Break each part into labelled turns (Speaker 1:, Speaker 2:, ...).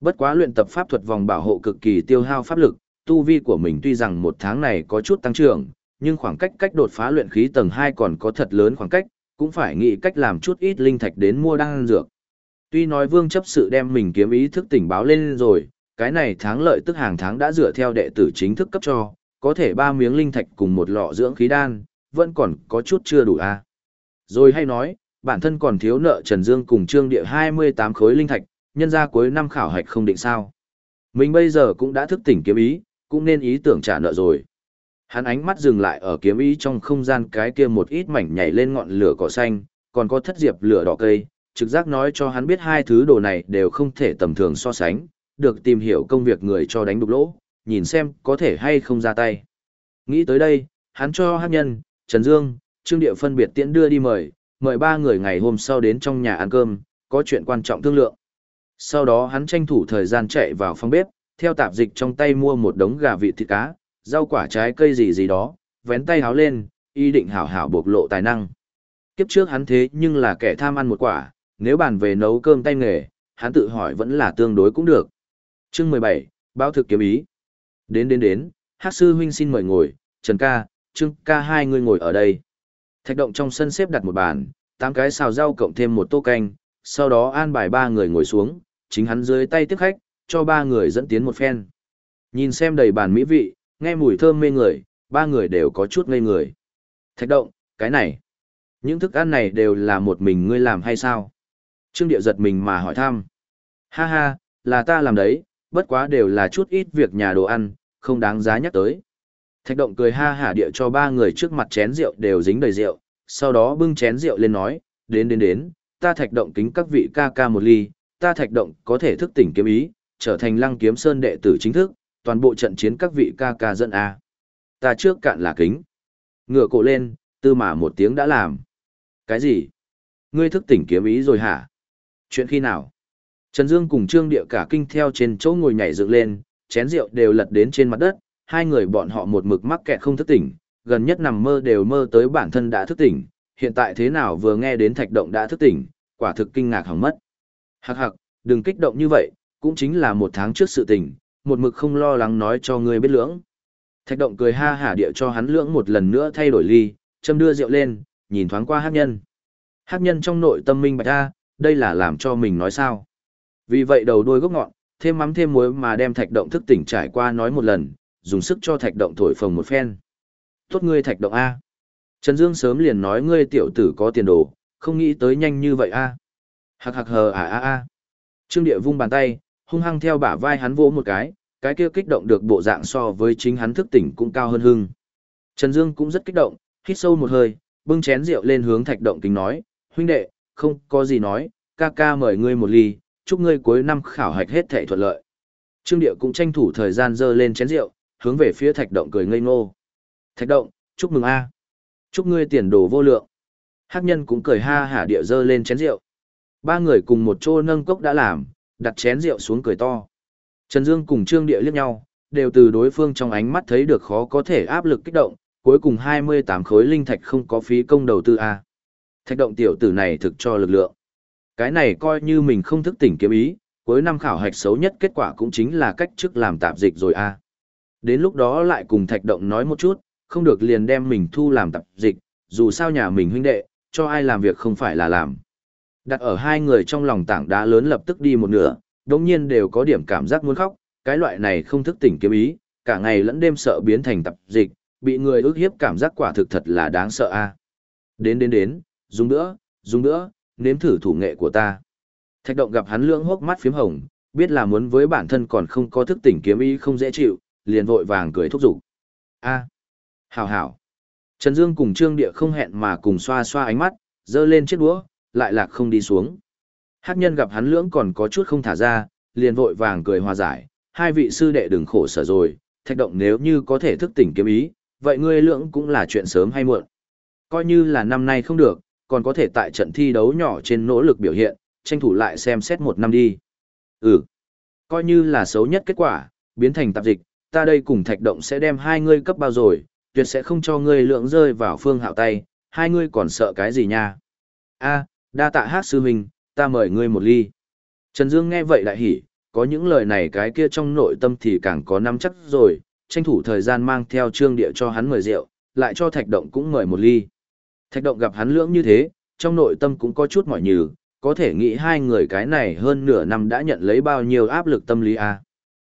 Speaker 1: Bất quá luyện tập pháp thuật vòng bảo hộ cực kỳ tiêu hao pháp lực, tu vi của mình tuy rằng một tháng này có chút tăng trưởng, nhưng khoảng cách cách đột phá luyện khí tầng 2 còn có thật lớn khoảng cách, cũng phải nghĩ cách làm chút ít linh thạch đến mua đan dược. Tuy nói vương chấp sự đem mình kiếm ý thức tỉnh báo lên rồi, cái này tháng lợi tức hàng tháng đã dựa theo đệ tử chính thức cấp cho, có thể ba miếng linh thạch cùng một lọ dưỡng khí đan, vẫn còn có chút chưa đủ a. À. Rồi hay nói, bản thân còn thiếu nợ Trần Dương cùng Trương Địa 28 khối linh thạch, nhân ra cuối năm khảo hạch không định sao. Mình bây giờ cũng đã thức tỉnh kiếm ý, cũng nên ý tưởng trả nợ rồi. Hắn ánh mắt dừng lại ở kiếm ý trong không gian cái kia một ít mảnh nhảy lên ngọn lửa cỏ xanh, còn có thất diệp lửa đỏ cây, trực giác nói cho hắn biết hai thứ đồ này đều không thể tầm thường so sánh, được tìm hiểu công việc người cho đánh đục lỗ, nhìn xem có thể hay không ra tay. Nghĩ tới đây, hắn cho hát nhân, Trần Dương, Trương Địa phân biệt tiễn đưa đi mời, mời ba người ngày hôm sau đến trong nhà ăn cơm, có chuyện quan trọng thương lượng. Sau đó hắn tranh thủ thời gian chạy vào phòng bếp, theo tạp dịch trong tay mua một đống gà vịt thịt cá, rau quả trái cây gì gì đó, vén tay háo lên, ý định hảo hảo bộc lộ tài năng. Kiếp trước hắn thế nhưng là kẻ tham ăn một quả, nếu bàn về nấu cơm tay nghề, hắn tự hỏi vẫn là tương đối cũng được. Chương 17, báo thực kiếm ý. Đến đến đến, Hắc sư huynh xin mời ngồi, Trần ca, Trương ca hai người ngồi ở đây. Thạch động trong sân xếp đặt một bàn, tám cái xào rau cộng thêm một tô canh, sau đó an bài ba người ngồi xuống, chính hắn dưới tay tiếp khách, cho ba người dẫn tiến một phen. Nhìn xem đầy bàn mỹ vị, nghe mùi thơm mê người, ba người đều có chút ngây người. Thạch động, cái này, những thức ăn này đều là một mình ngươi làm hay sao? Trương Điệu giật mình mà hỏi thăm. Ha ha, là ta làm đấy, bất quá đều là chút ít việc nhà đồ ăn, không đáng giá nhắc tới. Thạch động cười ha hả địa cho ba người trước mặt chén rượu đều dính đầy rượu, sau đó bưng chén rượu lên nói, đến đến đến, ta thạch động kính các vị ca ca một ly, ta thạch động có thể thức tỉnh kiếm ý, trở thành lăng kiếm sơn đệ tử chính thức, toàn bộ trận chiến các vị ca ca dẫn A. Ta trước cạn là kính. Ngựa cổ lên, tư mà một tiếng đã làm. Cái gì? Ngươi thức tỉnh kiếm ý rồi hả? Chuyện khi nào? Trần Dương cùng Trương Địa cả kinh theo trên chỗ ngồi nhảy dựng lên, chén rượu đều lật đến trên mặt đất, hai người bọn họ một mực mắc kẹt không thức tỉnh, gần nhất nằm mơ đều mơ tới bản thân đã thức tỉnh, hiện tại thế nào vừa nghe đến thạch động đã thức tỉnh, quả thực kinh ngạc hỏng mất. Hạc Hạc, đừng kích động như vậy, cũng chính là một tháng trước sự tình, một mực không lo lắng nói cho ngươi biết lưỡng. Thạch động cười ha hả địa cho hắn lưỡng một lần nữa thay đổi ly, châm đưa rượu lên, nhìn thoáng qua hát nhân. Hát nhân trong nội tâm minh bạch ra, đây là làm cho mình nói sao. Vì vậy đầu đuôi gốc ngọn, thêm mắm thêm muối mà đem thạch động thức tỉnh trải qua nói một lần, dùng sức cho thạch động thổi phồng một phen. Tốt ngươi thạch động A. Trần Dương sớm liền nói ngươi tiểu tử có tiền đồ, không nghĩ tới nhanh như vậy A. Hạc hạc hờ à a a. Trương Địa vung bàn tay, hung hăng theo bả vai hắn vỗ một cái, cái kia kích động được bộ dạng so với chính hắn thức tỉnh cũng cao hơn hưng. Trần Dương cũng rất kích động, hít sâu một hơi, bưng chén rượu lên hướng thạch động kính nói, huynh đệ, không có gì nói, ca ca mời ngươi một ly, chúc ngươi cuối năm khảo hạch hết thảy thuận lợi. Trương Địa cũng tranh thủ thời gian dơ lên chén rượu, hướng về phía thạch động cười ngây ngô. Thạch động, chúc mừng a, chúc ngươi tiền đồ vô lượng. Hắc nhân cũng cười ha hả địa dơ lên chén rượu. Ba người cùng một chỗ nâng cốc đã làm, đặt chén rượu xuống cười to. Trần Dương cùng Trương Địa liếc nhau, đều từ đối phương trong ánh mắt thấy được khó có thể áp lực kích động, cuối cùng 28 khối linh thạch không có phí công đầu tư a. Thạch động tiểu tử này thực cho lực lượng. Cái này coi như mình không thức tỉnh kiếm ý, cuối năm khảo hạch xấu nhất kết quả cũng chính là cách chức làm tạp dịch rồi a. Đến lúc đó lại cùng thạch động nói một chút, không được liền đem mình thu làm tạp dịch, dù sao nhà mình huynh đệ, cho ai làm việc không phải là làm. Đặt ở hai người trong lòng tảng đá lớn lập tức đi một nửa, đồng nhiên đều có điểm cảm giác muốn khóc, cái loại này không thức tỉnh kiếm ý, cả ngày lẫn đêm sợ biến thành tập dịch, bị người ước hiếp cảm giác quả thực thật là đáng sợ a. Đến đến đến, dùng nữa, dùng nữa, nếm thử thủ nghệ của ta. Thạch động gặp hắn lưỡng hốc mắt phím hồng, biết là muốn với bản thân còn không có thức tỉnh kiếm ý không dễ chịu, liền vội vàng cười thúc giục. A, hảo hảo. Trần Dương cùng Trương Địa không hẹn mà cùng xoa xoa ánh mắt, dơ lên chiếc đũa, lại lạc không đi xuống. Hắc nhân gặp hắn lưỡng còn có chút không thả ra, liền vội vàng cười hòa giải, hai vị sư đệ đừng khổ sở rồi, thạch động nếu như có thể thức tỉnh kiếm ý, vậy ngươi lưỡng cũng là chuyện sớm hay muộn. Coi như là năm nay không được, còn có thể tại trận thi đấu nhỏ trên nỗ lực biểu hiện, tranh thủ lại xem xét một năm đi. Ừ, coi như là xấu nhất kết quả, biến thành tạp dịch, ta đây cùng thạch động sẽ đem hai ngươi cấp bao rồi, tuyệt sẽ không cho ngươi lượng rơi vào phương hạo tay, hai ngươi còn sợ cái gì nha. a đa tạ hát sư huynh, ta mời ngươi một ly. Trần Dương nghe vậy đại hỉ, có những lời này cái kia trong nội tâm thì càng có nắm chắc rồi, tranh thủ thời gian mang theo trương địa cho hắn mời rượu, lại cho thạch động cũng mời một ly. Thạch động gặp hắn lưỡng như thế, trong nội tâm cũng có chút mỏi nhừ, có thể nghĩ hai người cái này hơn nửa năm đã nhận lấy bao nhiêu áp lực tâm lý à.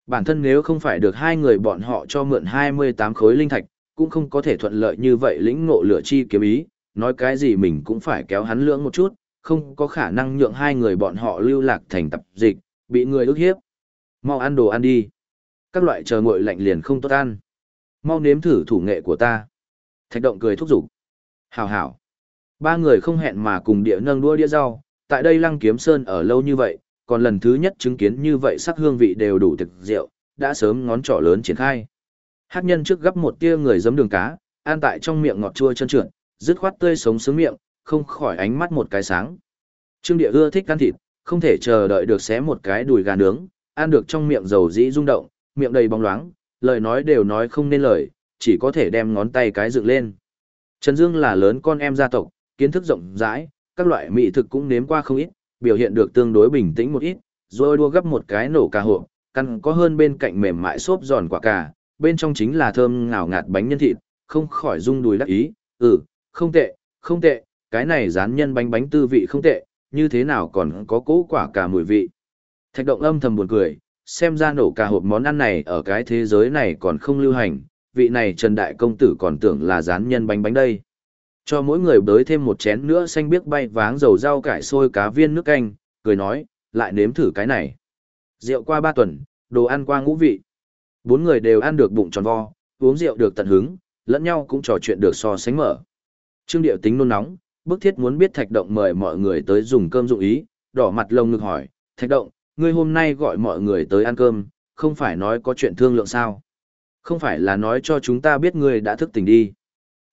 Speaker 1: Bản thân nếu không phải được hai người bọn họ cho mượn 28 khối linh thạch, cũng không có thể thuận lợi như vậy lĩnh ngộ lửa chi kiếm ý, nói cái gì mình cũng phải kéo hắn lưỡng một chút, không có khả năng nhượng hai người bọn họ lưu lạc thành tập dịch, bị người ức hiếp. Mau ăn đồ ăn đi. Các loại chờ nguội lạnh liền không tốt ăn. Mau nếm thử thủ nghệ của ta. Thạch động cười thúc giục. Hảo hảo. Ba người không hẹn mà cùng địa nâng đua đĩa rau, tại đây lăng kiếm sơn ở lâu như vậy, còn lần thứ nhất chứng kiến như vậy sắc hương vị đều đủ thực rượu, đã sớm ngón trỏ lớn triển khai. Hát nhân trước gấp một tia người giấm đường cá, ăn tại trong miệng ngọt chua chân trượt, dứt khoát tươi sống sướng miệng, không khỏi ánh mắt một cái sáng. Trương Địa ưa thích ăn thịt, không thể chờ đợi được xé một cái đùi gà nướng, ăn được trong miệng dầu dĩ rung động, miệng đầy bóng loáng, lời nói đều nói không nên lời, chỉ có thể đem ngón tay cái dựng lên. Trần Dương là lớn con em gia tộc, kiến thức rộng rãi, các loại mỹ thực cũng nếm qua không ít, biểu hiện được tương đối bình tĩnh một ít, rồi đua gấp một cái nổ cà hộp, căn có hơn bên cạnh mềm mại xốp giòn quả cà, bên trong chính là thơm ngào ngạt bánh nhân thịt, không khỏi rung đùi đắc ý, ừ, không tệ, không tệ, cái này rán nhân bánh bánh tư vị không tệ, như thế nào còn có cố quả cả mùi vị. Thạch động âm thầm buồn cười, xem ra nổ cả hộp món ăn này ở cái thế giới này còn không lưu hành, vị này Trần Đại Công Tử còn tưởng là rán nhân bánh bánh đây. Cho mỗi người đới thêm một chén nữa xanh biếc bay váng dầu rau cải sôi cá viên nước canh, cười nói, lại nếm thử cái này. Rượu qua ba tuần, đồ ăn qua ngũ vị. Bốn người đều ăn được bụng tròn vo, uống rượu được tận hứng, lẫn nhau cũng trò chuyện được so sánh mở. Trương Điệu tính nôn nóng, bức thiết muốn biết Thạch Động mời mọi người tới dùng cơm dụng ý, đỏ mặt lông ngực hỏi, Thạch Động, ngươi hôm nay gọi mọi người tới ăn cơm, không phải nói có chuyện thương lượng sao? Không phải là nói cho chúng ta biết ngươi đã thức tỉnh đi.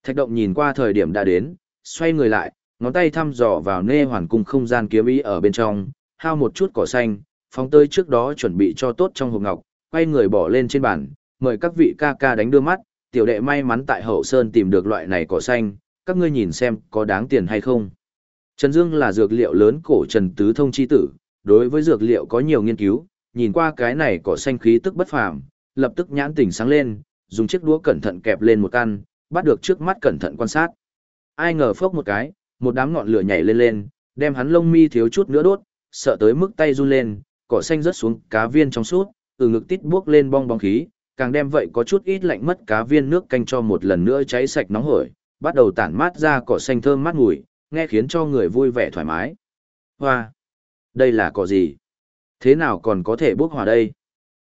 Speaker 1: Thạch động nhìn qua thời điểm đã đến, xoay người lại, ngón tay thăm dò vào nê hoàn cung không gian kiếm ý ở bên trong, hao một chút cỏ xanh, phóng tơi trước đó chuẩn bị cho tốt trong hộp ngọc, quay người bỏ lên trên bàn, mời các vị ca ca đánh đưa mắt, tiểu đệ may mắn tại hậu sơn tìm được loại này cỏ xanh, các ngươi nhìn xem có đáng tiền hay không. Trần Dương là dược liệu lớn cổ Trần Tứ Thông chi tử, đối với dược liệu có nhiều nghiên cứu, nhìn qua cái này cỏ xanh khí tức bất phàm, lập tức nhãn tỉnh sáng lên, dùng chiếc đũa cẩn thận kẹp lên một căn, bắt được trước mắt cẩn thận quan sát. Ai ngờ phốc một cái, một đám ngọn lửa nhảy lên lên, đem hắn lông mi thiếu chút nữa đốt, sợ tới mức tay run lên, cỏ xanh rớt xuống cá viên trong suốt, từ ngực tít buốc lên bong bóng khí, càng đem vậy có chút ít lạnh mất cá viên nước canh cho một lần nữa cháy sạch nóng hổi, bắt đầu tản mát ra cỏ xanh thơm mát mùi, nghe khiến cho người vui vẻ thoải mái. Hoa! Đây là cỏ gì? Thế nào còn có thể bốc hỏa đây?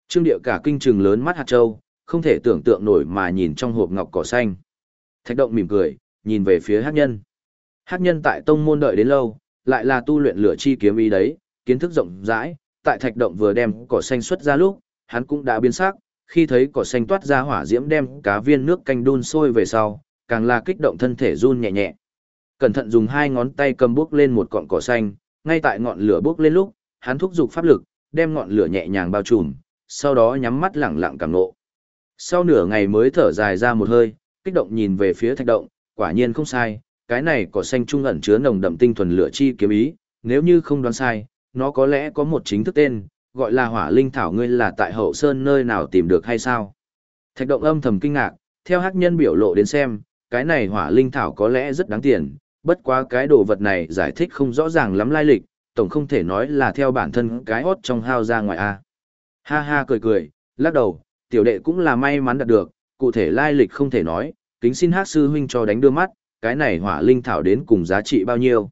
Speaker 1: Trương Điệu cả kinh trừng lớn mắt hạt châu, không thể tưởng tượng nổi mà nhìn trong hộp ngọc cỏ xanh. Thạch động mỉm cười, nhìn về phía hát nhân. Hát nhân tại tông môn đợi đến lâu, lại là tu luyện lửa chi kiếm ý đấy, kiến thức rộng rãi, tại thạch động vừa đem cỏ xanh xuất ra lúc, hắn cũng đã biến sắc, khi thấy cỏ xanh toát ra hỏa diễm đem cá viên nước canh đun sôi về sau, càng là kích động thân thể run nhẹ nhẹ. Cẩn thận dùng hai ngón tay cầm bước lên một cọng cỏ xanh, ngay tại ngọn lửa bước lên lúc, hắn thúc giục pháp lực, đem ngọn lửa nhẹ nhàng bao trùm, sau đó nhắm mắt lặng lặng cảm ngộ. Sau nửa ngày mới thở dài ra một hơi, kích động nhìn về phía thạch động, quả nhiên không sai, cái này cỏ xanh trung ẩn chứa nồng đậm tinh thuần lửa chi kiếm ý, nếu như không đoán sai, nó có lẽ có một chính thức tên, gọi là hỏa linh thảo ngươi là tại hậu sơn nơi nào tìm được hay sao? Thạch động âm thầm kinh ngạc, theo hắc nhân biểu lộ đến xem, cái này hỏa linh thảo có lẽ rất đáng tiền, bất quá cái đồ vật này giải thích không rõ ràng lắm lai lịch, tổng không thể nói là theo bản thân cái hốt trong hao ra ngoài a. Ha ha cười cười, lắc đầu, tiểu đệ cũng là may mắn đạt được, cụ thể lai lịch không thể nói, kính xin hát sư huynh cho đánh đưa mắt, cái này hỏa linh thảo đến cùng giá trị bao nhiêu.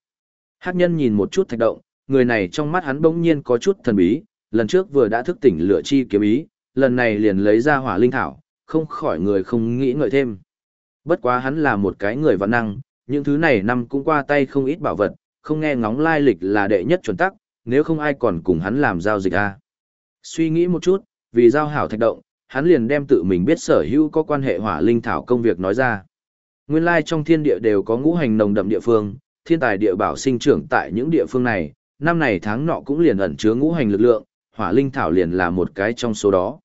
Speaker 1: Hát nhân nhìn một chút thạch động, người này trong mắt hắn bỗng nhiên có chút thần bí, lần trước vừa đã thức tỉnh lửa chi kiếm ý, lần này liền lấy ra hỏa linh thảo, không khỏi người không nghĩ ngợi thêm. Bất quá hắn là một cái người văn năng, những thứ này năm cũng qua tay không ít bảo vật, không nghe ngóng lai lịch là đệ nhất chuẩn tắc, nếu không ai còn cùng hắn làm giao dịch a. À. Suy nghĩ một chút, vì giao hảo thạch động, hắn liền đem tự mình biết sở hữu có quan hệ hỏa linh thảo công việc nói ra. Nguyên lai trong thiên địa đều có ngũ hành nồng đậm địa phương, thiên tài địa bảo sinh trưởng tại những địa phương này, năm này tháng nọ cũng liền ẩn chứa ngũ hành lực lượng, hỏa linh thảo liền là một cái trong số đó.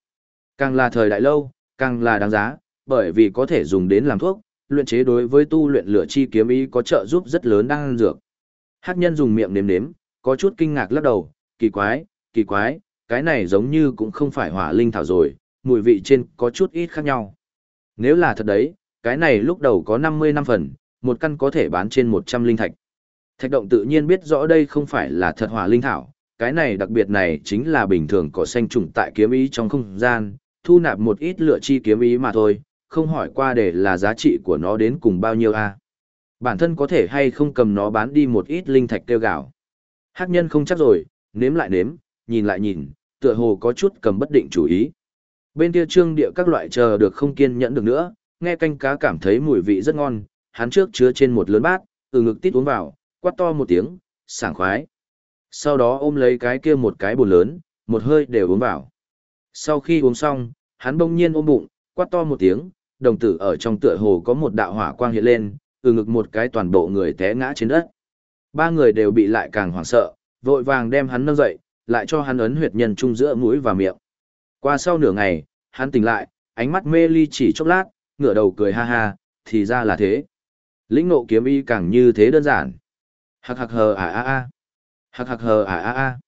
Speaker 1: Càng là thời đại lâu, càng là đáng giá, bởi vì có thể dùng đến làm thuốc, luyện chế đối với tu luyện lửa chi kiếm ý có trợ giúp rất lớn đang ăn dược. Hắc nhân dùng miệng nếm nếm, có chút kinh ngạc lắc đầu, kỳ quái, kỳ quái, cái này giống như cũng không phải hỏa linh thảo rồi, mùi vị trên có chút ít khác nhau. Nếu là thật đấy, cái này lúc đầu có 50 năm phần, một căn có thể bán trên 100 linh thạch. Thạch động tự nhiên biết rõ đây không phải là thật hỏa linh thảo, cái này đặc biệt này chính là bình thường cỏ xanh trùng tại kiếm ý trong không gian, thu nạp một ít lựa chi kiếm ý mà thôi, không hỏi qua để là giá trị của nó đến cùng bao nhiêu a. Bản thân có thể hay không cầm nó bán đi một ít linh thạch kêu gạo. Hắc nhân không chắc rồi, nếm lại nếm, nhìn lại nhìn, tựa hồ có chút cầm bất định chủ ý. Bên kia trương địa các loại chờ được không kiên nhẫn được nữa, nghe canh cá cảm thấy mùi vị rất ngon, hắn trước chứa trên một lớn bát, từ ngực tít uống vào, quát to một tiếng, sảng khoái. Sau đó ôm lấy cái kia một cái bồn lớn, một hơi đều uống vào. Sau khi uống xong, hắn bỗng nhiên ôm bụng, quát to một tiếng, đồng tử ở trong tựa hồ có một đạo hỏa quang hiện lên, từ ngực một cái toàn bộ người té ngã trên đất. Ba người đều bị lại càng hoảng sợ, vội vàng đem hắn nâng dậy, lại cho hắn ấn huyệt nhân trung giữa mũi và miệng. Qua sau nửa ngày, hắn tỉnh lại, ánh mắt mê ly chỉ chốc lát, ngửa đầu cười ha ha, thì ra là thế. Lĩnh nộ kiếm y càng như thế đơn giản. Hạc hạc hờ à à à. Hạc hạc hờ à à à.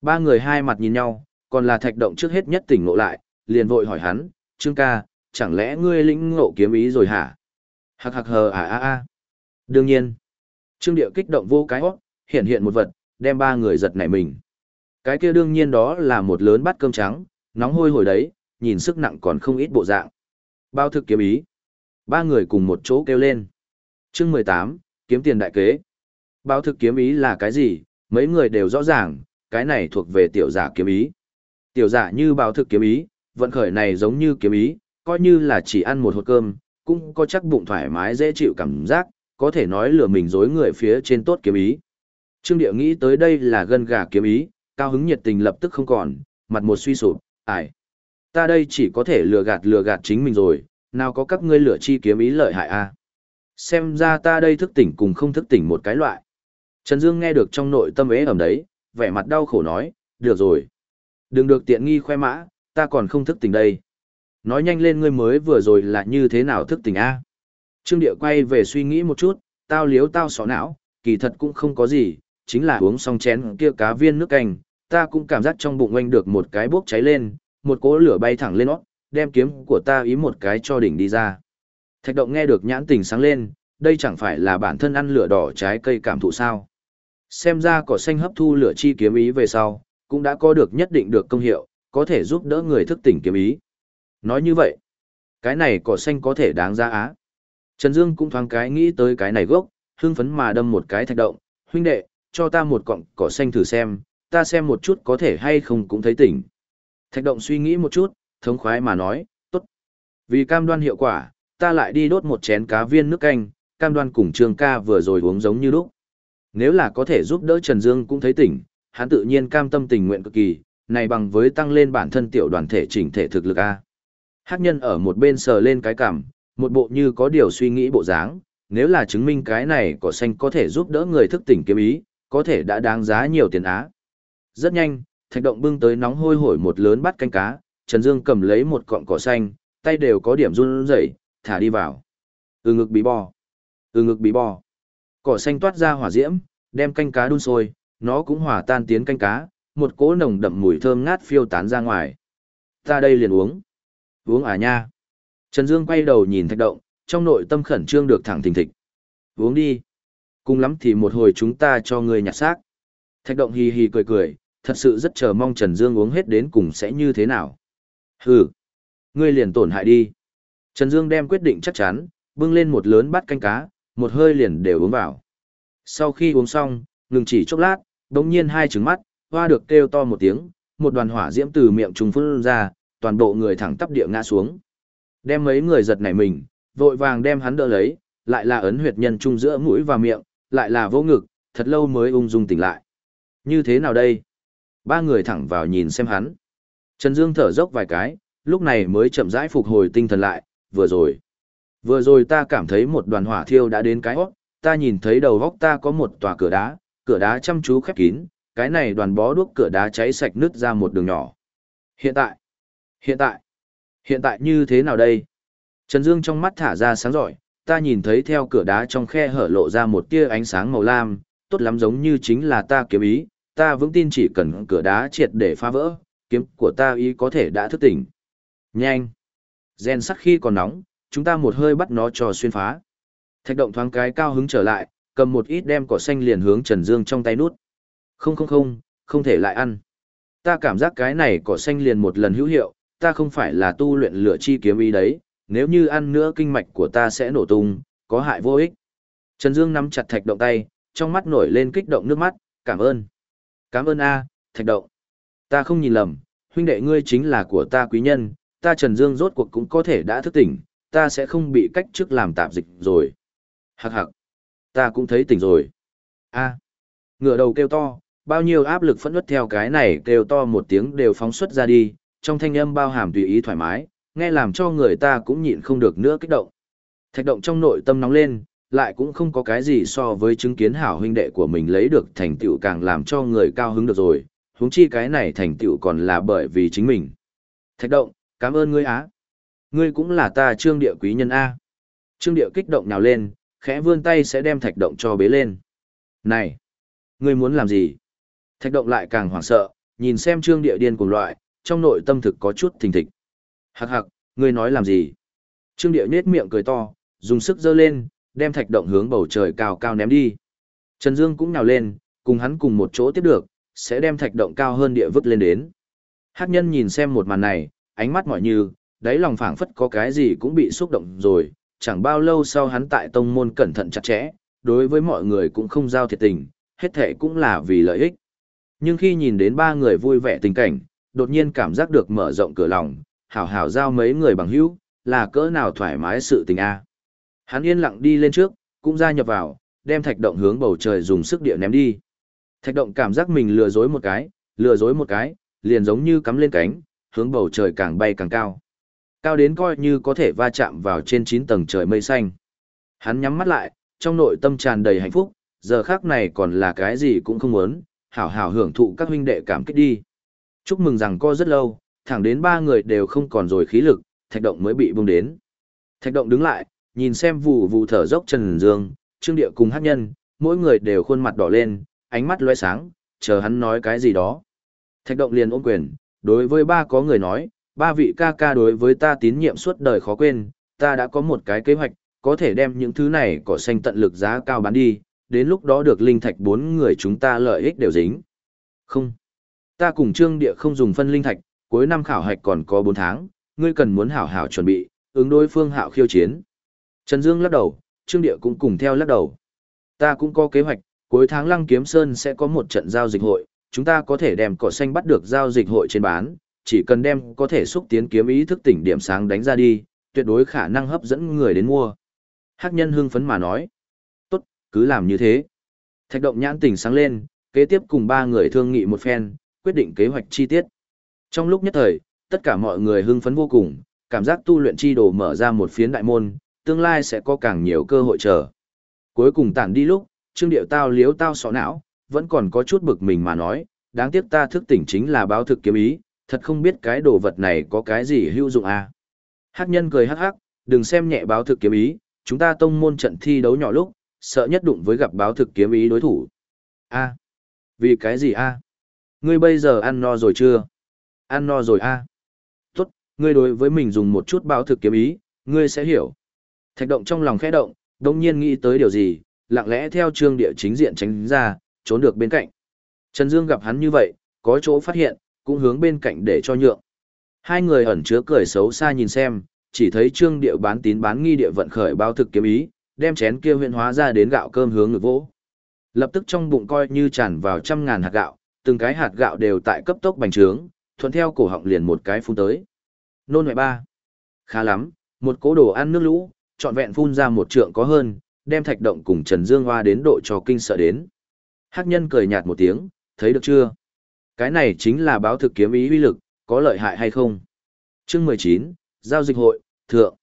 Speaker 1: Ba người hai mặt nhìn nhau, còn là thạch động trước hết nhất tỉnh ngộ lại, liền vội hỏi hắn, Trương ca, chẳng lẽ ngươi lĩnh ngộ kiếm ý rồi hả? Hạc hạc hờ à à à. Đương nhiên. Trương Điệu kích động vô cái hót, hiện hiện một vật, đem ba người giật nảy mình. Cái kia đương nhiên đó là một lớn bát cơm trắng, nóng hôi hồi đấy, nhìn sức nặng còn không ít bộ dạng. Bao thực kiếm ý. Ba người cùng một chỗ kêu lên. chương mười tám kiếm tiền đại kế. Bao thực kiếm ý là cái gì? Mấy người đều rõ ràng, cái này thuộc về tiểu giả kiếm ý. Tiểu giả như bao thực kiếm ý, vận khởi này giống như kiếm ý, coi như là chỉ ăn một hộp cơm, cũng có chắc bụng thoải mái dễ chịu cảm giác, có thể nói lừa mình dối người phía trên tốt kiếm ý. Trương Điệu nghĩ tới đây là gân gà kiếm ý, cao hứng nhiệt tình lập tức không còn, mặt một suy sụp, ải. Ta đây chỉ có thể lừa gạt lừa gạt chính mình rồi, nào có các ngươi lửa chi kiếm ý lợi hại a Xem ra ta đây thức tỉnh cùng không thức tỉnh một cái loại. Trần Dương nghe được trong nội tâm ế ẩm đấy, vẻ mặt đau khổ nói, được rồi. Đừng được tiện nghi khoe mã, ta còn không thức tỉnh đây. Nói nhanh lên ngươi mới vừa rồi là như thế nào thức tỉnh A. Trương Địa quay về suy nghĩ một chút, tao liếu tao xỏ não, kỳ thật cũng không có gì, chính là uống xong chén kia cá viên nước canh, ta cũng cảm giác trong bụng oanh được một cái bốc cháy lên, một cỗ lửa bay thẳng lên nó, đem kiếm của ta ý một cái cho đỉnh đi ra. Thạch động nghe được nhãn tình sáng lên, đây chẳng phải là bản thân ăn lửa đỏ trái cây cảm thụ sao. Xem ra cỏ xanh hấp thu lửa chi kiếm ý về sau, cũng đã có được nhất định được công hiệu, có thể giúp đỡ người thức tỉnh kiếm ý. Nói như vậy, cái này cỏ xanh có thể đáng giá á. Trần Dương cũng thoáng cái nghĩ tới cái này gốc, hưng phấn mà đâm một cái thạch động, huynh đệ, cho ta một cọng cỏ xanh thử xem, ta xem một chút có thể hay không cũng thấy tỉnh. Thạch động suy nghĩ một chút, thống khoái mà nói, tốt. Vì cam đoan hiệu quả, ta lại đi đốt một chén cá viên nước canh, cam đoan cùng Trương ca vừa rồi uống giống như lúc. Nếu là có thể giúp đỡ Trần Dương cũng thấy tỉnh, hắn tự nhiên cam tâm tình nguyện cực kỳ, này bằng với tăng lên bản thân tiểu đoàn thể chỉnh thể thực lực A. Hắc nhân ở một bên sờ lên cái cằm, một bộ như có điều suy nghĩ bộ dáng, nếu là chứng minh cái này cỏ xanh có thể giúp đỡ người thức tỉnh kiếm ý, có thể đã đáng giá nhiều tiền á. Rất nhanh, thạch động bưng tới nóng hôi hổi một lớn bát canh cá, Trần Dương cầm lấy một cọng cỏ xanh, tay đều có điểm run rẩy, thả đi vào. Ừ ngực bí bò. Ừ ngực bí bò. Cỏ xanh toát ra hỏa diễm, đem canh cá đun sôi, nó cũng hòa tan tiến canh cá, một cỗ nồng đậm mùi thơm ngát phiêu tán ra ngoài. Ta đây liền uống. Uống à nha. Trần Dương quay đầu nhìn thạch động, trong nội tâm khẩn trương được thẳng thình thịch. Uống đi. Cùng lắm thì một hồi chúng ta cho người nhặt xác. Thạch động hì hì cười cười, thật sự rất chờ mong Trần Dương uống hết đến cùng sẽ như thế nào. Hừ, ngươi liền tổn hại đi. Trần Dương đem quyết định chắc chắn, bưng lên một lớn bát canh cá, một hơi liền đều uống vào. Sau khi uống xong, ngừng chỉ chốc lát, đống nhiên hai trứng mắt, hoa được kêu to một tiếng, một đoàn hỏa diễm từ miệng trùng phun ra, toàn bộ người thẳng tắp địa ngã xuống. Đem mấy người giật nảy mình, vội vàng đem hắn đỡ lấy, lại là ấn huyệt nhân trung giữa mũi và miệng, lại là vô ngực, thật lâu mới ung dung tỉnh lại. Như thế nào đây? Ba người thẳng vào nhìn xem hắn. Trần Dương thở dốc vài cái, lúc này mới chậm rãi phục hồi tinh thần lại, vừa rồi. Vừa rồi ta cảm thấy một đoàn hỏa thiêu đã đến cái hót, ta nhìn thấy đầu góc ta có một tòa cửa đá, cửa đá chăm chú khép kín, cái này đoàn bó đuốc cửa đá cháy sạch nứt ra một đường nhỏ. Hiện tại, hiện tại, hiện tại như thế nào đây? Trần Dương trong mắt thả ra sáng giỏi, ta nhìn thấy theo cửa đá trong khe hở lộ ra một tia ánh sáng màu lam, tốt lắm giống như chính là ta kiếm ý, ta vững tin chỉ cần cửa đá triệt để phá vỡ, kiếm của ta ý có thể đã thức tỉnh. Nhanh! Gen sắt khi còn nóng, chúng ta một hơi bắt nó cho xuyên phá. Thạch động thoáng cái cao hứng trở lại, cầm một ít đem cỏ xanh liền hướng Trần Dương trong tay nút. Không không không, không thể lại ăn. Ta cảm giác cái này cỏ xanh liền một lần hữu hiệu, ta không phải là tu luyện lửa chi kiếm ý đấy, nếu như ăn nữa kinh mạch của ta sẽ nổ tung, có hại vô ích. Trần Dương nắm chặt thạch động tay, trong mắt nổi lên kích động nước mắt, cảm ơn. Cảm ơn A, thạch động. Ta không nhìn lầm, huynh đệ ngươi chính là của ta quý nhân, ta Trần Dương rốt cuộc cũng có thể đã thức tỉnh, ta sẽ không bị cách chức làm tạp dịch rồi. Hạc hạc, ta cũng thấy tỉnh rồi. A, ngựa đầu kêu to, bao nhiêu áp lực phẫn nứt theo cái này kêu to một tiếng đều phóng xuất ra đi, trong thanh âm bao hàm tùy ý thoải mái, nghe làm cho người ta cũng nhịn không được nữa kích động. Thạch động trong nội tâm nóng lên, lại cũng không có cái gì so với chứng kiến hảo huynh đệ của mình lấy được thành tựu càng làm cho người cao hứng được rồi, huống chi cái này thành tựu còn là bởi vì chính mình. Thạch động, cảm ơn ngươi á. Ngươi cũng là ta trương địa quý nhân A. Trương địa kích động nhào lên, khẽ vươn tay sẽ đem thạch động cho bế lên. Này, ngươi muốn làm gì? Thạch động lại càng hoảng sợ, nhìn xem trương địa điên cùng loại, trong nội tâm thực có chút thình thịch. Hạc hạc, ngươi nói làm gì? Trương Điệu nết miệng cười to, dùng sức giơ lên, đem thạch động hướng bầu trời cao cao ném đi. Trần Dương cũng nhào lên, cùng hắn cùng một chỗ tiếp được, sẽ đem thạch động cao hơn địa vứt lên đến. Hắc nhân nhìn xem một màn này, ánh mắt mỏi như, đáy lòng phảng phất có cái gì cũng bị xúc động rồi, chẳng bao lâu sau hắn tại tông môn cẩn thận chặt chẽ, đối với mọi người cũng không giao thiệt tình, hết thể cũng là vì lợi ích. Nhưng khi nhìn đến ba người vui vẻ tình cảnh, đột nhiên cảm giác được mở rộng cửa lòng, hảo hảo giao mấy người bằng hữu, là cỡ nào thoải mái sự tình a. Hắn yên lặng đi lên trước, cũng gia nhập vào, đem thạch động hướng bầu trời dùng sức địa ném đi. Thạch động cảm giác mình lừa dối một cái, lừa dối một cái, liền giống như cắm lên cánh, hướng bầu trời càng bay càng cao. Cao đến coi như có thể va chạm vào trên 9 tầng trời mây xanh. Hắn nhắm mắt lại, trong nội tâm tràn đầy hạnh phúc, giờ khác này còn là cái gì cũng không muốn, hảo hảo hưởng thụ các huynh đệ cảm kích đi. Chúc mừng rằng co rất lâu, thẳng đến ba người đều không còn rồi khí lực, thạch động mới bị buông đến. Thạch động đứng lại, nhìn xem vụ vụ thở dốc Trần Dương, Trương Địa cùng hát nhân, mỗi người đều khuôn mặt đỏ lên, ánh mắt lóe sáng, chờ hắn nói cái gì đó. Thạch động liền ôm quyền, đối với ba có người nói, ba vị ca ca đối với ta tín nhiệm suốt đời khó quên, ta đã có một cái kế hoạch, có thể đem những thứ này cỏ xanh tận lực giá cao bán đi, đến lúc đó được linh thạch bốn người chúng ta lợi ích đều dính. Không. Ta cùng Trương Địa không dùng phân linh thạch, cuối năm khảo hạch còn có 4 tháng, ngươi cần muốn hảo hảo chuẩn bị, ứng đối phương hạo khiêu chiến. Trần Dương lắc đầu, Trương Địa cũng cùng theo lắc đầu. Ta cũng có kế hoạch, cuối tháng Lăng Kiếm Sơn sẽ có một trận giao dịch hội, chúng ta có thể đem cỏ xanh bắt được giao dịch hội trên bán, chỉ cần đem có thể xúc tiến kiếm ý thức tỉnh điểm sáng đánh ra đi, tuyệt đối khả năng hấp dẫn người đến mua. Hắc nhân hưng phấn mà nói. Tốt, cứ làm như thế. Thạch động nhãn tỉnh sáng lên, kế tiếp cùng ba người thương nghị một phen, quyết định kế hoạch chi tiết. Trong lúc nhất thời, tất cả mọi người hưng phấn vô cùng, cảm giác tu luyện chi đồ mở ra một phiến đại môn, tương lai sẽ có càng nhiều cơ hội chờ. Cuối cùng tản đi lúc, Trương Điệu tao liếu tao sọ não, vẫn còn có chút bực mình mà nói, đáng tiếc ta thức tỉnh chính là báo thực kiếm ý, thật không biết cái đồ vật này có cái gì hữu dụng à. Hắc nhân cười hắc hắc, đừng xem nhẹ báo thực kiếm ý, chúng ta tông môn trận thi đấu nhỏ lúc, sợ nhất đụng với gặp báo thực kiếm ý đối thủ. A, vì cái gì a? Ngươi bây giờ ăn no rồi chưa? Ăn no rồi a. Tốt, ngươi đối với mình dùng một chút báo thực kiếm ý, ngươi sẽ hiểu. Thạch động trong lòng khẽ động, đồng nhiên nghĩ tới điều gì, lặng lẽ theo trương địa chính diện tránh ra, trốn được bên cạnh. Trần Dương gặp hắn như vậy, có chỗ phát hiện, cũng hướng bên cạnh để cho nhượng. Hai người ẩn chứa cười xấu xa nhìn xem, chỉ thấy trương địa bán tín bán nghi địa vận khởi bao thực kiếm ý, đem chén kia huyện hóa ra đến gạo cơm hướng ngực vỗ. Lập tức trong bụng coi như tràn vào trăm ngàn hạt gạo, từng cái hạt gạo đều tại cấp tốc bành trướng, thuận theo cổ họng liền một cái phun tới. Nôn ngoại ba. Khá lắm, một cố đồ ăn nước lũ, trọn vẹn phun ra một trượng có hơn, đem thạch động cùng Trần Dương Hoa đến độ cho kinh sợ đến. Hắc nhân cười nhạt một tiếng, thấy được chưa? Cái này chính là báo thực kiếm ý uy lực, có lợi hại hay không? Chương mười chín Giao dịch hội, thượng.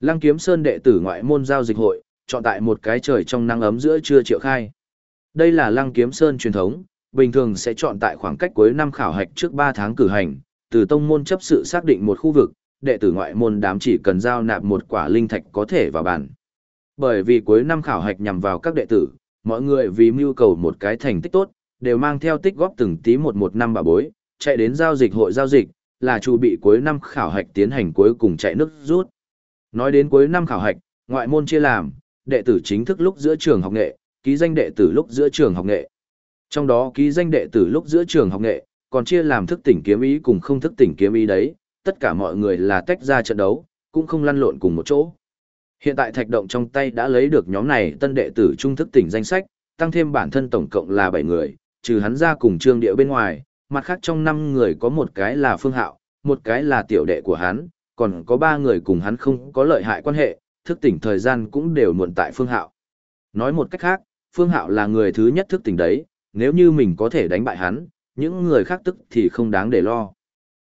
Speaker 1: Lăng kiếm sơn đệ tử ngoại môn giao dịch hội, chọn tại một cái trời trong nắng ấm giữa trưa triệu khai. Đây là lăng kiếm sơn truyền thống, bình thường sẽ chọn tại khoảng cách cuối năm khảo hạch trước ba tháng cử hành, từ tông môn chấp sự xác định một khu vực, đệ tử ngoại môn đám chỉ cần giao nạp một quả linh thạch có thể vào bản. Bởi vì cuối năm khảo hạch nhằm vào các đệ tử, mọi người vì mưu cầu một cái thành tích tốt, đều mang theo tích góp từng tí một một năm bà bối, chạy đến giao dịch hội giao dịch, là chuẩn bị cuối năm khảo hạch tiến hành cuối cùng chạy nước rút. Nói đến cuối năm khảo hạch, ngoại môn chia làm, đệ tử chính thức lúc giữa trường học nghệ, ký danh đệ tử lúc giữa trường học nghệ. Trong đó ký danh đệ tử lúc giữa trường học nghệ, còn chia làm thức tỉnh kiếm ý cùng không thức tỉnh kiếm ý đấy, tất cả mọi người là tách ra trận đấu, cũng không lăn lộn cùng một chỗ. Hiện tại thạch động trong tay đã lấy được nhóm này tân đệ tử trung thức tỉnh danh sách, tăng thêm bản thân tổng cộng là 7 người, trừ hắn ra cùng trương địa bên ngoài, mặt khác trong 5 người có một cái là phương hạo, một cái là tiểu đệ của hắn, còn có 3 người cùng hắn không có lợi hại quan hệ, thức tỉnh thời gian cũng đều muộn tại phương hạo. Nói một cách khác, phương hạo là người thứ nhất thức tỉnh đấy, nếu như mình có thể đánh bại hắn, những người khác tức thì không đáng để lo.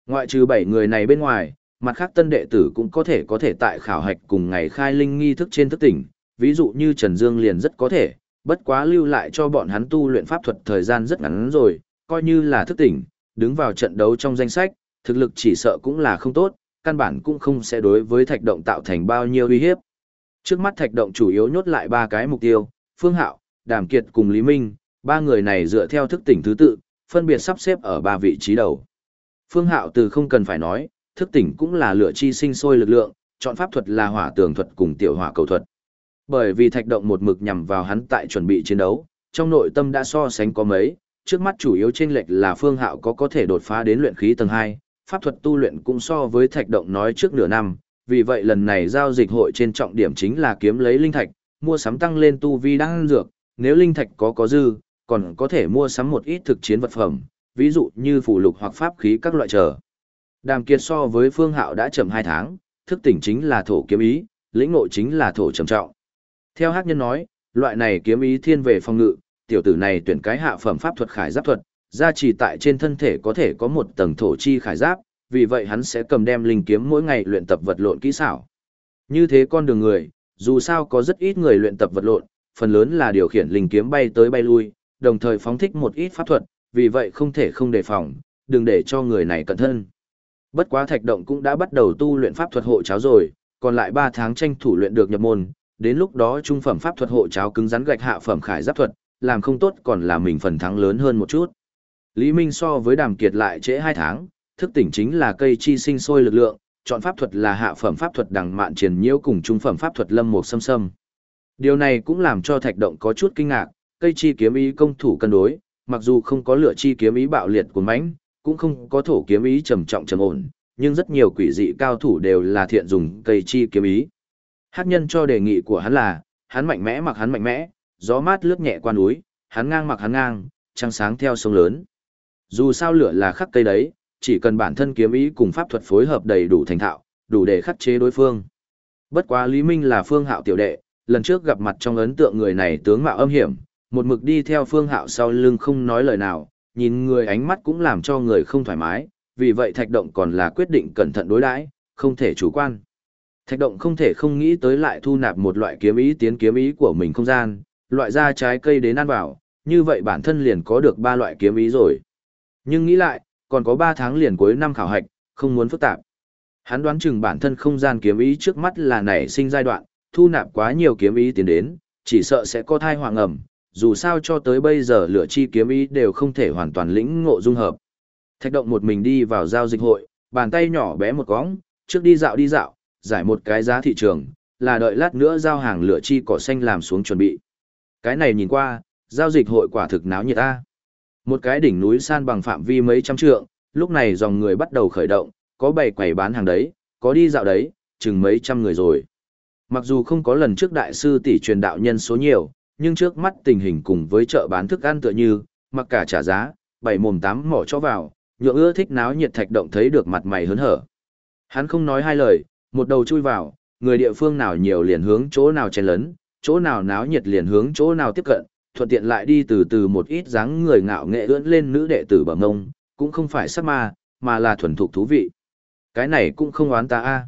Speaker 1: Ngoại trừ 7 người này bên ngoài, mặt khác tân đệ tử cũng có thể có thể tại khảo hạch cùng ngày khai linh nghi thức trên thức tỉnh, ví dụ như Trần Dương liền rất có thể, bất quá lưu lại cho bọn hắn tu luyện pháp thuật thời gian rất ngắn rồi, coi như là thức tỉnh, đứng vào trận đấu trong danh sách, thực lực chỉ sợ cũng là không tốt, căn bản cũng không sẽ đối với thạch động tạo thành bao nhiêu uy hiếp. Trước mắt thạch động chủ yếu nhốt lại ba cái mục tiêu, Phương Hạo, Đàm Kiệt cùng Lý Minh, ba người này dựa theo thức tỉnh thứ tự, phân biệt sắp xếp ở ba vị trí đầu. Phương Hạo từ không cần phải nói, thức tỉnh cũng là lựa chi sinh sôi lực lượng, chọn pháp thuật là hỏa tường thuật cùng tiểu hỏa cầu thuật. Bởi vì thạch động một mực nhằm vào hắn tại chuẩn bị chiến đấu, trong nội tâm đã so sánh có mấy, trước mắt chủ yếu trên lệch là Phương Hạo có có thể đột phá đến luyện khí tầng 2, pháp thuật tu luyện cũng so với thạch động nói trước nửa năm, vì vậy lần này giao dịch hội trên trọng điểm chính là kiếm lấy linh thạch, mua sắm tăng lên tu vi đang dược, nếu linh thạch có có dư, còn có thể mua sắm một ít thực chiến vật phẩm, ví dụ như phù lục hoặc pháp khí các loại trở. Đàm Kiệt so với Phương Hạo đã chậm 2 tháng, thức tỉnh chính là thổ kiếm ý, lĩnh ngộ chính là thổ trầm trọng. Theo Hắc Nhân nói, loại này kiếm ý thiên về phòng ngự, tiểu tử này tuyển cái hạ phẩm pháp thuật khải giáp thuật, gia trì tại trên thân thể có thể có một tầng thổ chi khải giáp, vì vậy hắn sẽ cầm đem linh kiếm mỗi ngày luyện tập vật lộn kỹ xảo. Như thế con đường người, dù sao có rất ít người luyện tập vật lộn, phần lớn là điều khiển linh kiếm bay tới bay lui, đồng thời phóng thích một ít pháp thuật, vì vậy không thể không đề phòng, đừng để cho người này cẩn thân. Bất quá thạch động cũng đã bắt đầu tu luyện pháp thuật hộ cháo rồi, còn lại 3 tháng tranh thủ luyện được nhập môn, đến lúc đó trung phẩm pháp thuật hộ cháo cứng rắn gạch hạ phẩm khải giáp thuật, làm không tốt còn là mình phần thắng lớn hơn một chút. Lý Minh so với Đàm Kiệt lại trễ 2 tháng, thức tỉnh chính là cây chi sinh sôi lực lượng, chọn pháp thuật là hạ phẩm pháp thuật đằng mạn triển nhiễu cùng trung phẩm pháp thuật lâm một xâm xâm. Điều này cũng làm cho thạch động có chút kinh ngạc, cây chi kiếm ý công thủ cân đối, mặc dù không có lửa chi kiếm ý bạo liệt của mãnh, cũng không có thổ kiếm ý trầm trọng trầm ổn, nhưng rất nhiều quỷ dị cao thủ đều là thiện dùng cây chi kiếm ý. Hát nhân cho đề nghị của hắn là, hắn mạnh mẽ mặc hắn mạnh mẽ, gió mát lướt nhẹ qua núi, hắn ngang mặc hắn ngang, trăng sáng theo sông lớn. Dù sao lửa là khắc cây đấy, chỉ cần bản thân kiếm ý cùng pháp thuật phối hợp đầy đủ thành thạo, đủ để khắc chế đối phương. Bất quá Lý Minh là phương hạo tiểu đệ, lần trước gặp mặt trong ấn tượng người này tướng mạo âm hiểm, một mực đi theo phương hạo sau lưng không nói lời nào, nhìn người ánh mắt cũng làm cho người không thoải mái, vì vậy thạch động còn là quyết định cẩn thận đối đãi, không thể chủ quan. Thạch động không thể không nghĩ tới lại thu nạp một loại kiếm ý tiến kiếm ý của mình không gian, loại ra trái cây đến ăn vào, như vậy bản thân liền có được ba loại kiếm ý rồi. Nhưng nghĩ lại, còn có ba tháng liền cuối năm khảo hạch, không muốn phức tạp. Hắn đoán chừng bản thân không gian kiếm ý trước mắt là nảy sinh giai đoạn, thu nạp quá nhiều kiếm ý tiến đến, chỉ sợ sẽ có thai hoàng ẩm, dù sao cho tới bây giờ lửa chi kiếm ý đều không thể hoàn toàn lĩnh ngộ dung hợp. Thạch động một mình đi vào giao dịch hội, bàn tay nhỏ bé một cóng, trước đi dạo đi dạo, giải một cái giá thị trường, là đợi lát nữa giao hàng lửa chi cỏ xanh làm xuống chuẩn bị. Cái này nhìn qua, giao dịch hội quả thực náo nhiệt ta. Một cái đỉnh núi san bằng phạm vi mấy trăm trượng, lúc này dòng người bắt đầu khởi động, có bày quầy bán hàng đấy, có đi dạo đấy, chừng mấy trăm người rồi. Mặc dù không có lần trước đại sư tỷ truyền đạo nhân số nhiều, nhưng trước mắt tình hình cùng với chợ bán thức ăn tựa như, mặc cả trả giá, bảy mồm tám mỏ cho vào, nhượng ưa thích náo nhiệt thạch động thấy được mặt mày hớn hở. Hắn không nói hai lời, một đầu chui vào, người địa phương nào nhiều liền hướng chỗ nào chen lấn, chỗ nào náo nhiệt liền hướng chỗ nào tiếp cận, thuận tiện lại đi từ từ một ít dáng người ngạo nghệ ưỡn lên nữ đệ tử bẩm ngông, cũng không phải sắc ma, mà là thuần thục thú vị. Cái này cũng không oán ta a.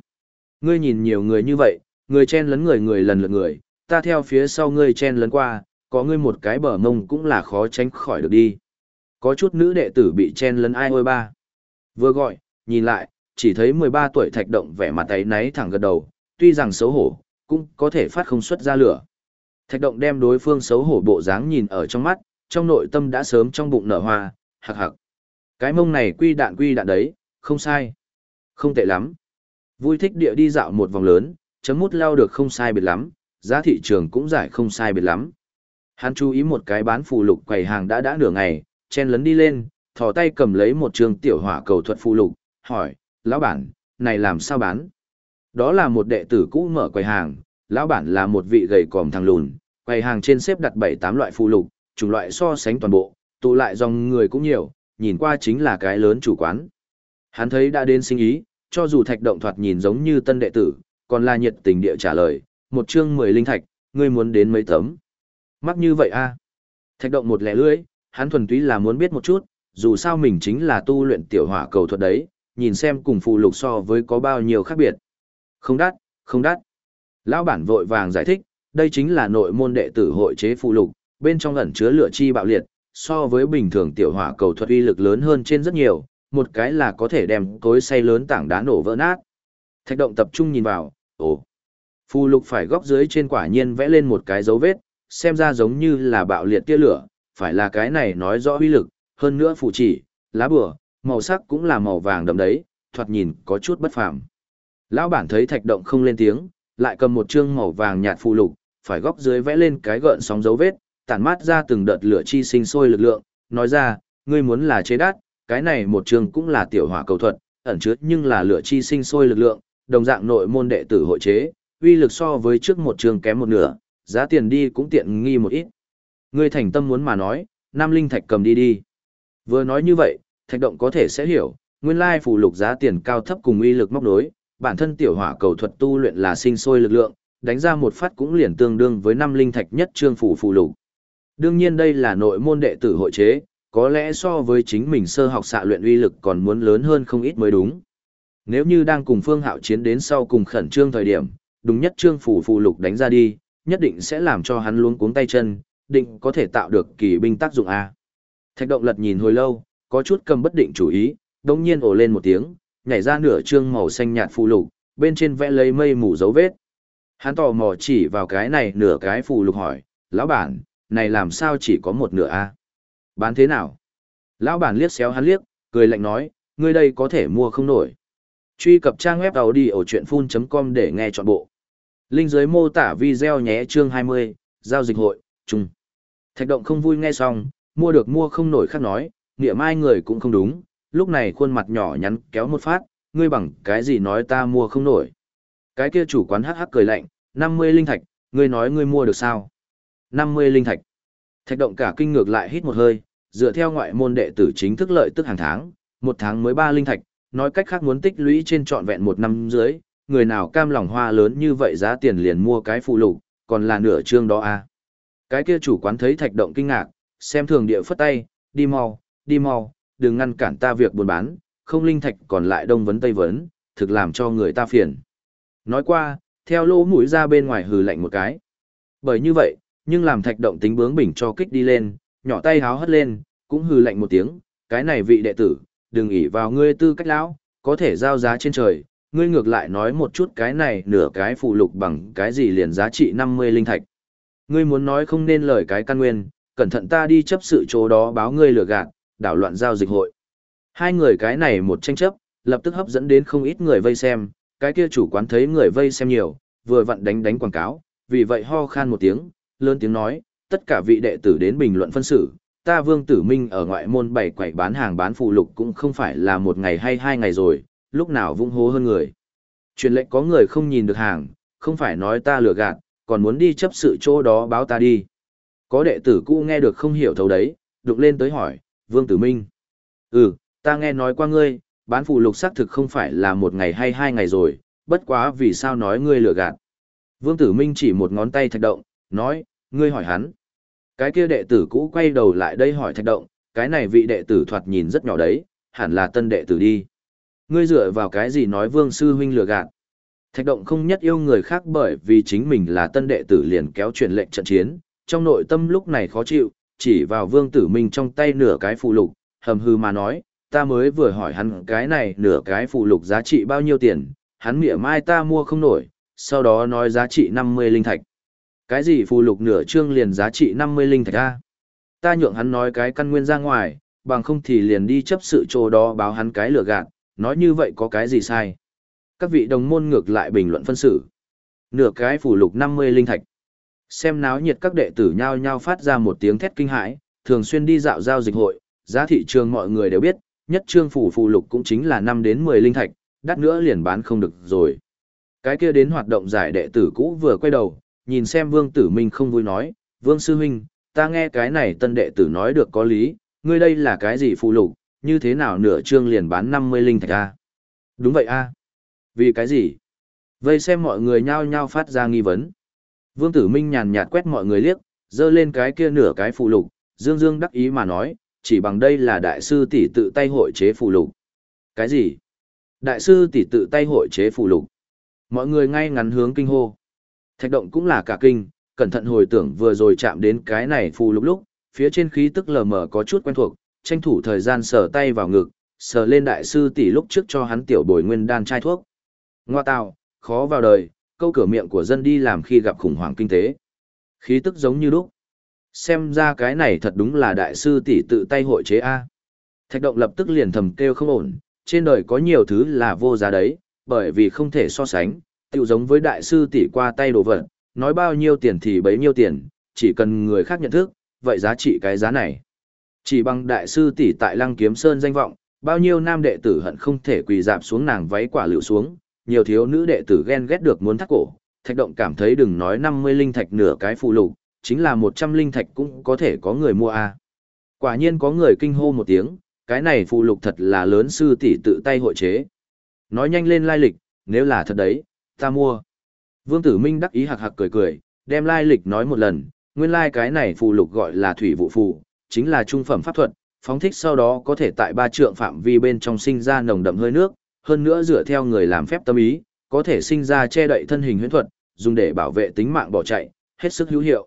Speaker 1: Ngươi nhìn nhiều người như vậy, người chen lấn người người lần lượt người, ta theo phía sau ngươi chen lấn qua, có ngươi một cái bờ mông cũng là khó tránh khỏi được đi. Có chút nữ đệ tử bị chen lấn ai ôi ba. Vừa gọi, nhìn lại, chỉ thấy 13 tuổi thạch động vẻ mặt ấy náy thẳng gật đầu, tuy rằng xấu hổ, cũng có thể phát không xuất ra lửa. Thạch động đem đối phương xấu hổ bộ dáng nhìn ở trong mắt, trong nội tâm đã sớm trong bụng nở hoa, hạc hạc. Cái mông này quy đạn quy đạn đấy, không sai. Không tệ lắm. Vui thích địa đi dạo một vòng lớn, chấm mút leo được không sai biệt lắm, giá thị trường cũng giải không sai biệt lắm. Hắn chú ý một cái bán phù lục quầy hàng đã đã nửa ngày, chen lấn đi lên, thò tay cầm lấy một trường tiểu hỏa cầu thuật phù lục, hỏi, lão bản, này làm sao bán? Đó là một đệ tử cũ mở quầy hàng, lão bản là một vị gầy còm thằng lùn, quầy hàng trên xếp đặt 7-8 loại phù lục, chủng loại so sánh toàn bộ, tụ lại dòng người cũng nhiều, nhìn qua chính là cái lớn chủ quán. Hắn thấy đã đến sinh ý, cho dù thạch động thoạt nhìn giống như tân đệ tử, còn là nhiệt tình địa trả lời, một chương 10 linh thạch, ngươi muốn đến mấy tấm. Mắc như vậy a Thạch động một lẻ lưỡi, hắn thuần túy là muốn biết một chút, dù sao mình chính là tu luyện tiểu hỏa cầu thuật đấy, nhìn xem cùng phù lục so với có bao nhiêu khác biệt. Không đắt, không đắt. Lão bản vội vàng giải thích, đây chính là nội môn đệ tử hội chế phù lục, bên trong ẩn chứa lửa chi bạo liệt, so với bình thường tiểu hỏa cầu thuật uy lực lớn hơn trên rất nhiều, một cái là có thể đem cối xay lớn tảng đá nổ vỡ nát. Thạch động tập trung nhìn vào, ồ. Phù lục phải góc dưới trên quả nhiên vẽ lên một cái dấu vết, xem ra giống như là bạo liệt tia lửa, phải là cái này nói rõ uy lực, hơn nữa phù chỉ, lá bùa, màu sắc cũng là màu vàng đậm đấy, thoạt nhìn có chút bất phàm. Lão bản thấy thạch động không lên tiếng, lại cầm một chương màu vàng nhạt phù lục, phải góc dưới vẽ lên cái gợn sóng dấu vết, tản mát ra từng đợt lửa chi sinh sôi lực lượng, nói ra, ngươi muốn là chế đát, cái này một chương cũng là tiểu hỏa cầu thuật, ẩn chứa nhưng là lửa chi sinh sôi lực lượng, đồng dạng nội môn đệ tử hội chế, uy lực so với trước một trường kém một nửa, giá tiền đi cũng tiện nghi một ít. Ngươi thành tâm muốn mà nói, Nam Linh Thạch cầm đi đi. Vừa nói như vậy, Thạch Động có thể sẽ hiểu, nguyên lai phù lục giá tiền cao thấp cùng uy lực móc đối, bản thân tiểu hỏa cầu thuật tu luyện là sinh sôi lực lượng, đánh ra một phát cũng liền tương đương với năm linh thạch nhất trương phủ phù lục. Đương nhiên đây là nội môn đệ tử hội chế, có lẽ so với chính mình sơ học xạ luyện uy lực còn muốn lớn hơn không ít mới đúng. Nếu như đang cùng Phương Hạo chiến đến sau cùng khẩn trương thời điểm, đúng nhất trương phủ phù lục đánh ra đi, nhất định sẽ làm cho hắn luống cuống tay chân, định có thể tạo được kỳ binh tác dụng a. Thạch động lật nhìn hồi lâu, có chút cầm bất định chủ ý, đống nhiên ồ lên một tiếng, nhảy ra nửa trương màu xanh nhạt phù lục, bên trên vẽ lấy mây mù dấu vết. Hắn tò mò chỉ vào cái này nửa cái phù lục hỏi, lão bản, này làm sao chỉ có một nửa a? Bán thế nào? Lão bản liếc xéo hắn liếc, cười lạnh nói, ngươi đây có thể mua không nổi. Truy cập trang web đầu đi ở chuyện full.com để nghe trọn bộ. Linh dưới mô tả video nhé chương 20, giao dịch hội, chung. Thạch động không vui nghe xong, mua được mua không nổi khác nói, nghĩa mai người cũng không đúng, lúc này khuôn mặt nhỏ nhắn kéo một phát, ngươi bằng cái gì nói ta mua không nổi. Cái kia chủ quán hắc hắc cười lạnh, 50 linh thạch, ngươi nói ngươi mua được sao? 50 linh thạch. Thạch động cả kinh ngược lại hít một hơi, dựa theo ngoại môn đệ tử chính thức lợi tức hàng tháng, một tháng mới 3 linh thạch, nói cách khác muốn tích lũy trên trọn vẹn một năm dưới, người nào cam lòng hoa lớn như vậy giá tiền liền mua cái phụ lục, còn là nửa chương đó à. Cái kia chủ quán thấy thạch động kinh ngạc, xem thường địa phất tay, đi mau, đi mau, đừng ngăn cản ta việc buôn bán, không linh thạch còn lại đông vấn tây vấn, thực làm cho người ta phiền. Nói qua, theo lỗ mũi ra bên ngoài hừ lạnh một cái. Bởi như vậy, nhưng làm thạch động tính bướng bỉnh cho kích đi lên, nhỏ tay háo hất lên, cũng hừ lạnh một tiếng, cái này vị đệ tử, đừng ỷ vào ngươi tư cách lão, có thể giao giá trên trời, ngươi ngược lại nói một chút cái này nửa cái phụ lục bằng cái gì liền giá trị 50 linh thạch. Ngươi muốn nói không nên lời cái căn nguyên, cẩn thận ta đi chấp sự chỗ đó báo ngươi lừa gạt, đảo loạn giao dịch hội. Hai người cái này một tranh chấp, lập tức hấp dẫn đến không ít người vây xem, cái kia chủ quán thấy người vây xem nhiều, vừa vặn đánh đánh quảng cáo, vì vậy ho khan một tiếng, lớn tiếng nói, tất cả vị đệ tử đến bình luận phân xử, ta Vương Tử Minh ở ngoại môn bảy quầy bán hàng bán phụ lục cũng không phải là một ngày hay hai ngày rồi, lúc nào vung hố hơn người. Truyền lệnh có người không nhìn được hàng, không phải nói ta lừa gạt, còn muốn đi chấp sự chỗ đó báo ta đi. Có đệ tử cũ nghe được không hiểu thấu đấy, đụng lên tới hỏi, Vương Tử Minh. Ừ, ta nghe nói qua ngươi, bán phụ lục xác thực không phải là một ngày hay hai ngày rồi, bất quá vì sao nói ngươi lừa gạt. Vương Tử Minh chỉ một ngón tay thạch động, nói, ngươi hỏi hắn. Cái kia đệ tử cũ quay đầu lại đây hỏi thạch động, cái này vị đệ tử thoạt nhìn rất nhỏ đấy, hẳn là tân đệ tử đi. Ngươi dựa vào cái gì nói vương sư huynh lừa gạt. Thạch động không nhất yêu người khác bởi vì chính mình là tân đệ tử liền kéo chuyển lệnh trận chiến, trong nội tâm lúc này khó chịu, chỉ vào vương tử minh trong tay nửa cái phụ lục, hầm hư mà nói, ta mới vừa hỏi hắn cái này nửa cái phụ lục giá trị bao nhiêu tiền, hắn mỉa mai ta mua không nổi, sau đó nói giá trị 50 linh thạch. Cái gì phù lục nửa chương liền giá trị 50 linh thạch a? Ta nhượng hắn nói cái căn nguyên ra ngoài, bằng không thì liền đi chấp sự chỗ đó báo hắn cái lừa gạt, nói như vậy có cái gì sai. Các vị đồng môn ngược lại bình luận phân xử. Nửa cái phù lục 50 linh thạch. Xem náo nhiệt các đệ tử nhao nhao phát ra một tiếng thét kinh hãi, thường xuyên đi dạo giao dịch hội, giá thị trường mọi người đều biết, nhất trương phủ phù lục cũng chính là 5 đến 10 linh thạch, đắt nữa liền bán không được rồi. Cái kia đến hoạt động giải đệ tử cũ vừa quay đầu, nhìn xem Vương Tử Minh không vui nói, Vương Sư Huynh, ta nghe cái này tân đệ tử nói được có lý, ngươi đây là cái gì phụ lục, như thế nào nửa trương liền bán 50 linh thạch a? Đúng vậy a. Vì cái gì? Vây xem mọi người nhao nhao phát ra nghi vấn. Vương Tử Minh nhàn nhạt quét mọi người liếc, dơ lên cái kia nửa cái phụ lục, dương dương đắc ý mà nói, chỉ bằng đây là đại sư tỷ tự tay hội chế phụ lục. Cái gì? Đại sư tỷ tự tay hội chế phụ lục. Mọi người ngay ngắn hướng kinh hô. Thạch động cũng là cả kinh, cẩn thận hồi tưởng vừa rồi chạm đến cái này phù lục lúc, phía trên khí tức lờ mờ có chút quen thuộc, tranh thủ thời gian sờ tay vào ngực, sờ lên đại sư tỷ lúc trước cho hắn tiểu bồi nguyên đan chai thuốc. Ngoa tạo, khó vào đời, câu cửa miệng của dân đi làm khi gặp khủng hoảng kinh tế. Khí tức giống như lúc. Xem ra cái này thật đúng là đại sư tỷ tự tay hội chế A. Thạch động lập tức liền thầm kêu không ổn, trên đời có nhiều thứ là vô giá đấy, bởi vì không thể so sánh, tự giống với đại sư tỷ qua tay đồ vật, nói bao nhiêu tiền thì bấy nhiêu tiền, chỉ cần người khác nhận thức, vậy giá trị cái giá này. Chỉ bằng đại sư tỷ tại Lăng Kiếm Sơn danh vọng, bao nhiêu nam đệ tử hận không thể quỳ dạp xuống nàng váy quả lựu xuống, nhiều thiếu nữ đệ tử ghen ghét được muốn thắt cổ, thạch động cảm thấy đừng nói 50 linh thạch nửa cái phụ lục, chính là 100 linh thạch cũng có thể có người mua a. À. Quả nhiên có người kinh hô một tiếng, cái này phụ lục thật là lớn sư tỷ tự tay hội chế. Nói nhanh lên lai lịch, nếu là thật đấy, ta mua. Vương Tử Minh đắc ý hạc hạc cười cười, đem lai lịch nói một lần, nguyên lai cái này phụ lục gọi là thủy vụ phù, chính là trung phẩm pháp thuật, phóng thích sau đó có thể tại ba trượng phạm vi bên trong sinh ra nồng đậm hơi nước, hơn nữa dựa theo người làm phép tâm ý, có thể sinh ra che đậy thân hình huyễn thuật, dùng để bảo vệ tính mạng bỏ chạy, hết sức hữu hiệu.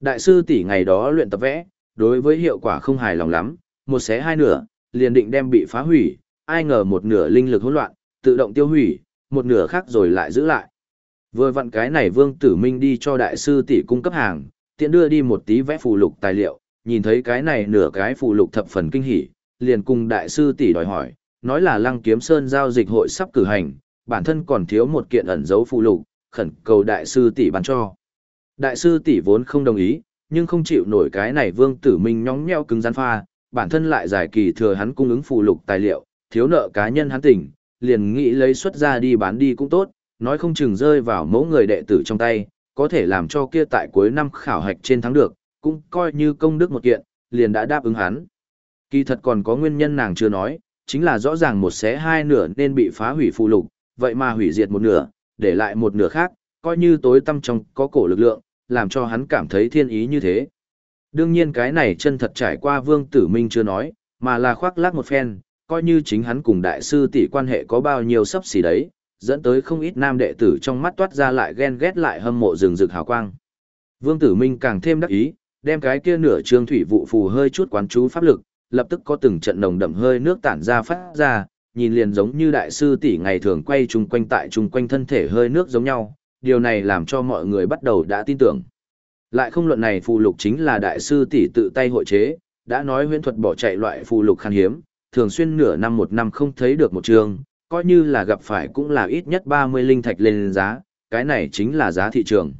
Speaker 1: Đại sư tỷ ngày đó luyện tập vẽ, đối với hiệu quả không hài lòng lắm, một xé hai nửa, liền định đem bị phá hủy, ai ngờ một nửa linh lực hỗn loạn, tự động tiêu hủy, một nửa khác rồi lại giữ lại. Vừa vặn cái này Vương Tử Minh đi cho đại sư tỷ cung cấp hàng, tiện đưa đi một tí vẽ phù lục tài liệu, nhìn thấy cái này nửa cái phù lục thập phần kinh hỉ, liền cùng đại sư tỷ đòi hỏi, nói là Lăng Kiếm Sơn giao dịch hội sắp cử hành, bản thân còn thiếu một kiện ẩn dấu phù lục, khẩn cầu đại sư tỷ ban cho. Đại sư tỷ vốn không đồng ý, nhưng không chịu nổi cái này Vương Tử Minh nhõng nhẽo cứng rắn pha, bản thân lại giải kỳ thừa hắn cung ứng phù lục tài liệu, thiếu nợ cá nhân hắn tỉnh, liền nghĩ lấy xuất ra đi bán đi cũng tốt, nói không chừng rơi vào mẫu người đệ tử trong tay, có thể làm cho kia tại cuối năm khảo hạch trên thắng được, cũng coi như công đức một kiện, liền đã đáp ứng hắn. Kỳ thật còn có nguyên nhân nàng chưa nói, chính là rõ ràng một xé hai nửa nên bị phá hủy phụ lục, vậy mà hủy diệt một nửa, để lại một nửa khác, coi như tối tâm trong có cổ lực lượng, làm cho hắn cảm thấy thiên ý như thế. Đương nhiên cái này chân thật trải qua Vương Tử Minh chưa nói, mà là khoác lác một phen, coi như chính hắn cùng đại sư tỷ quan hệ có bao nhiêu sấp xỉ đấy, dẫn tới không ít nam đệ tử trong mắt toát ra lại ghen ghét lại hâm mộ rừng rực hào quang. Vương Tử Minh càng thêm đắc ý, đem cái kia nửa trương thủy vụ phù hơi chút quán chú pháp lực, lập tức có từng trận nồng đậm hơi nước tản ra phát ra, nhìn liền giống như đại sư tỷ ngày thường quay chung quanh tại chung quanh thân thể hơi nước giống nhau, điều này làm cho mọi người bắt đầu đã tin tưởng. Lại không luận này phù lục chính là đại sư tỷ tự tay hội chế, đã nói huyễn thuật bỏ chạy loại phù lục khan hiếm, thường xuyên nửa năm một năm không thấy được một trường, coi như là gặp phải cũng là ít nhất 30 linh thạch lên giá, cái này chính là giá thị trường.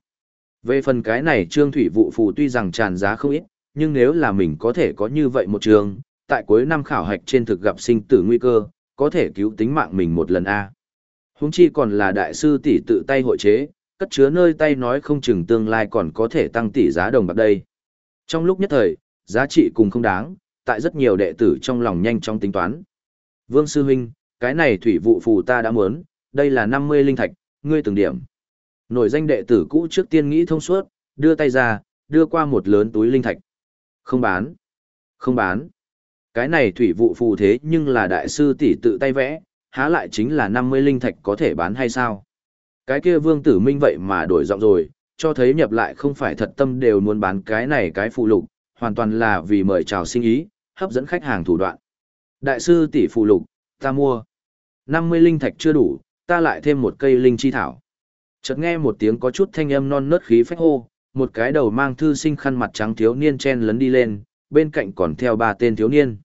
Speaker 1: Về phần cái này trương thủy vụ phù tuy rằng tràn giá không ít, nhưng nếu là mình có thể có như vậy một trường, tại cuối năm khảo hạch trên thực gặp sinh tử nguy cơ, có thể cứu tính mạng mình một lần a. Huống chi còn là đại sư tỷ tự tay hội chế, cất chứa nơi tay nói không chừng tương lai còn có thể tăng tỷ giá đồng bạc đây. Trong lúc nhất thời, giá trị cùng không đáng, tại rất nhiều đệ tử trong lòng nhanh chóng tính toán. Vương sư huynh, cái này thủy vụ phù ta đã muốn, đây là 50 linh thạch, ngươi từng điểm. Nổi danh đệ tử cũ trước tiên nghĩ thông suốt, đưa tay ra, đưa qua một lớn túi linh thạch. Không bán. Không bán. Cái này thủy vụ phù thế nhưng là đại sư tỷ tự tay vẽ, há lại chính là 50 linh thạch có thể bán hay sao? Cái kia vương tử minh vậy mà đổi giọng rồi, cho thấy nhập lại không phải thật tâm đều muốn bán cái này cái phụ lục, hoàn toàn là vì mời chào sinh ý, hấp dẫn khách hàng thủ đoạn. Đại sư tỷ phụ lục, ta mua. 50 linh thạch chưa đủ, ta lại thêm một cây linh chi thảo. Chợt nghe một tiếng có chút thanh âm non nớt khí phách hô, một cái đầu mang thư sinh khăn mặt trắng thiếu niên chen lấn đi lên, bên cạnh còn theo ba tên thiếu niên.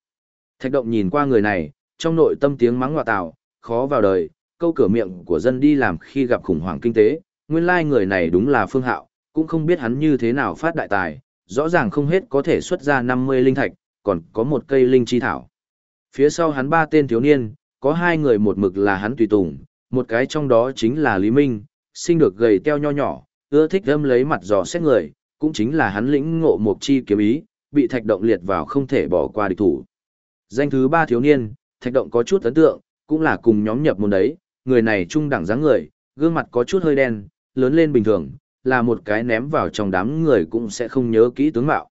Speaker 1: Thạch động nhìn qua người này, trong nội tâm tiếng mắng ngọa tạo, khó vào đời, câu cửa miệng của dân đi làm khi gặp khủng hoảng kinh tế, nguyên lai người này đúng là phương hạo, cũng không biết hắn như thế nào phát đại tài, rõ ràng không hết có thể xuất ra 50 linh thạch, còn có một cây linh chi thảo. Phía sau hắn ba tên thiếu niên, có hai người một mực là hắn tùy tùng, một cái trong đó chính là Lý Minh, sinh được gầy teo nho nhỏ, ưa thích âm lấy mặt dò xét người, cũng chính là hắn lĩnh ngộ một chi kiếm ý, bị thạch động liệt vào không thể bỏ qua địch thủ. Danh thứ ba thiếu niên, thạch động có chút ấn tượng, cũng là cùng nhóm nhập môn đấy, người này trung đẳng dáng người, gương mặt có chút hơi đen, lớn lên bình thường, là một cái ném vào trong đám người cũng sẽ không nhớ kỹ tướng mạo.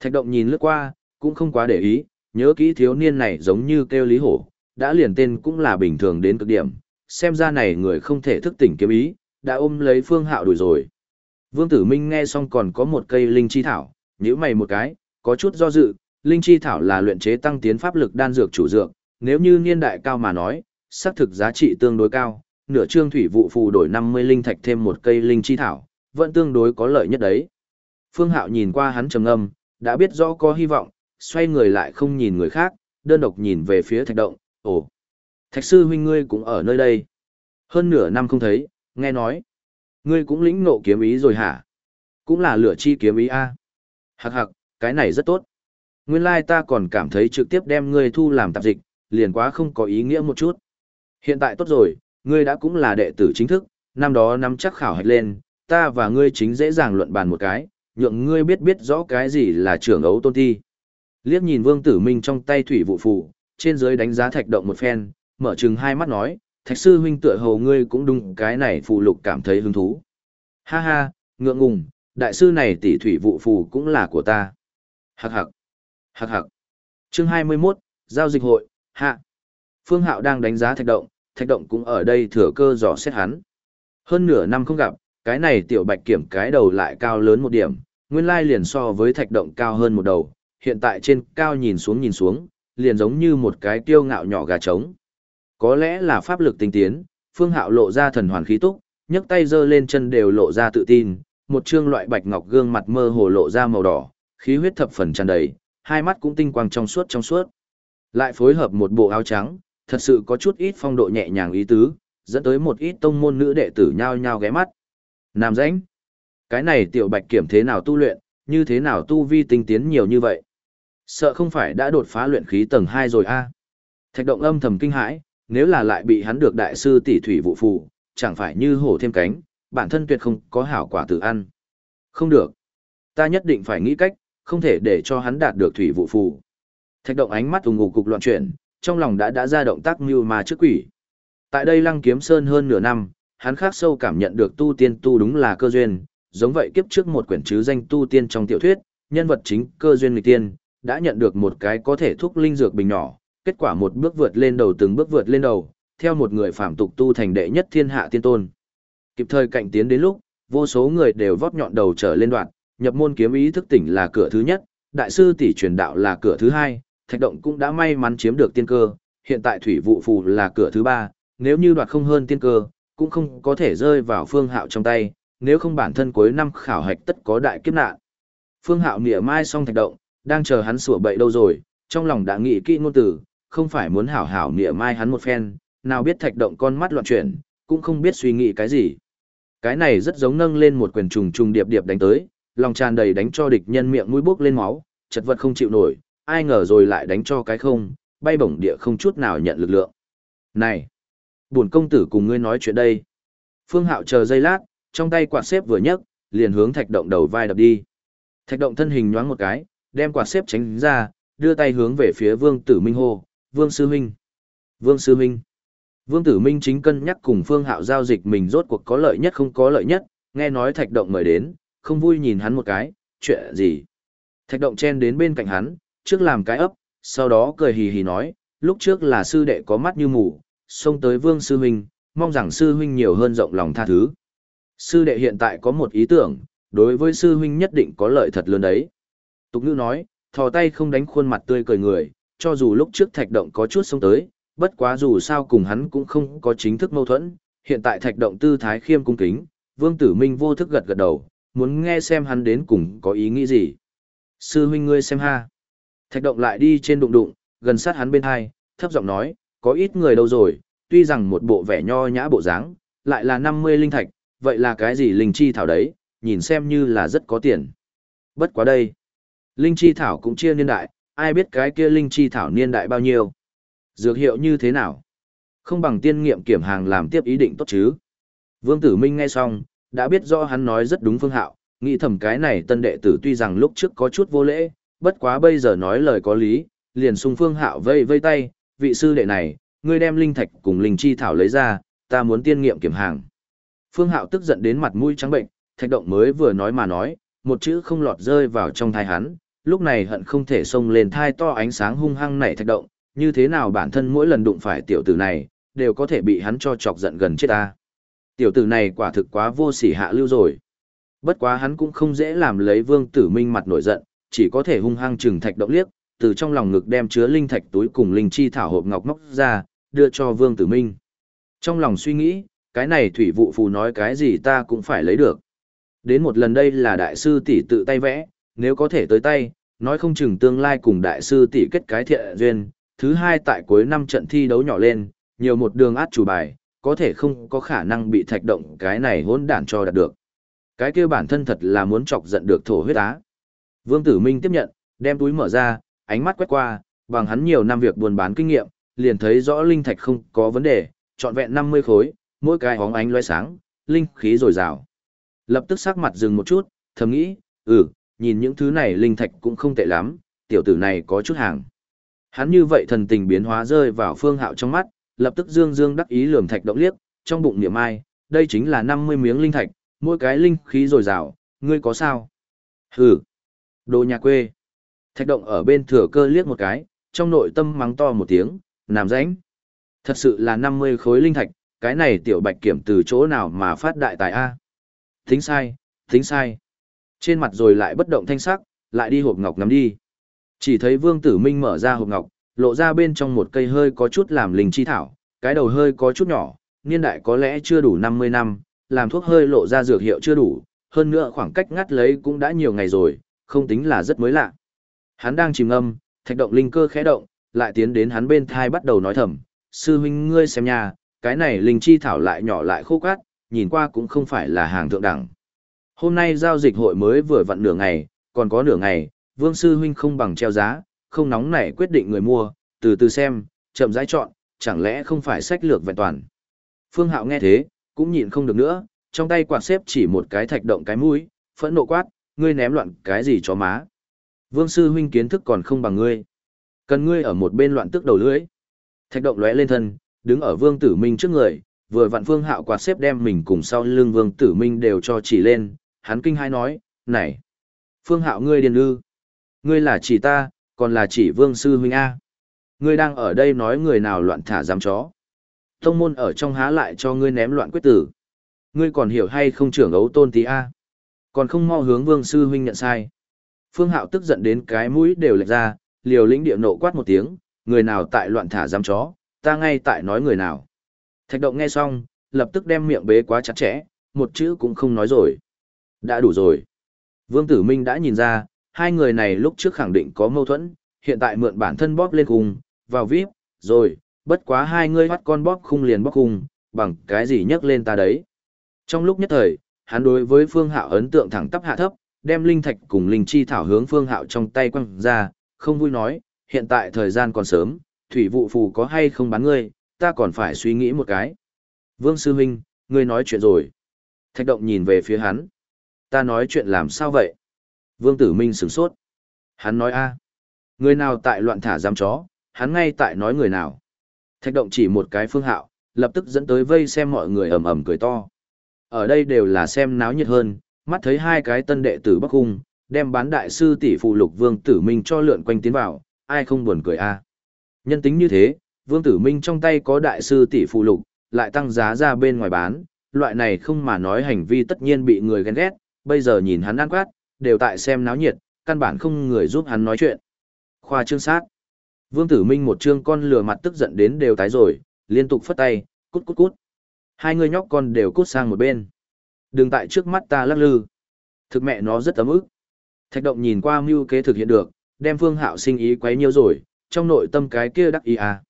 Speaker 1: Thạch động nhìn lướt qua, cũng không quá để ý, nhớ kỹ thiếu niên này giống như kêu lý hổ, đã liền tên cũng là bình thường đến cực điểm, xem ra này người không thể thức tỉnh kiếm ý, đã ôm lấy phương hạo đuổi rồi. Vương Tử Minh nghe xong còn có một cây linh chi thảo, nhíu mày một cái, có chút do dự, linh chi thảo là luyện chế tăng tiến pháp lực đan dược chủ dược, nếu như niên đại cao mà nói, xác thực giá trị tương đối cao, nửa trương thủy vụ phù đổi 50 linh thạch thêm một cây linh chi thảo, vẫn tương đối có lợi nhất đấy. Phương Hạo nhìn qua hắn trầm ngâm, đã biết rõ có hy vọng, xoay người lại không nhìn người khác, đơn độc nhìn về phía thạch động, ồ, thạch sư huynh ngươi cũng ở nơi đây. Hơn nửa năm không thấy, nghe nói, ngươi cũng lĩnh ngộ kiếm ý rồi hả? Cũng là lửa chi kiếm ý a. À? Hạc hạc, cái này rất tốt. Nguyên lai ta còn cảm thấy trực tiếp đem ngươi thu làm tạp dịch, liền quá không có ý nghĩa một chút. Hiện tại tốt rồi, ngươi đã cũng là đệ tử chính thức, năm đó nắm chắc khảo hạch lên, ta và ngươi chính dễ dàng luận bàn một cái, nhượng ngươi biết biết rõ cái gì là trưởng ấu tôn thi. Liếc nhìn Vương Tử Minh trong tay thủy vụ phù, trên dưới đánh giá thạch động một phen, mở chừng hai mắt nói, thạch sư huynh tựa hồ ngươi cũng đúng cái này phù lục cảm thấy hứng thú. Ha ha, ngượng ngùng, đại sư này tỷ thủy vụ phù cũng là của ta. Hạc hạc, hạc hạc. Chương 21, Giao dịch hội, hạ. Phương Hạo đang đánh giá thạch động, thạch động cũng ở đây thừa cơ dò xét hắn. Hơn nửa năm không gặp, cái này tiểu bạch kiểm cái đầu lại cao lớn một điểm, nguyên lai liền so với thạch động cao hơn một đầu, hiện tại trên cao nhìn xuống nhìn xuống, liền giống như một cái tiêu ngạo nhỏ gà trống. Có lẽ là pháp lực tinh tiến, phương hạo lộ ra thần hoàn khí túc, nhấc tay giơ lên chân đều lộ ra tự tin, một trương loại bạch ngọc gương mặt mơ hồ lộ ra màu đỏ, khí huyết thập phần tràn đầy, hai mắt cũng tinh quang trong suốt trong suốt. Lại phối hợp một bộ áo trắng, thật sự có chút ít phong độ nhẹ nhàng ý tứ, dẫn tới một ít tông môn nữ đệ tử nhao nhao ghé mắt. Nam rãnh. Cái này tiểu bạch kiểm thế nào tu luyện, như thế nào tu vi tinh tiến nhiều như vậy? Sợ không phải đã đột phá luyện khí tầng 2 rồi a Thạch động âm thầm kinh hãi, nếu là lại bị hắn được đại sư tỷ thủy vụ phù, chẳng phải như hổ thêm cánh, bản thân tuyệt không có hảo quả tự ăn. Không được. Ta nhất định phải nghĩ cách, không thể để cho hắn đạt được thủy vụ phù. Thạch động ánh mắt ùng ngục cục loạn chuyển, trong lòng đã đã ra động tác mưu mà trước quỷ. Tại đây lăng kiếm sơn hơn nửa năm, hắn khác sâu cảm nhận được tu tiên tu đúng là cơ duyên, giống vậy kiếp trước một quyển chứ danh tu tiên trong tiểu thuyết, nhân vật chính cơ duyên người tiên, đã nhận được một cái có thể thúc linh dược bình nhỏ, kết quả một bước vượt lên đầu từng bước vượt lên đầu, theo một người phạm tục tu thành đệ nhất thiên hạ tiên tôn. Kịp thời cạnh tiến đến lúc, vô số người đều vót nhọn đầu trở lên đoạn, nhập môn kiếm ý thức tỉnh là cửa thứ nhất, đại sư tỷ truyền đạo là cửa thứ hai, thạch động cũng đã may mắn chiếm được tiên cơ, hiện tại thủy vụ phù là cửa thứ ba, nếu như đoạt không hơn tiên cơ, cũng không có thể rơi vào phương hạo trong tay, nếu không bản thân cuối năm khảo hạch tất có đại kiếp nạn. Phương hạo nịa mai xong thạch động, đang chờ hắn sủa bậy đâu rồi, trong lòng đã nghĩ kỹ ngôn từ, không phải muốn hảo hảo nịa mai hắn một phen, nào biết thạch động con mắt loạn chuyển, cũng không biết suy nghĩ cái gì. Cái này rất giống nâng lên một quyền trùng trùng điệp điệp đánh tới, lòng tràn đầy đánh cho địch nhân miệng mũi bốc lên máu, chật vật không chịu nổi, ai ngờ rồi lại đánh cho cái không, bay bổng địa không chút nào nhận lực lượng. Này, buồn công tử cùng ngươi nói chuyện đây. Phương Hạo chờ giây lát, trong tay quạt xếp vừa nhấc, liền hướng thạch động đầu vai đập đi. Thạch động thân hình nhoáng một cái, đem quạt xếp tránh ra, đưa tay hướng về phía Vương Tử Minh hô, "Vương sư huynh." "Vương sư huynh." Vương Tử Minh chính cân nhắc cùng Phương Hạo giao dịch mình rốt cuộc có lợi nhất không có lợi nhất, nghe nói Thạch động mời đến, không vui nhìn hắn một cái, "Chuyện gì?" Thạch động chen đến bên cạnh hắn, trước làm cái ấp, sau đó cười hì hì nói, lúc trước là sư đệ có mắt như mù, xông tới vương sư huynh, mong rằng sư huynh nhiều hơn rộng lòng tha thứ. Sư đệ hiện tại có một ý tưởng, đối với sư huynh nhất định có lợi thật lớn đấy. Tục ngữ nói, thò tay không đánh khuôn mặt tươi cười người, cho dù lúc trước thạch động có chút xông tới, bất quá dù sao cùng hắn cũng không có chính thức mâu thuẫn, hiện tại thạch động tư thái khiêm cung kính, vương tử minh vô thức gật gật đầu, muốn nghe xem hắn đến cùng có ý nghĩ gì. Sư huynh ngươi xem ha. Thạch động lại đi trên đụng đụng, gần sát hắn bên hai, thấp giọng nói, có ít người đâu rồi, tuy rằng một bộ vẻ nho nhã bộ dáng, lại là 50 linh thạch, vậy là cái gì linh chi thảo đấy, nhìn xem như là rất có tiền. Bất quá đây, linh chi thảo cũng chia niên đại, ai biết cái kia linh chi thảo niên đại bao nhiêu. Dược hiệu như thế nào? Không bằng tiên nghiệm kiểm hàng làm tiếp ý định tốt chứ. Vương Tử Minh nghe xong, đã biết rõ hắn nói rất đúng phương hạo, nghĩ thầm cái này tân đệ tử tuy rằng lúc trước có chút vô lễ, bất quá bây giờ nói lời có lý, liền sung phương hạo vây vây tay, vị sư đệ này, ngươi đem linh thạch cùng linh chi thảo lấy ra, ta muốn tiên nghiệm kiểm hàng. Phương hạo tức giận đến mặt mũi trắng bệnh, thạch động mới vừa nói mà nói, một chữ không lọt rơi vào trong thai hắn, lúc này hận không thể xông lên thai to ánh sáng hung hăng nảy thạch động, như thế nào bản thân mỗi lần đụng phải tiểu tử này, đều có thể bị hắn cho chọc giận gần chết ta. Tiểu tử này quả thực quá vô sỉ hạ lưu rồi. Bất quá hắn cũng không dễ làm lấy vương tử minh mặt nổi giận, chỉ có thể hung hăng trừng thạch động liếc, từ trong lòng ngực đem chứa linh thạch túi cùng linh chi thảo hộp ngọc móc ra, đưa cho vương tử minh. Trong lòng suy nghĩ, cái này thủy vụ phù nói cái gì ta cũng phải lấy được. Đến một lần đây là đại sư tỷ tự tay vẽ, nếu có thể tới tay, nói không chừng tương lai cùng đại sư tỷ kết cái thiện duyên. Thứ hai tại cuối năm trận thi đấu nhỏ lên, nhiều một đường át chủ bài, có thể không có khả năng bị thạch động cái này hỗn đản cho đạt được. Cái kia bản thân thật là muốn chọc giận được thổ huyết á. Vương Tử Minh tiếp nhận, đem túi mở ra, ánh mắt quét qua, bằng hắn nhiều năm việc buôn bán kinh nghiệm, liền thấy rõ linh thạch không có vấn đề, trọn vẹn 50 khối, mỗi cái hóng ánh loé sáng, linh khí dồi dào. Lập tức sắc mặt dừng một chút, thầm nghĩ, ừ, nhìn những thứ này linh thạch cũng không tệ lắm, tiểu tử này có chút hàng. Hắn như vậy thần tình biến hóa rơi vào phương hạo trong mắt, lập tức dương dương đắc ý lườm thạch động liếc, trong bụng niệm ai, đây chính là 50 miếng linh thạch, mỗi cái linh khí dồi dào, ngươi có sao? Hừ, đồ nhà quê. Thạch động ở bên thừa cơ liếc một cái, trong nội tâm mắng to một tiếng, nằm rãnh. Thật sự là 50 khối linh thạch, cái này tiểu bạch kiểm từ chỗ nào mà phát đại tài A. thính sai, thính sai. Trên mặt rồi lại bất động thanh sắc, lại đi hộp ngọc ngắm đi. Chỉ thấy Vương Tử Minh mở ra hộp ngọc, lộ ra bên trong một cây hơi có chút làm linh chi thảo, cái đầu hơi có chút nhỏ, niên đại có lẽ chưa đủ 50 năm, làm thuốc hơi lộ ra dược hiệu chưa đủ, hơn nữa khoảng cách ngắt lấy cũng đã nhiều ngày rồi, không tính là rất mới lạ. Hắn đang chìm ngâm, thạch động linh cơ khẽ động, lại tiến đến hắn bên thai bắt đầu nói thầm, sư huynh ngươi xem nha, cái này linh chi thảo lại nhỏ lại khô cát, nhìn qua cũng không phải là hàng thượng đẳng. Hôm nay giao dịch hội mới vừa vặn nửa ngày, còn có nửa ngày, vương sư huynh không bằng treo giá, không nóng nảy quyết định người mua, từ từ xem, chậm rãi chọn, chẳng lẽ không phải sách lược vẹn toàn. Phương Hạo nghe thế, cũng nhịn không được nữa, trong tay quạt xếp chỉ một cái thạch động cái mũi, phẫn nộ quát, ngươi ném loạn cái gì cho má. Vương sư huynh kiến thức còn không bằng ngươi. Cần ngươi ở một bên loạn tức đầu lưỡi. Thạch động lóe lên thân, đứng ở Vương Tử Minh trước người, vừa vặn Phương Hạo quạt xếp đem mình cùng sau lưng Vương Tử Minh đều cho chỉ lên, hắn kinh hai nói, "Này, Phương Hạo ngươi điên ư? Ngươi là chỉ ta, còn là chỉ Vương sư huynh a? Ngươi đang ở đây nói người nào loạn thả dám chó? Tông môn ở trong há lại cho ngươi ném loạn quyết tử. Ngươi còn hiểu hay không trưởng ấu tôn tí a? Còn không mau hướng Vương sư huynh nhận sai." Phương Hạo tức giận đến cái mũi đều lệch ra, liều lĩnh địa nộ quát một tiếng, người nào tại loạn thả giam chó, ta ngay tại nói người nào. Thạch động nghe xong, lập tức đem miệng bế quá chặt chẽ, một chữ cũng không nói rồi. Đã đủ rồi. Vương Tử Minh đã nhìn ra, hai người này lúc trước khẳng định có mâu thuẫn, hiện tại mượn bản thân bóp lên cùng, vào vip, rồi, bất quá hai người bắt con bóp khung liền bóp khung, bằng cái gì nhắc lên ta đấy. Trong lúc nhất thời, hắn đối với Phương Hạo ấn tượng thẳng tắp hạ thấp, đem linh thạch cùng linh chi thảo hướng Phương Hạo trong tay quăng ra, không vui nói, hiện tại thời gian còn sớm, thủy vụ phù có hay không bán ngươi, ta còn phải suy nghĩ một cái. Vương Sư Huynh, ngươi nói chuyện rồi. Thạch động nhìn về phía hắn. Ta nói chuyện làm sao vậy? Vương Tử Minh sửng sốt. Hắn nói a, Người nào tại loạn thả giam chó, hắn ngay tại nói người nào. Thạch động chỉ một cái phương hạo, lập tức dẫn tới vây xem mọi người ầm ầm cười to. Ở đây đều là xem náo nhiệt hơn, mắt thấy hai cái tân đệ tử Bắc hung đem bán đại sư tỷ phụ lục Vương Tử Minh cho lượn quanh tiến vào, ai không buồn cười a. Nhân tính như thế, Vương Tử Minh trong tay có đại sư tỷ phụ lục, lại tăng giá ra bên ngoài bán, loại này không mà nói hành vi tất nhiên bị người ghen ghét, bây giờ nhìn hắn ăn quát, đều tại xem náo nhiệt, căn bản không người giúp hắn nói chuyện. Khoa trương sát. Vương Tử Minh một trương con lừa mặt tức giận đến đều tái rồi, liên tục phất tay, cút cút cút. Hai người nhóc con đều cút sang một bên. Đừng tại trước mắt ta lắc lư. Thực mẹ nó rất ấm ức. Thạch động nhìn qua mưu kế thực hiện được, đem phương hạo sinh ý quấy nhiêu rồi, trong nội tâm cái kia đắc ý à.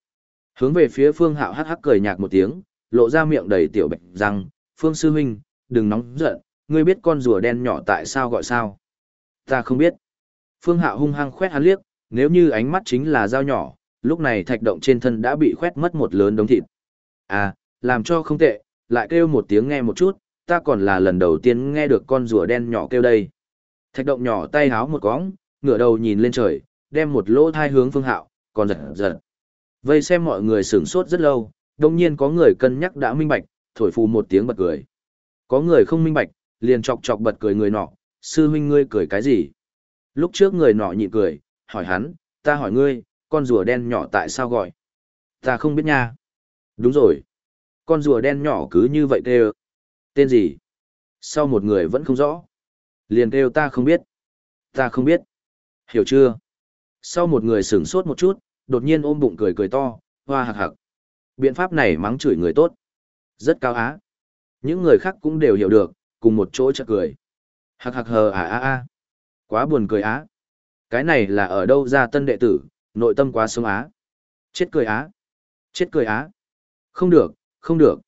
Speaker 1: Hướng về phía Phương Hạo hắc hắc cười nhạt một tiếng, lộ ra miệng đầy tiểu bạch rằng "Phương sư huynh, đừng nóng giận, ngươi biết con rùa đen nhỏ tại sao gọi sao?" "Ta không biết." Phương Hạo hung hăng khoét hắn liếc, nếu như ánh mắt chính là dao nhỏ, lúc này thạch động trên thân đã bị khoét mất một lớn đống thịt. "À, làm cho không tệ, lại kêu một tiếng nghe một chút, ta còn là lần đầu tiên nghe được con rùa đen nhỏ kêu đây." Thạch động nhỏ tay háo một cõng, ngửa đầu nhìn lên trời, đem một lỗ thai hướng Phương Hạo, còn giật giật. Vây xem mọi người sửng sốt rất lâu, đồng nhiên có người cân nhắc đã minh bạch, thổi phù một tiếng bật cười. Có người không minh bạch, liền chọc chọc bật cười người nọ, sư huynh ngươi cười cái gì? Lúc trước người nọ nhịn cười, hỏi hắn, ta hỏi ngươi, con rùa đen nhỏ tại sao gọi? Ta không biết nha. Đúng rồi. Con rùa đen nhỏ cứ như vậy kêu. Tên gì? Sau một người vẫn không rõ. Liền kêu ta không biết. Ta không biết. Hiểu chưa? Sau một người sửng sốt một chút, đột nhiên ôm bụng cười cười to, hoa hạc hạc. Biện pháp này mắng chửi người tốt. Rất cao á. Những người khác cũng đều hiểu được, cùng một chỗ chợt cười. Hạc hạc hờ à à à. Quá buồn cười á. Cái này là ở đâu ra tân đệ tử, nội tâm quá sống á. Chết cười á. Chết cười á. Không được, không được.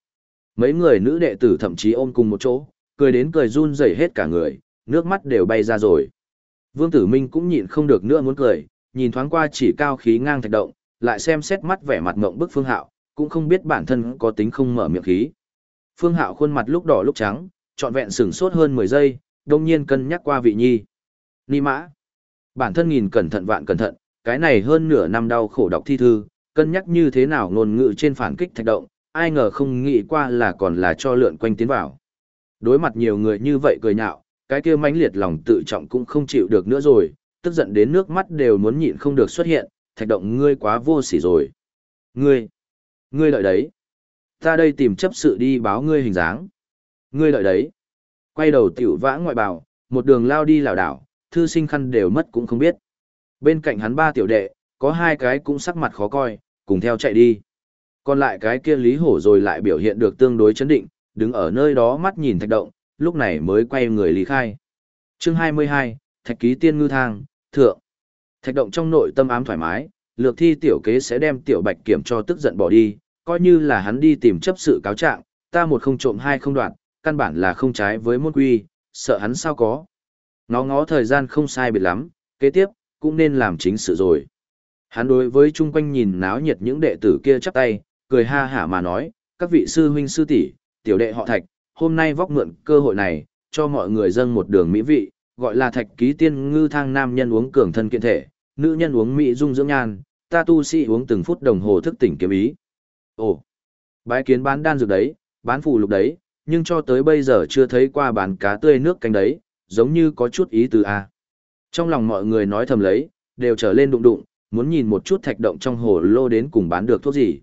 Speaker 1: Mấy người nữ đệ tử thậm chí ôm cùng một chỗ, cười đến cười run rẩy hết cả người, nước mắt đều bay ra rồi. Vương Tử Minh cũng nhịn không được nữa muốn cười, nhìn thoáng qua chỉ cao khí ngang thạch động, lại xem xét mắt vẻ mặt ngộng bức Phương Hạo, cũng không biết bản thân có tính không mở miệng khí. Phương Hạo khuôn mặt lúc đỏ lúc trắng, trọn vẹn sửng sốt hơn 10 giây, đông nhiên cân nhắc qua vị nhi. Ni mã. Bản thân nhìn cẩn thận vạn cẩn thận, cái này hơn nửa năm đau khổ đọc thi thư, cân nhắc như thế nào ngôn ngữ trên phản kích thạch động, ai ngờ không nghĩ qua là còn là cho lượn quanh tiến vào. Đối mặt nhiều người như vậy cười nhạo, cái kia mãnh liệt lòng tự trọng cũng không chịu được nữa rồi, tức giận đến nước mắt đều muốn nhịn không được xuất hiện, thạch động ngươi quá vô sỉ rồi. Ngươi, ngươi lợi đấy. Ta đây tìm chấp sự đi báo ngươi hình dáng. Ngươi lợi đấy. Quay đầu tiểu vã ngoại bào, một đường lao đi lảo đảo, thư sinh khăn đều mất cũng không biết. Bên cạnh hắn ba tiểu đệ, có hai cái cũng sắc mặt khó coi, cùng theo chạy đi. Còn lại cái kia Lý Hổ rồi lại biểu hiện được tương đối chấn định, đứng ở nơi đó mắt nhìn thạch động, lúc này mới quay người lý khai. Chương 22, Thạch ký tiên ngư thang, thượng. Thạch động trong nội tâm ám thoải mái, lược thi tiểu kế sẽ đem tiểu bạch kiểm cho tức giận bỏ đi, coi như là hắn đi tìm chấp sự cáo trạng, ta một không trộm hai không đoạn, căn bản là không trái với môn quy, sợ hắn sao có. Ngó ngó thời gian không sai biệt lắm, kế tiếp, cũng nên làm chính sự rồi. Hắn đối với chung quanh nhìn náo nhiệt những đệ tử kia chắp tay, cười ha hả mà nói, các vị sư huynh sư tỷ, tiểu đệ họ thạch, hôm nay vóc mượn cơ hội này, cho mọi người dâng một đường mỹ vị, gọi là thạch ký tiên ngư thang nam nhân uống cường thân kiện thể, nữ nhân uống mỹ dung dưỡng nhan, ta tu sĩ uống từng phút đồng hồ thức tỉnh kiếm ý. Ồ, bái kiến bán đan dược đấy, bán phù lục đấy, nhưng cho tới bây giờ chưa thấy qua bán cá tươi nước canh đấy, giống như có chút ý từ a. Trong lòng mọi người nói thầm lấy, đều trở lên đụng đụng, muốn nhìn một chút thạch động trong hồ lô đến cùng bán được thuốc gì.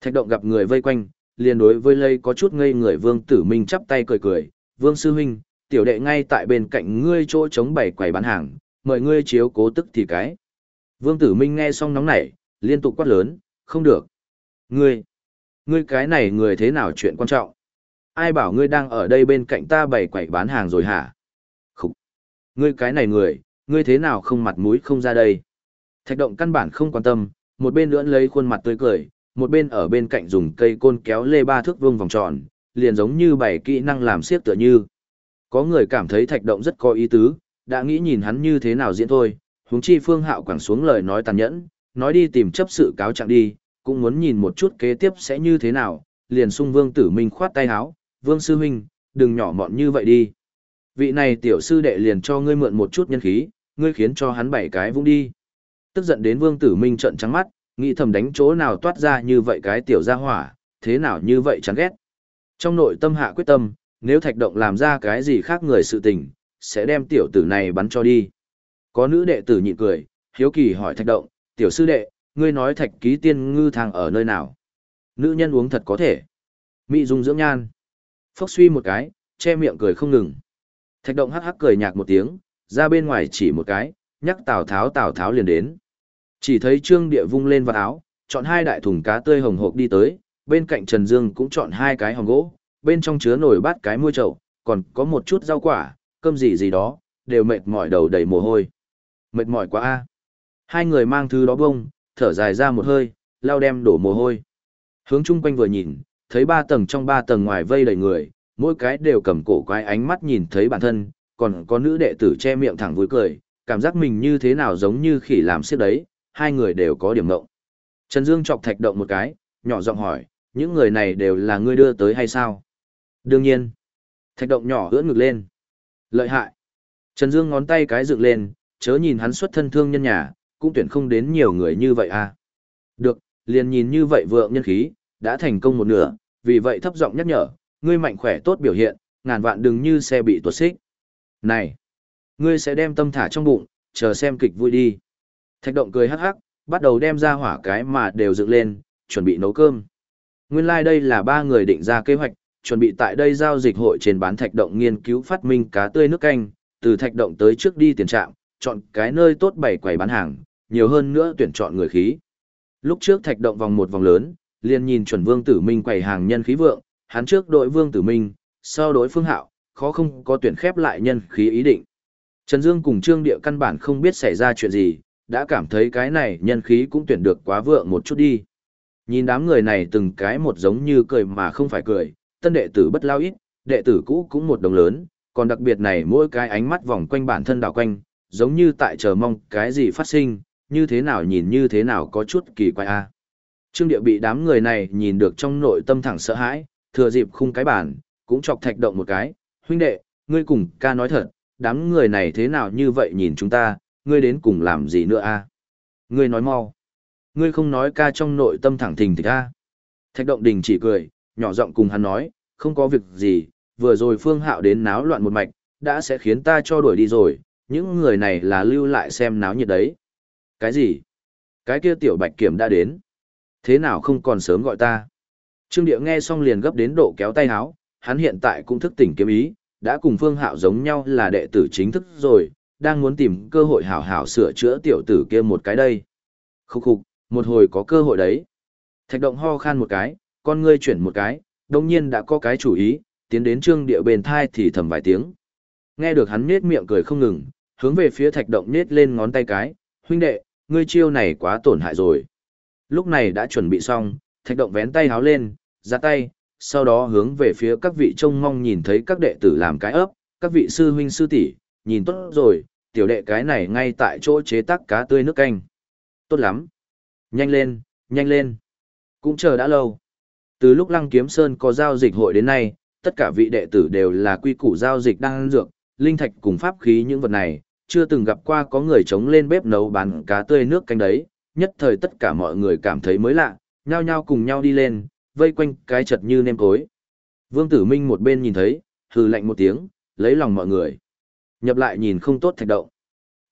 Speaker 1: Thạch động gặp người vây quanh, liền đối với lây có chút ngây người vương tử minh chắp tay cười cười, vương sư huynh, tiểu đệ ngay tại bên cạnh ngươi chỗ chống bảy quầy bán hàng, mời ngươi chiếu cố tức thì cái. Vương tử minh nghe xong nóng nảy, liên tục quát lớn, không được. Ngươi, ngươi cái này người thế nào chuyện quan trọng? Ai bảo ngươi đang ở đây bên cạnh ta bày quầy bán hàng rồi hả? Khúc! Ngươi cái này người, ngươi thế nào không mặt mũi không ra đây? Thạch động căn bản không quan tâm, một bên lưỡn lấy khuôn mặt tươi cười, một bên ở bên cạnh dùng cây côn kéo lê ba thước vương vòng tròn, liền giống như bảy kỹ năng làm siết tựa như. Có người cảm thấy thạch động rất có ý tứ, đã nghĩ nhìn hắn như thế nào diễn thôi, huống chi phương hạo quẳng xuống lời nói tàn nhẫn, nói đi tìm chấp sự cáo trạng đi, cũng muốn nhìn một chút kế tiếp sẽ như thế nào, liền sung vương tử minh khoát tay háo, vương sư huynh, đừng nhỏ mọn như vậy đi. Vị này tiểu sư đệ liền cho ngươi mượn một chút nhân khí, ngươi khiến cho hắn bảy cái vung đi. Tức giận đến vương tử minh trợn trắng mắt, nghĩ thầm đánh chỗ nào toát ra như vậy cái tiểu gia hỏa, thế nào như vậy chán ghét. Trong nội tâm hạ quyết tâm, nếu thạch động làm ra cái gì khác người sự tình, sẽ đem tiểu tử này bắn cho đi. Có nữ đệ tử nhịn cười, hiếu kỳ hỏi thạch động, tiểu sư đệ, ngươi nói thạch ký tiên ngư thang ở nơi nào? Nữ nhân uống thật có thể. Mị dung dưỡng nhan. Phốc suy một cái, che miệng cười không ngừng. Thạch động hắc hắc cười nhạt một tiếng, ra bên ngoài chỉ một cái, nhắc Tào Tháo Tào Tháo liền đến. Chỉ thấy Trương Địa vung lên vào áo, chọn hai đại thùng cá tươi hồng hộc đi tới, bên cạnh Trần Dương cũng chọn hai cái hòm gỗ, bên trong chứa nồi bát cái muôi chậu, còn có một chút rau quả, cơm gì gì đó, đều mệt mỏi đầu đầy mồ hôi. Mệt mỏi quá a. Hai người mang thứ đó bông, thở dài ra một hơi, lao đem đổ mồ hôi. Hướng chung quanh vừa nhìn, thấy ba tầng trong ba tầng ngoài vây đầy người, mỗi cái đều cầm cổ quái ánh mắt nhìn thấy bản thân, còn có nữ đệ tử che miệng thẳng vui cười, cảm giác mình như thế nào giống như khỉ làm xiếc đấy, hai người đều có điểm ngộng. Trần Dương chọc thạch động một cái, nhỏ giọng hỏi, những người này đều là ngươi đưa tới hay sao? Đương nhiên. Thạch động nhỏ ưỡn ngực lên. Lợi hại. Trần Dương ngón tay cái dựng lên, chớ nhìn hắn xuất thân thương nhân nhà, cũng tuyển không đến nhiều người như vậy à. Được, liền nhìn như vậy vượng nhân khí, đã thành công một nửa, vì vậy thấp giọng nhắc nhở, ngươi mạnh khỏe tốt biểu hiện, ngàn vạn đừng như xe bị tuột xích. Này, ngươi sẽ đem tâm thả trong bụng, chờ xem kịch vui đi. Thạch động cười hắc hắc, bắt đầu đem ra hỏa cái mà đều dựng lên, chuẩn bị nấu cơm. Nguyên lai like đây là ba người định ra kế hoạch, chuẩn bị tại đây giao dịch hội trên bán thạch động nghiên cứu phát minh cá tươi nước canh, từ thạch động tới trước đi tiền trạm, chọn cái nơi tốt bày quầy bán hàng, nhiều hơn nữa tuyển chọn người khí. Lúc trước thạch động vòng một vòng lớn, liền nhìn chuẩn Vương Tử Minh quầy hàng nhân khí vượng, hắn trước đội Vương Tử Minh, sau đối Phương Hạo, khó không có tuyển khép lại nhân khí ý định. Trần Dương cùng Trương Địa căn bản không biết xảy ra chuyện gì, đã cảm thấy cái này nhân khí cũng tuyển được quá vượng một chút đi. Nhìn đám người này từng cái một giống như cười mà không phải cười, tân đệ tử bất lao ít, đệ tử cũ cũng một đồng lớn, còn đặc biệt này mỗi cái ánh mắt vòng quanh bản thân đảo quanh, giống như tại chờ mong cái gì phát sinh, như thế nào nhìn như thế nào có chút kỳ quái a. Trương Địa bị đám người này nhìn được trong nội tâm thẳng sợ hãi, thừa dịp khung cái bản, cũng chọc thạch động một cái, huynh đệ, ngươi cùng ca nói thật, đám người này thế nào như vậy nhìn chúng ta, ngươi đến cùng làm gì nữa a? Ngươi nói mau. Ngươi không nói ca trong nội tâm thẳng thình thịch a. Thạch động đình chỉ cười, nhỏ giọng cùng hắn nói, không có việc gì, vừa rồi phương hạo đến náo loạn một mạch, đã sẽ khiến ta cho đuổi đi rồi, những người này là lưu lại xem náo nhiệt đấy. Cái gì? Cái kia tiểu bạch kiểm đã đến. Thế nào không còn sớm gọi ta? Trương Địa nghe xong liền gấp đến độ kéo tay háo, hắn hiện tại cũng thức tỉnh kiếm ý, đã cùng Phương Hạo giống nhau là đệ tử chính thức rồi, đang muốn tìm cơ hội hảo hảo sửa chữa tiểu tử kia một cái đây. Khúc khục, một hồi có cơ hội đấy. Thạch động ho khan một cái, con ngươi chuyển một cái, đồng nhiên đã có cái chủ ý, tiến đến trương địa bền thai thì thầm vài tiếng. Nghe được hắn nết miệng cười không ngừng, hướng về phía thạch động nết lên ngón tay cái, huynh đệ, ngươi chiêu này quá tổn hại rồi. Lúc này đã chuẩn bị xong, thạch động vén tay háo lên, ra tay, sau đó hướng về phía các vị trông mong nhìn thấy các đệ tử làm cái ấp, các vị sư huynh sư tỷ nhìn tốt rồi, tiểu đệ cái này ngay tại chỗ chế tác cá tươi nước canh. Tốt lắm. Nhanh lên, nhanh lên. Cũng chờ đã lâu. Từ lúc Lăng Kiếm Sơn có giao dịch hội đến nay, tất cả vị đệ tử đều là quy củ giao dịch đang dược, linh thạch cùng pháp khí những vật này, chưa từng gặp qua có người chống lên bếp nấu bán cá tươi nước canh đấy, nhất thời tất cả mọi người cảm thấy mới lạ, nhao nhao cùng nhau đi lên, vây quanh cái chật như nêm cối. Vương Tử Minh một bên nhìn thấy, hừ lạnh một tiếng, lấy lòng mọi người. Nhập lại nhìn không tốt thạch động.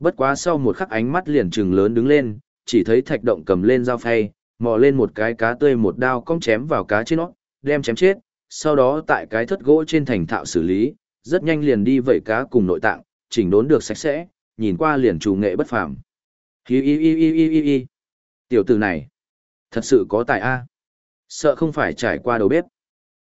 Speaker 1: Bất quá sau một khắc ánh mắt liền trừng lớn đứng lên, chỉ thấy thạch động cầm lên dao phay, mò lên một cái cá tươi một đao cong chém vào cá trên nó, đem chém chết, sau đó tại cái thất gỗ trên thành thạo xử lý, rất nhanh liền đi vẩy cá cùng nội tạng, chỉnh đốn được sạch sẽ, nhìn qua liền chủ nghệ bất phàm. Hi hi hi hi hi hi. Tiểu tử này, thật sự có tài a. Sợ không phải trải qua đầu bếp.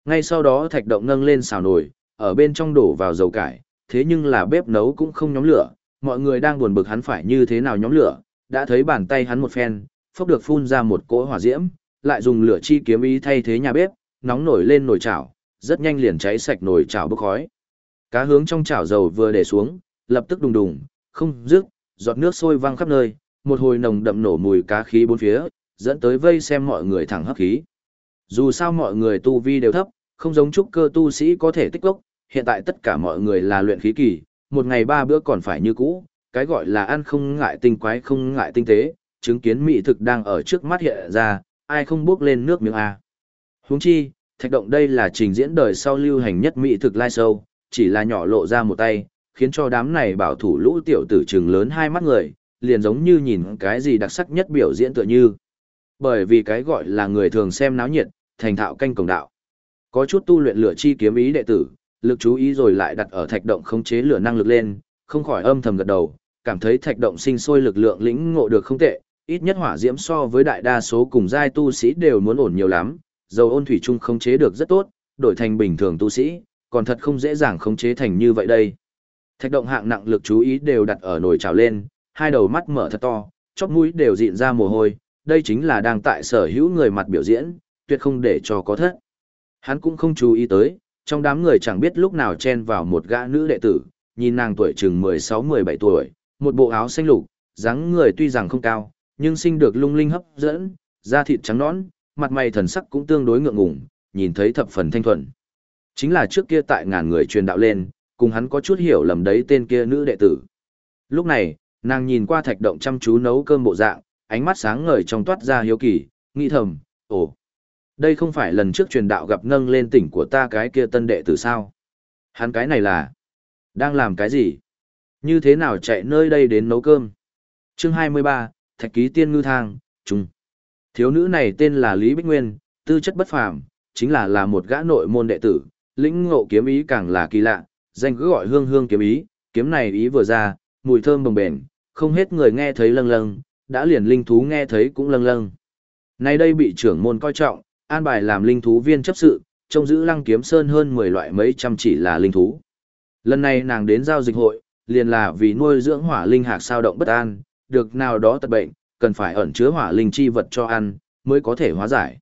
Speaker 1: Ngay sau đó thạch động nâng lên xào nồi, ở bên trong đổ vào dầu cải, thế nhưng là bếp nấu cũng không nhóm lửa, mọi người đang buồn bực hắn phải như thế nào nhóm lửa, đã thấy bàn tay hắn một phen, phốc được phun ra một cỗ hỏa diễm, lại dùng lửa chi kiếm ý thay thế nhà bếp, nóng nổi lên nồi chảo, rất nhanh liền cháy sạch nồi chảo bốc khói. Cá hướng trong chảo dầu vừa để xuống, lập tức đùng đùng, không dứt, giọt nước sôi văng khắp nơi, một hồi nồng đậm nổ mùi cá khí bốn phía, dẫn tới vây xem mọi người thẳng hấp khí. Dù sao mọi người tu vi đều thấp, không giống trúc cơ tu sĩ có thể tích lốc. hiện tại tất cả mọi người là luyện khí kỳ, một ngày ba bữa còn phải như cũ, cái gọi là ăn không ngại tinh quái không ngại tinh tế, chứng kiến mỹ thực đang ở trước mắt hiện ra, ai không bước lên nước miếng a. Huống chi, thạch động đây là trình diễn đời sau lưu hành nhất mỹ thực lai sâu, chỉ là nhỏ lộ ra một tay, khiến cho đám này bảo thủ lũ tiểu tử trừng lớn hai mắt người, liền giống như nhìn cái gì đặc sắc nhất biểu diễn tựa như. Bởi vì cái gọi là người thường xem náo nhiệt, thành thạo canh cổng đạo. Có chút tu luyện lửa chi kiếm ý đệ tử, lực chú ý rồi lại đặt ở thạch động khống chế lửa năng lực lên, không khỏi âm thầm gật đầu, cảm thấy thạch động sinh sôi lực lượng lĩnh ngộ được không tệ, ít nhất hỏa diễm so với đại đa số cùng giai tu sĩ đều muốn ổn nhiều lắm, dầu ôn thủy chung khống chế được rất tốt, đổi thành bình thường tu sĩ, còn thật không dễ dàng khống chế thành như vậy đây. Thạch động hạng nặng lực chú ý đều đặt ở nồi trào lên, hai đầu mắt mở thật to, chóp mũi đều dịn ra mồ hôi, đây chính là đang tại sở hữu người mặt biểu diễn, tuyệt không để cho có thất. Hắn cũng không chú ý tới, trong đám người chẳng biết lúc nào chen vào một gã nữ đệ tử, nhìn nàng tuổi chừng 16-17 tuổi, một bộ áo xanh lục, dáng người tuy rằng không cao, nhưng sinh được lung linh hấp dẫn, da thịt trắng nõn, mặt mày thần sắc cũng tương đối ngượng ngùng, nhìn thấy thập phần thanh thuần. Chính là trước kia tại ngàn người truyền đạo lên, cùng hắn có chút hiểu lầm đấy tên kia nữ đệ tử. Lúc này, nàng nhìn qua thạch động chăm chú nấu cơm bộ dạng, ánh mắt sáng ngời trong toát ra hiếu kỳ, nghĩ thầm, ồ, đây không phải lần trước truyền đạo gặp nâng lên tỉnh của ta cái kia tân đệ tử sao? Hắn cái này là, đang làm cái gì? Như thế nào chạy nơi đây đến nấu cơm? Chương 23, Thạch ký tiên ngư thang, trung. Thiếu nữ này tên là Lý Bích Nguyên, tư chất bất phàm, chính là là một gã nội môn đệ tử, lĩnh ngộ kiếm ý càng là kỳ lạ, danh cứ gọi hương hương kiếm ý, kiếm này ý vừa ra, mùi thơm bồng bền, không hết người nghe thấy lâng lâng, đã liền linh thú nghe thấy cũng lâng lâng. Nay đây bị trưởng môn coi trọng, an bài làm linh thú viên chấp sự, trông giữ lăng kiếm sơn hơn 10 loại mấy trăm chỉ là linh thú. Lần này nàng đến giao dịch hội, liền là vì nuôi dưỡng hỏa linh hạc sao động bất an, được nào đó tật bệnh, cần phải ẩn chứa hỏa linh chi vật cho ăn, mới có thể hóa giải.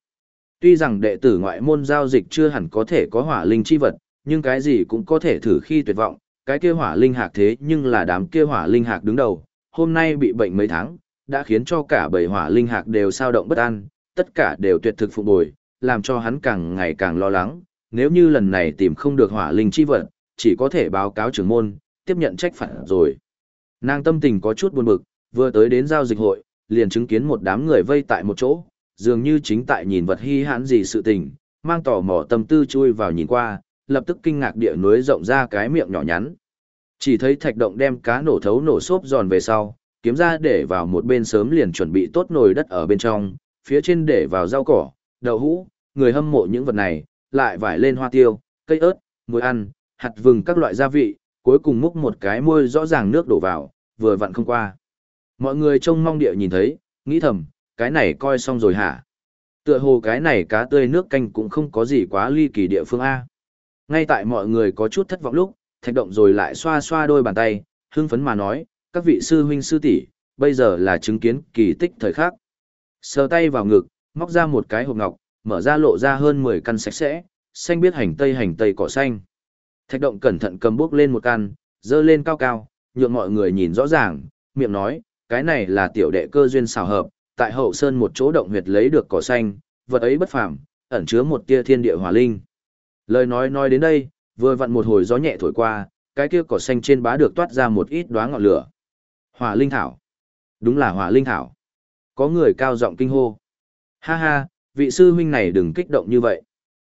Speaker 1: Tuy rằng đệ tử ngoại môn giao dịch chưa hẳn có thể có hỏa linh chi vật, nhưng cái gì cũng có thể thử khi tuyệt vọng, cái kia hỏa linh hạc thế nhưng là đám kia hỏa linh hạc đứng đầu, hôm nay bị bệnh mấy tháng, đã khiến cho cả bầy hỏa linh hạc đều sao động bất an, tất cả đều tuyệt thực phục bồi, làm cho hắn càng ngày càng lo lắng, nếu như lần này tìm không được hỏa linh chi vật, chỉ có thể báo cáo trưởng môn, tiếp nhận trách phạt rồi. Nàng tâm tình có chút buồn bực, vừa tới đến giao dịch hội, liền chứng kiến một đám người vây tại một chỗ, dường như chính tại nhìn vật hy hãn gì sự tình, mang tò mò tâm tư chui vào nhìn qua, lập tức kinh ngạc địa núi rộng ra cái miệng nhỏ nhắn. Chỉ thấy thạch động đem cá nổ thấu nổ xốp giòn về sau, kiếm ra để vào một bên sớm liền chuẩn bị tốt nồi đất ở bên trong, phía trên để vào rau cỏ, đậu hũ, người hâm mộ những vật này, lại vải lên hoa tiêu, cây ớt, muối ăn, hạt vừng các loại gia vị, cuối cùng múc một cái môi rõ ràng nước đổ vào, vừa vặn không qua. Mọi người trông mong địa nhìn thấy, nghĩ thầm, cái này coi xong rồi hả? Tựa hồ cái này cá tươi nước canh cũng không có gì quá ly kỳ địa phương A. Ngay tại mọi người có chút thất vọng lúc, thạch động rồi lại xoa xoa đôi bàn tay, hưng phấn mà nói, các vị sư huynh sư tỷ, bây giờ là chứng kiến kỳ tích thời khắc. Sờ tay vào ngực, móc ra một cái hộp ngọc, mở ra lộ ra hơn 10 căn sạch sẽ, xanh biết hành tây hành tây cỏ xanh. Thạch động cẩn thận cầm bước lên một căn, dơ lên cao cao, nhượng mọi người nhìn rõ ràng, miệng nói, cái này là tiểu đệ cơ duyên xào hợp, tại hậu sơn một chỗ động huyệt lấy được cỏ xanh, vật ấy bất phàm, ẩn chứa một tia thiên địa hỏa linh. Lời nói nói đến đây, vừa vặn một hồi gió nhẹ thổi qua, cái kia cỏ xanh trên bá được toát ra một ít đóa ngọn lửa. Hỏa linh thảo. Đúng là hỏa linh thảo. Có người cao giọng kinh hô. Ha ha, vị sư huynh này đừng kích động như vậy.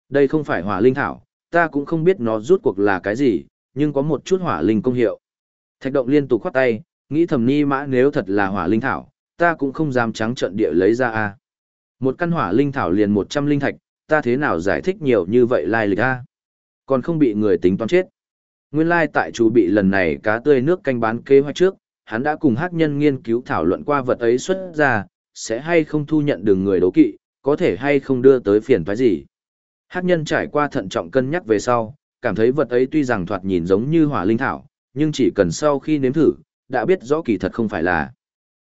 Speaker 1: Đây không phải hỏa linh thảo, ta cũng không biết nó rút cuộc là cái gì, nhưng có một chút hỏa linh công hiệu. Thạch động liên tục khoát tay, nghĩ thầm ni mã nếu thật là hỏa linh thảo, ta cũng không dám trắng trận địa lấy ra a. Một căn hỏa linh thảo liền một trăm linh thạch, ta thế nào giải thích nhiều như vậy lai lịch a? Còn không bị người tính toán chết. Nguyên lai tại chủ bị lần này cá tươi nước canh bán kế hoạch trước, hắn đã cùng hắc nhân nghiên cứu thảo luận qua vật ấy xuất ra, sẽ hay không thu nhận đường người đấu kỵ, có thể hay không đưa tới phiền toái gì. Hắc nhân trải qua thận trọng cân nhắc về sau, cảm thấy vật ấy tuy rằng thoạt nhìn giống như hỏa linh thảo, nhưng chỉ cần sau khi nếm thử, đã biết rõ kỳ thật không phải là.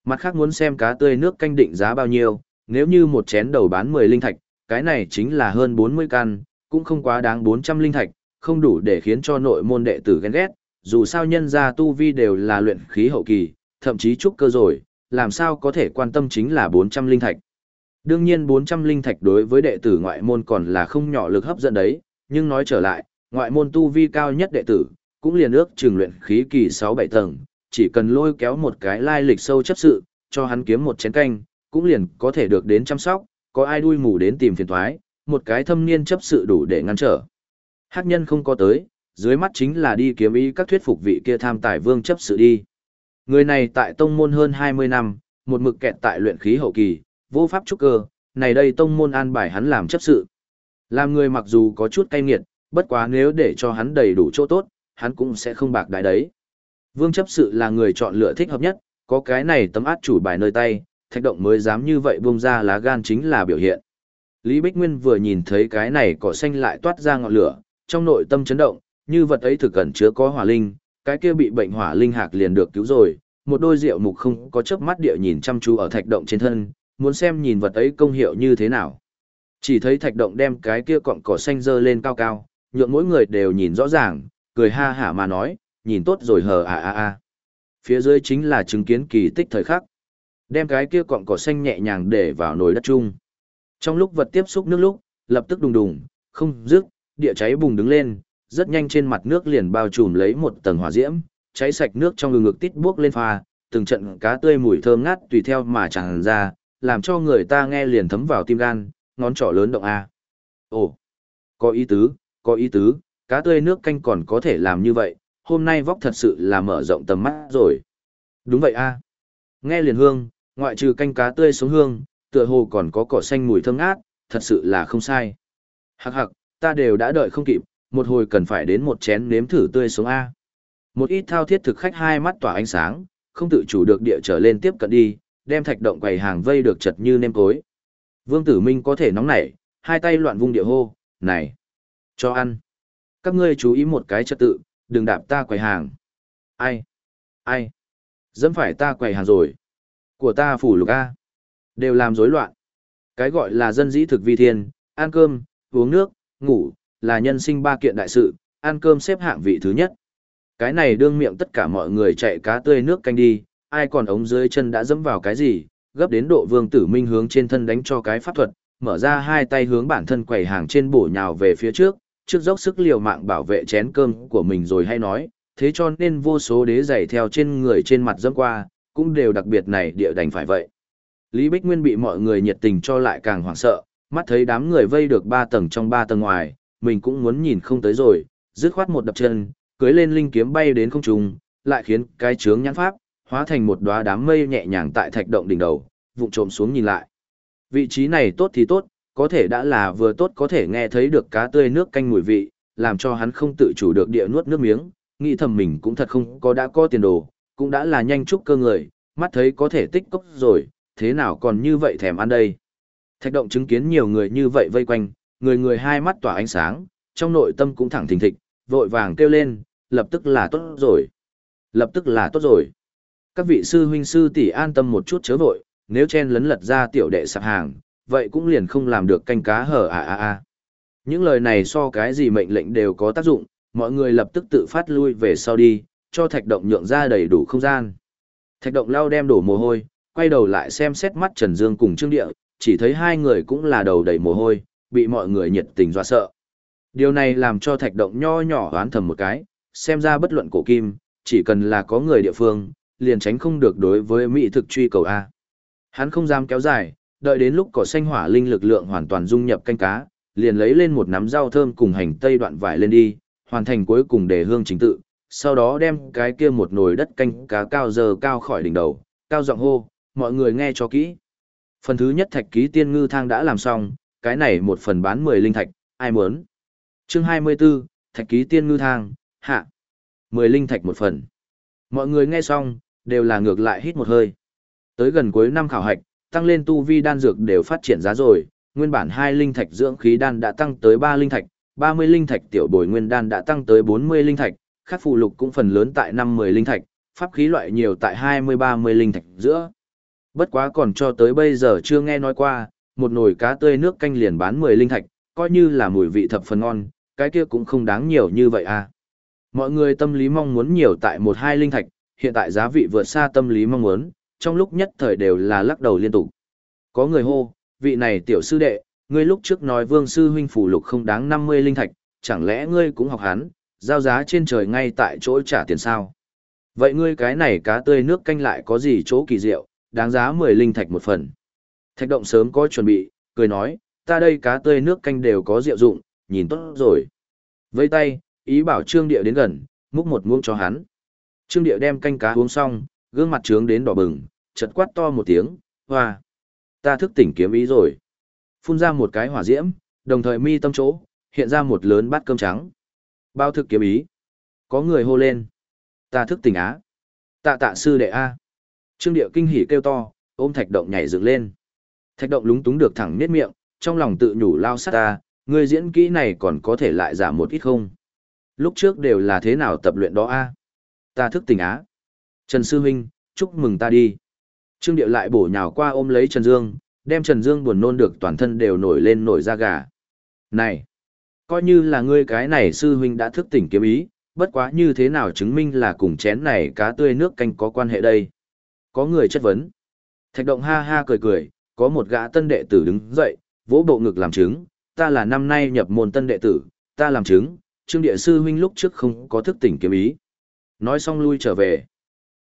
Speaker 1: Mặt khác muốn xem cá tươi nước canh định giá bao nhiêu, nếu như một chén đầu bán 10 linh thạch, cái này chính là hơn 40 căn, cũng không quá đáng 400 linh thạch, không đủ để khiến cho nội môn đệ tử ghen ghét, dù sao nhân gia tu vi đều là luyện khí hậu kỳ, thậm chí trúc cơ rồi, làm sao có thể quan tâm chính là 400 linh thạch. Đương nhiên 400 linh thạch đối với đệ tử ngoại môn còn là không nhỏ lực hấp dẫn đấy, nhưng nói trở lại, ngoại môn tu vi cao nhất đệ tử, cũng liền ước trường luyện khí kỳ 6-7 tầng, chỉ cần lôi kéo một cái lai lịch sâu chấp sự, cho hắn kiếm một chén canh, cũng liền có thể được đến chăm sóc, có ai đuôi mù đến tìm phiền thoái, một cái thâm niên chấp sự đủ để ngăn trở. Hắc nhân không có tới, dưới mắt chính là đi kiếm ý các thuyết phục vị kia tham tài vương chấp sự đi. Người này tại tông môn hơn 20 năm, một mực kẹt tại luyện khí hậu kỳ, vô pháp trúc cơ, này đây tông môn an bài hắn làm chấp sự. Làm người mặc dù có chút cay nghiệt, bất quá nếu để cho hắn đầy đủ chỗ tốt, hắn cũng sẽ không bạc đại đấy. Vương chấp sự là người chọn lựa thích hợp nhất, có cái này tấm át chủ bài nơi tay, thạch động mới dám như vậy buông ra lá gan chính là biểu hiện. Lý Bích Nguyên vừa nhìn thấy cái này cỏ xanh lại toát ra ngọn lửa, trong nội tâm chấn động, như vật ấy thực cần chứa có hỏa linh, cái kia bị bệnh hỏa linh hạc liền được cứu rồi, một đôi rượu mục không có chớp mắt địa nhìn chăm chú ở thạch động trên thân, muốn xem nhìn vật ấy công hiệu như thế nào. Chỉ thấy thạch động đem cái kia cọng cỏ xanh dơ lên cao cao, nhượng mỗi người đều nhìn rõ ràng, cười ha hả mà nói, nhìn tốt rồi hờ à à à. Phía dưới chính là chứng kiến kỳ tích thời khắc. Đem cái kia cọng cỏ xanh nhẹ nhàng để vào nồi đất chung. Trong lúc vật tiếp xúc nước lúc, lập tức đùng đùng, không dứt, địa cháy bùng đứng lên, rất nhanh trên mặt nước liền bao trùm lấy một tầng hỏa diễm, cháy sạch nước trong ngực ngực tít buốc lên pha, từng trận cá tươi mùi thơm ngát tùy theo mà tràn ra, làm cho người ta nghe liền thấm vào tim gan, ngón trỏ lớn động a. Ồ, có ý tứ, có ý tứ, cá tươi nước canh còn có thể làm như vậy, hôm nay vóc thật sự là mở rộng tầm mắt rồi. Đúng vậy a. Nghe liền hương, ngoại trừ canh cá tươi sống hương, tựa hồ còn có cỏ xanh mùi thơm ngát, thật sự là không sai. Hạc hạc, ta đều đã đợi không kịp, một hồi cần phải đến một chén nếm thử tươi sống A. Một ít thao thiết thực khách hai mắt tỏa ánh sáng, không tự chủ được địa trở lên tiếp cận đi, đem thạch động quầy hàng vây được chật như nêm cối. Vương Tử Minh có thể nóng nảy, hai tay loạn vung địa hô, này, cho ăn. Các ngươi chú ý một cái trật tự, đừng đạp ta quầy hàng. Ai? Ai? Dẫm phải ta quầy hàng rồi. Của ta phủ lục A. Đều làm rối loạn. Cái gọi là dân dĩ thực vi thiên, ăn cơm, uống nước, ngủ, là nhân sinh ba kiện đại sự, ăn cơm xếp hạng vị thứ nhất. Cái này đương miệng tất cả mọi người chạy cá tươi nước canh đi, ai còn ống dưới chân đã dẫm vào cái gì, gấp đến độ vương tử minh hướng trên thân đánh cho cái pháp thuật, mở ra hai tay hướng bản thân quầy hàng trên bổ nhào về phía trước, trước dốc sức liều mạng bảo vệ chén cơm của mình rồi hay nói, thế cho nên vô số đế giày theo trên người trên mặt dẫm qua, cũng đều đặc biệt này địa đành phải vậy. Lý Bích Nguyên bị mọi người nhiệt tình cho lại càng hoảng sợ, mắt thấy đám người vây được ba tầng trong ba tầng ngoài, mình cũng muốn nhìn không tới rồi, dứt khoát một đập chân, cưới lên linh kiếm bay đến không trung, lại khiến cái chướng nhãn pháp, hóa thành một đóa đám mây nhẹ nhàng tại thạch động đỉnh đầu, vụng trộm xuống nhìn lại. Vị trí này tốt thì tốt, có thể đã là vừa tốt có thể nghe thấy được cá tươi nước canh mùi vị, làm cho hắn không tự chủ được địa nuốt nước miếng, nghĩ thầm mình cũng thật không có đã có tiền đồ, cũng đã là nhanh chúc cơ người, mắt thấy có thể tích cốc rồi, thế nào còn như vậy thèm ăn đây. Thạch động chứng kiến nhiều người như vậy vây quanh, người người hai mắt tỏa ánh sáng, trong nội tâm cũng thẳng thình thịch, vội vàng kêu lên, lập tức là tốt rồi. Lập tức là tốt rồi. Các vị sư huynh sư tỷ an tâm một chút chớ vội, nếu chen lấn lật ra tiểu đệ sạp hàng, vậy cũng liền không làm được canh cá hở à à à. Những lời này so cái gì mệnh lệnh đều có tác dụng, mọi người lập tức tự phát lui về sau đi, cho thạch động nhượng ra đầy đủ không gian. Thạch động lao đem đổ mồ hôi, quay đầu lại xem xét mắt Trần Dương cùng Trương Địa, chỉ thấy hai người cũng là đầu đầy mồ hôi, bị mọi người nhiệt tình dọa sợ. Điều này làm cho thạch động nho nhỏ oán thầm một cái, xem ra bất luận cổ kim, chỉ cần là có người địa phương, liền tránh không được đối với mỹ thực truy cầu A. Hắn không dám kéo dài, đợi đến lúc cỏ xanh hỏa linh lực lượng hoàn toàn dung nhập canh cá, liền lấy lên một nắm rau thơm cùng hành tây đoạn vải lên đi, hoàn thành cuối cùng để hương chính tự, sau đó đem cái kia một nồi đất canh cá cao giờ cao khỏi đỉnh đầu, cao giọng hô, mọi người nghe cho kỹ. Phần thứ nhất thạch ký tiên ngư thang đã làm xong, cái này một phần bán 10 linh thạch, ai muốn? Chương 24, thạch ký tiên ngư thang, hạ. 10 linh thạch một phần. Mọi người nghe xong, đều là ngược lại hít một hơi. Tới gần cuối năm khảo hạch, tăng lên tu vi đan dược đều phát triển giá rồi, nguyên bản 2 linh thạch dưỡng khí đan đã tăng tới 3 linh thạch, 30 linh thạch tiểu bồi nguyên đan đã tăng tới 40 linh thạch, khắc phụ lục cũng phần lớn tại 5-10 linh thạch, pháp khí loại nhiều tại 20-30 linh thạch giữa. Bất quá còn cho tới bây giờ chưa nghe nói qua, một nồi cá tươi nước canh liền bán 10 linh thạch, coi như là mùi vị thập phần ngon, cái kia cũng không đáng nhiều như vậy à. Mọi người tâm lý mong muốn nhiều tại một hai linh thạch, hiện tại giá vị vượt xa tâm lý mong muốn, trong lúc nhất thời đều là lắc đầu liên tục. Có người hô, vị này tiểu sư đệ, ngươi lúc trước nói vương sư huynh phủ lục không đáng 50 linh thạch, chẳng lẽ ngươi cũng học hắn, giao giá trên trời ngay tại chỗ trả tiền sao? Vậy ngươi cái này cá tươi nước canh lại có gì chỗ kỳ diệu, đáng giá 10 linh thạch một phần. Thạch động sớm có chuẩn bị, cười nói, ta đây cá tươi nước canh đều có rượu dụng, nhìn tốt rồi. Vây tay, ý bảo Trương Địa đến gần, múc một muỗng cho hắn. Trương Địa đem canh cá uống xong, gương mặt trướng đến đỏ bừng, chật quát to một tiếng, hoa. Ta thức tỉnh kiếm ý rồi. Phun ra một cái hỏa diễm, đồng thời mi tâm chỗ, hiện ra một lớn bát cơm trắng. Bao thực kiếm ý. Có người hô lên. Ta thức tỉnh á. Tạ tạ sư đệ A. Trương Địa kinh hỉ kêu to, ôm thạch động nhảy dựng lên. Thạch động lúng túng được thẳng nết miệng, trong lòng tự nhủ lao sát ta, người diễn kỹ này còn có thể lại giảm một ít không? Lúc trước đều là thế nào tập luyện đó a? Ta thức tỉnh á. Trần Sư Huynh, chúc mừng ta đi. Trương Điệu lại bổ nhào qua ôm lấy Trần Dương, đem Trần Dương buồn nôn được toàn thân đều nổi lên nổi da gà. Này, coi như là ngươi cái này sư huynh đã thức tỉnh kiếm ý, bất quá như thế nào chứng minh là cùng chén này cá tươi nước canh có quan hệ đây? Có người chất vấn. Thạch động ha ha cười cười, có một gã tân đệ tử đứng dậy, vỗ bộ ngực làm chứng, ta là năm nay nhập môn tân đệ tử, ta làm chứng, trương địa sư huynh lúc trước không có thức tỉnh kiếm ý. Nói xong lui trở về.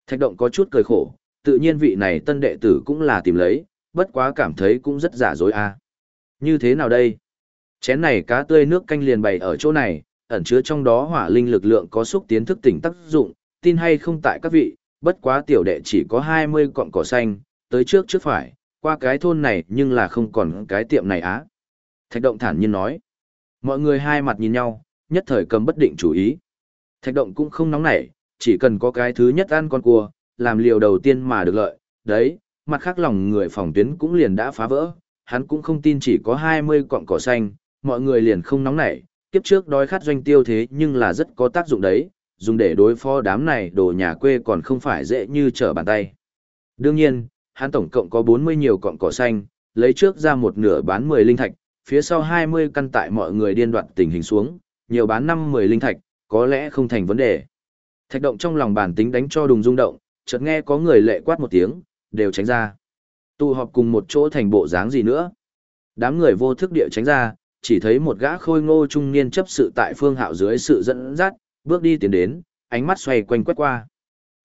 Speaker 1: Thạch động có chút cười khổ, tự nhiên vị này tân đệ tử cũng là tìm lấy, bất quá cảm thấy cũng rất giả dối a. À. Như thế nào đây? Chén này cá tươi nước canh liền bày ở chỗ này, ẩn chứa trong đó hỏa linh lực lượng có xúc tiến thức tỉnh tác dụng, tin hay không tại các vị, bất quá tiểu đệ chỉ có 20 cọng cỏ xanh, tới trước trước phải, qua cái thôn này nhưng là không còn cái tiệm này á. Thạch động thản nhiên nói. Mọi người hai mặt nhìn nhau, nhất thời cầm bất định chủ ý. Thạch động cũng không nóng nảy, chỉ cần có cái thứ nhất ăn con cua, làm liều đầu tiên mà được lợi, đấy, mặt khác lòng người phòng tuyến cũng liền đã phá vỡ, hắn cũng không tin chỉ có 20 cọng cỏ xanh, mọi người liền không nóng nảy, kiếp trước đói khát doanh tiêu thế nhưng là rất có tác dụng đấy, dùng để đối phó đám này đồ nhà quê còn không phải dễ như trở bàn tay. Đương nhiên, hắn tổng cộng có 40 nhiều cọng cỏ xanh, lấy trước ra một nửa bán 10 linh thạch, phía sau 20 căn tại mọi người điên đoạn tình hình xuống, nhiều bán 5-10 linh thạch, có lẽ không thành vấn đề. Thạch động trong lòng bản tính đánh cho đùng rung động, chợt nghe có người lệ quát một tiếng, đều tránh ra. Tụ họp cùng một chỗ thành bộ dáng gì nữa. Đám người vô thức địa tránh ra, chỉ thấy một gã khôi ngô trung niên chấp sự tại phương hạo dưới sự dẫn dắt, bước đi tiến đến, ánh mắt xoay quanh quét qua.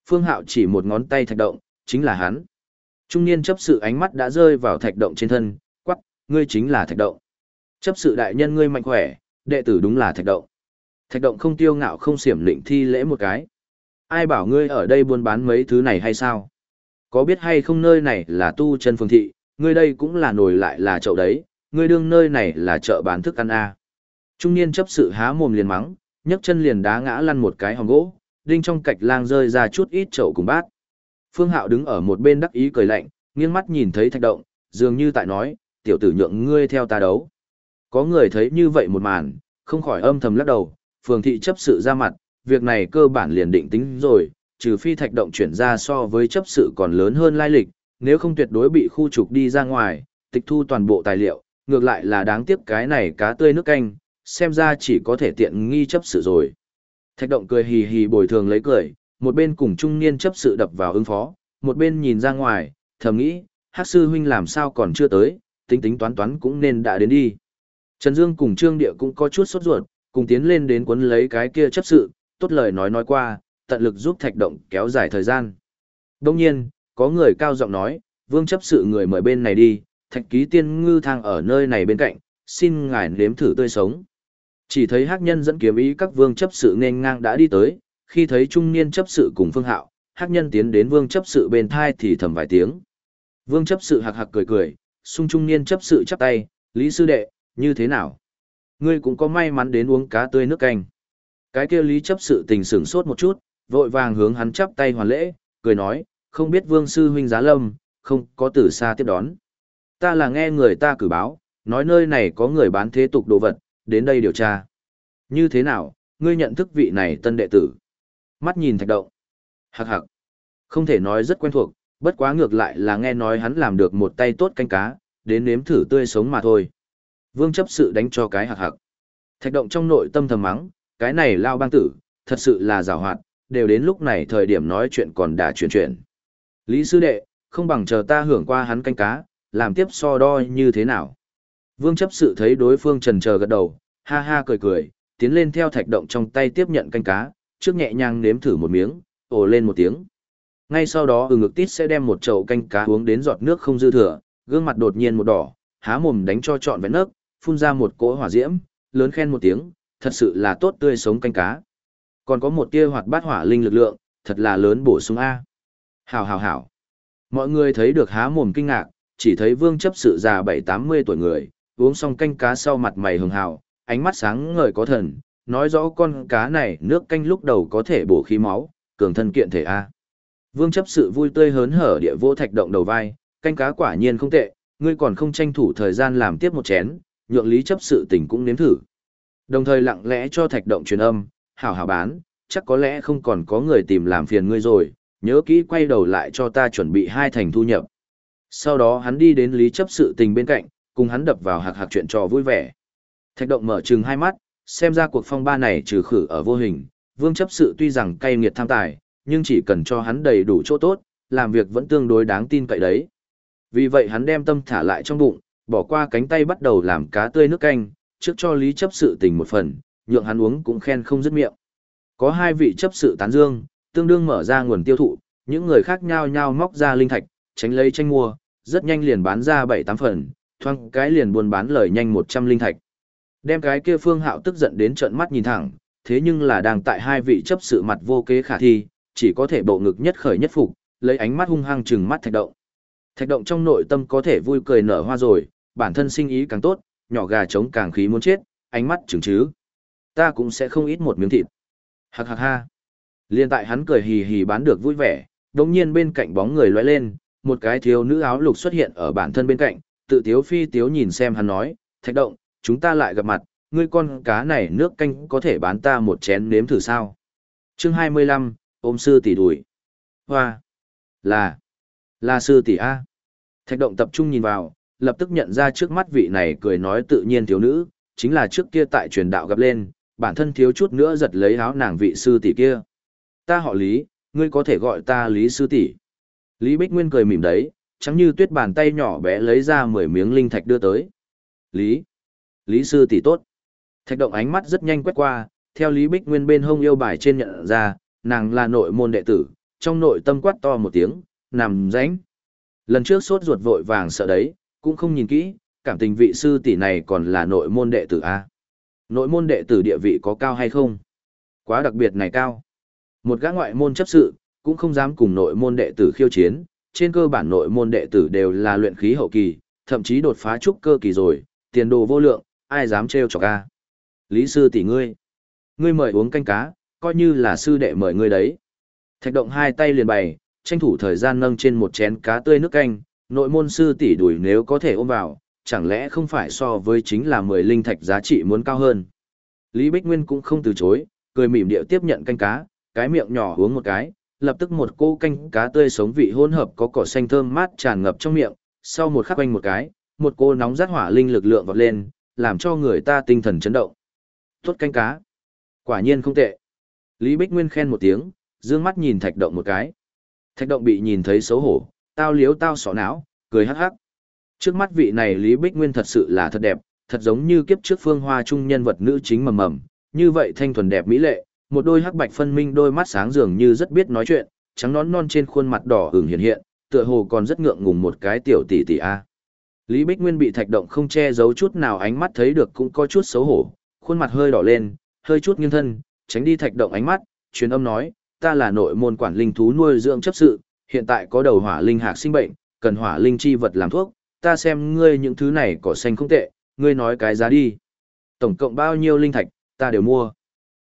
Speaker 1: Phương hạo chỉ một ngón tay thạch động, chính là hắn. Trung niên chấp sự ánh mắt đã rơi vào thạch động trên thân, quắc, ngươi chính là thạch động. Chấp sự đại nhân ngươi mạnh khỏe, đệ tử đúng là thạch động. Thạch động không tiêu ngạo không xiểm lĩnh thi lễ một cái. Ai bảo ngươi ở đây buôn bán mấy thứ này hay sao? Có biết hay không nơi này là tu chân phương thị, ngươi đây cũng là nổi lại là chậu đấy, ngươi đương nơi này là chợ bán thức ăn à. Trung niên chấp sự há mồm liền mắng, nhấc chân liền đá ngã lăn một cái hòm gỗ, đinh trong cạch lang rơi ra chút ít chậu cùng bát. Phương Hạo đứng ở một bên đắc ý cười lạnh, nghiêng mắt nhìn thấy thạch động, dường như tại nói, tiểu tử nhượng ngươi theo ta đấu. Có người thấy như vậy một màn, không khỏi âm thầm lắc đầu, phường thị chấp sự ra mặt, việc này cơ bản liền định tính rồi, trừ phi thạch động chuyển ra so với chấp sự còn lớn hơn lai lịch, nếu không tuyệt đối bị khu trục đi ra ngoài, tịch thu toàn bộ tài liệu, ngược lại là đáng tiếc cái này cá tươi nước canh, xem ra chỉ có thể tiện nghi chấp sự rồi. Thạch động cười hì hì bồi thường lấy cười, một bên cùng trung niên chấp sự đập vào ứng phó, một bên nhìn ra ngoài, thầm nghĩ, hát sư huynh làm sao còn chưa tới, tính tính toán toán cũng nên đã đến đi. Trần Dương cùng Trương Địa cũng có chút sốt ruột, cùng tiến lên đến quấn lấy cái kia chấp sự, tốt lời nói nói qua, tận lực giúp thạch động kéo dài thời gian. Đông nhiên, có người cao giọng nói, vương chấp sự người mời bên này đi, thạch ký tiên ngư thang ở nơi này bên cạnh, xin ngài nếm thử tươi sống. Chỉ thấy hắc nhân dẫn kiếm ý các vương chấp sự nên ngang đã đi tới, khi thấy trung niên chấp sự cùng phương hạo, hắc nhân tiến đến vương chấp sự bên thai thì thầm vài tiếng. Vương chấp sự hạc hạc cười cười, sung trung niên chấp sự chắp tay, lý sư đệ, như thế nào? Ngươi cũng có may mắn đến uống cá tươi nước canh. Cái kia lý chấp sự tình sửng sốt một chút, vội vàng hướng hắn chắp tay hoàn lễ, cười nói, không biết vương sư huynh giá lâm, không có từ xa tiếp đón. Ta là nghe người ta cử báo, nói nơi này có người bán thế tục đồ vật, đến đây điều tra. Như thế nào, ngươi nhận thức vị này tân đệ tử? Mắt nhìn thạch động. Hạc hạc. Không thể nói rất quen thuộc, bất quá ngược lại là nghe nói hắn làm được một tay tốt canh cá, đến nếm thử tươi sống mà thôi. Vương chấp sự đánh cho cái hạc hạc. Thạch động trong nội tâm thầm mắng, cái này lao bang tử, thật sự là rào hoạt, đều đến lúc này thời điểm nói chuyện còn đã chuyển chuyển. Lý sư đệ, không bằng chờ ta hưởng qua hắn canh cá, làm tiếp so đo như thế nào. Vương chấp sự thấy đối phương trần chờ gật đầu, ha ha cười cười, tiến lên theo thạch động trong tay tiếp nhận canh cá, trước nhẹ nhàng nếm thử một miếng, ồ lên một tiếng. Ngay sau đó ừ ngực tít sẽ đem một chậu canh cá uống đến giọt nước không dư thừa, gương mặt đột nhiên một đỏ, há mồm đánh cho trọn vẹn nước, phun ra một cỗ hỏa diễm, lớn khen một tiếng, thật sự là tốt tươi sống canh cá. Còn có một tia hoạt bát hỏa linh lực lượng, thật là lớn bổ sung A. Hảo hảo hảo. Mọi người thấy được há mồm kinh ngạc, chỉ thấy vương chấp sự già bảy tám mươi tuổi người, uống xong canh cá sau mặt mày hường hào, ánh mắt sáng ngời có thần, nói rõ con cá này nước canh lúc đầu có thể bổ khí máu, cường thân kiện thể A. Vương chấp sự vui tươi hớn hở địa vô thạch động đầu vai, canh cá quả nhiên không tệ, ngươi còn không tranh thủ thời gian làm tiếp một chén, nhượng lý chấp sự tình cũng nếm thử. Đồng thời lặng lẽ cho thạch động truyền âm, hảo hảo bán, chắc có lẽ không còn có người tìm làm phiền ngươi rồi, nhớ kỹ quay đầu lại cho ta chuẩn bị hai thành thu nhập. Sau đó hắn đi đến lý chấp sự tình bên cạnh, cùng hắn đập vào hạc hạc chuyện trò vui vẻ. Thạch động mở trừng hai mắt, xem ra cuộc phong ba này trừ khử ở vô hình, vương chấp sự tuy rằng cay nghiệt tham tài, nhưng chỉ cần cho hắn đầy đủ chỗ tốt, làm việc vẫn tương đối đáng tin cậy đấy. Vì vậy hắn đem tâm thả lại trong bụng, bỏ qua cánh tay bắt đầu làm cá tươi nước canh, trước cho lý chấp sự tình một phần, nhượng hắn uống cũng khen không dứt miệng. Có hai vị chấp sự tán dương, tương đương mở ra nguồn tiêu thụ, những người khác nhau nhau móc ra linh thạch, tránh lấy tranh mua, rất nhanh liền bán ra bảy tám phần, thoang cái liền buôn bán lời nhanh một trăm linh thạch. Đem cái kia phương hạo tức giận đến trợn mắt nhìn thẳng, thế nhưng là đang tại hai vị chấp sự mặt vô kế khả thi, chỉ có thể bộ ngực nhất khởi nhất phục, lấy ánh mắt hung hăng trừng mắt thạch động. Thạch động trong nội tâm có thể vui cười nở hoa rồi, bản thân sinh ý càng tốt, nhỏ gà trống càng khí muốn chết, ánh mắt chừng chứ. Ta cũng sẽ không ít một miếng thịt. Hạc hạc ha. Liên tại hắn cười hì hì bán được vui vẻ, đồng nhiên bên cạnh bóng người lóe lên, một cái thiếu nữ áo lục xuất hiện ở bản thân bên cạnh, tự tiếu phi tiếu nhìn xem hắn nói, thạch động, chúng ta lại gặp mặt, ngươi con cá này nước canh có thể bán ta một chén nếm thử sao. chương 25, ôm sư tỷ đùi. Hoa. Là. Là sư tỷ A. Thạch động tập trung nhìn vào, lập tức nhận ra trước mắt vị này cười nói tự nhiên thiếu nữ, chính là trước kia tại truyền đạo gặp lên, bản thân thiếu chút nữa giật lấy áo nàng vị sư tỷ kia. Ta họ Lý, ngươi có thể gọi ta Lý sư tỷ. Lý Bích Nguyên cười mỉm đấy, chẳng như tuyết bàn tay nhỏ bé lấy ra 10 miếng linh thạch đưa tới. Lý. Lý sư tỷ tốt. Thạch động ánh mắt rất nhanh quét qua, theo Lý Bích Nguyên bên hông yêu bài trên nhận ra, nàng là nội môn đệ tử, trong nội tâm quát to một tiếng, nằm ránh. Lần trước sốt ruột vội vàng sợ đấy, cũng không nhìn kỹ, cảm tình vị sư tỷ này còn là nội môn đệ tử A. Nội môn đệ tử địa vị có cao hay không? Quá đặc biệt này cao. Một gã ngoại môn chấp sự, cũng không dám cùng nội môn đệ tử khiêu chiến, trên cơ bản nội môn đệ tử đều là luyện khí hậu kỳ, thậm chí đột phá trúc cơ kỳ rồi, tiền đồ vô lượng, ai dám trêu chọc a? Lý sư tỷ ngươi, ngươi mời uống canh cá, coi như là sư đệ mời ngươi đấy. Thạch động hai tay liền bày, tranh thủ thời gian nâng trên một chén cá tươi nước canh, nội môn sư tỷ đuổi nếu có thể ôm vào, chẳng lẽ không phải so với chính là 10 linh thạch giá trị muốn cao hơn. Lý Bích Nguyên cũng không từ chối, cười mỉm điệu tiếp nhận canh cá, cái miệng nhỏ uống một cái, lập tức một cô canh cá tươi sống vị hỗn hợp có cỏ xanh thơm mát tràn ngập trong miệng, sau một khắc quanh một cái, một cô nóng rát hỏa linh lực lượng vọt lên, làm cho người ta tinh thần chấn động. Tốt canh cá. Quả nhiên không tệ. Lý Bích Nguyên khen một tiếng, dương mắt nhìn thạch động một cái. Thạch động bị nhìn thấy xấu hổ, tao liếu tao sọ não, cười hắc hắc. Trước mắt vị này Lý Bích Nguyên thật sự là thật đẹp, thật giống như kiếp trước phương hoa trung nhân vật nữ chính mầm mầm, như vậy thanh thuần đẹp mỹ lệ, một đôi hắc bạch phân minh đôi mắt sáng dường như rất biết nói chuyện, trắng nón non trên khuôn mặt đỏ ửng hiện hiện, tựa hồ còn rất ngượng ngùng một cái tiểu tỷ tỷ a. Lý Bích Nguyên bị thạch động không che giấu chút nào ánh mắt thấy được cũng có chút xấu hổ, khuôn mặt hơi đỏ lên, hơi chút nghiêng thân, tránh đi thạch động ánh mắt, truyền âm nói, ta là nội môn quản linh thú nuôi dưỡng chấp sự, hiện tại có đầu hỏa linh hạc sinh bệnh, cần hỏa linh chi vật làm thuốc, ta xem ngươi những thứ này cỏ xanh không tệ, ngươi nói cái giá đi. Tổng cộng bao nhiêu linh thạch, ta đều mua.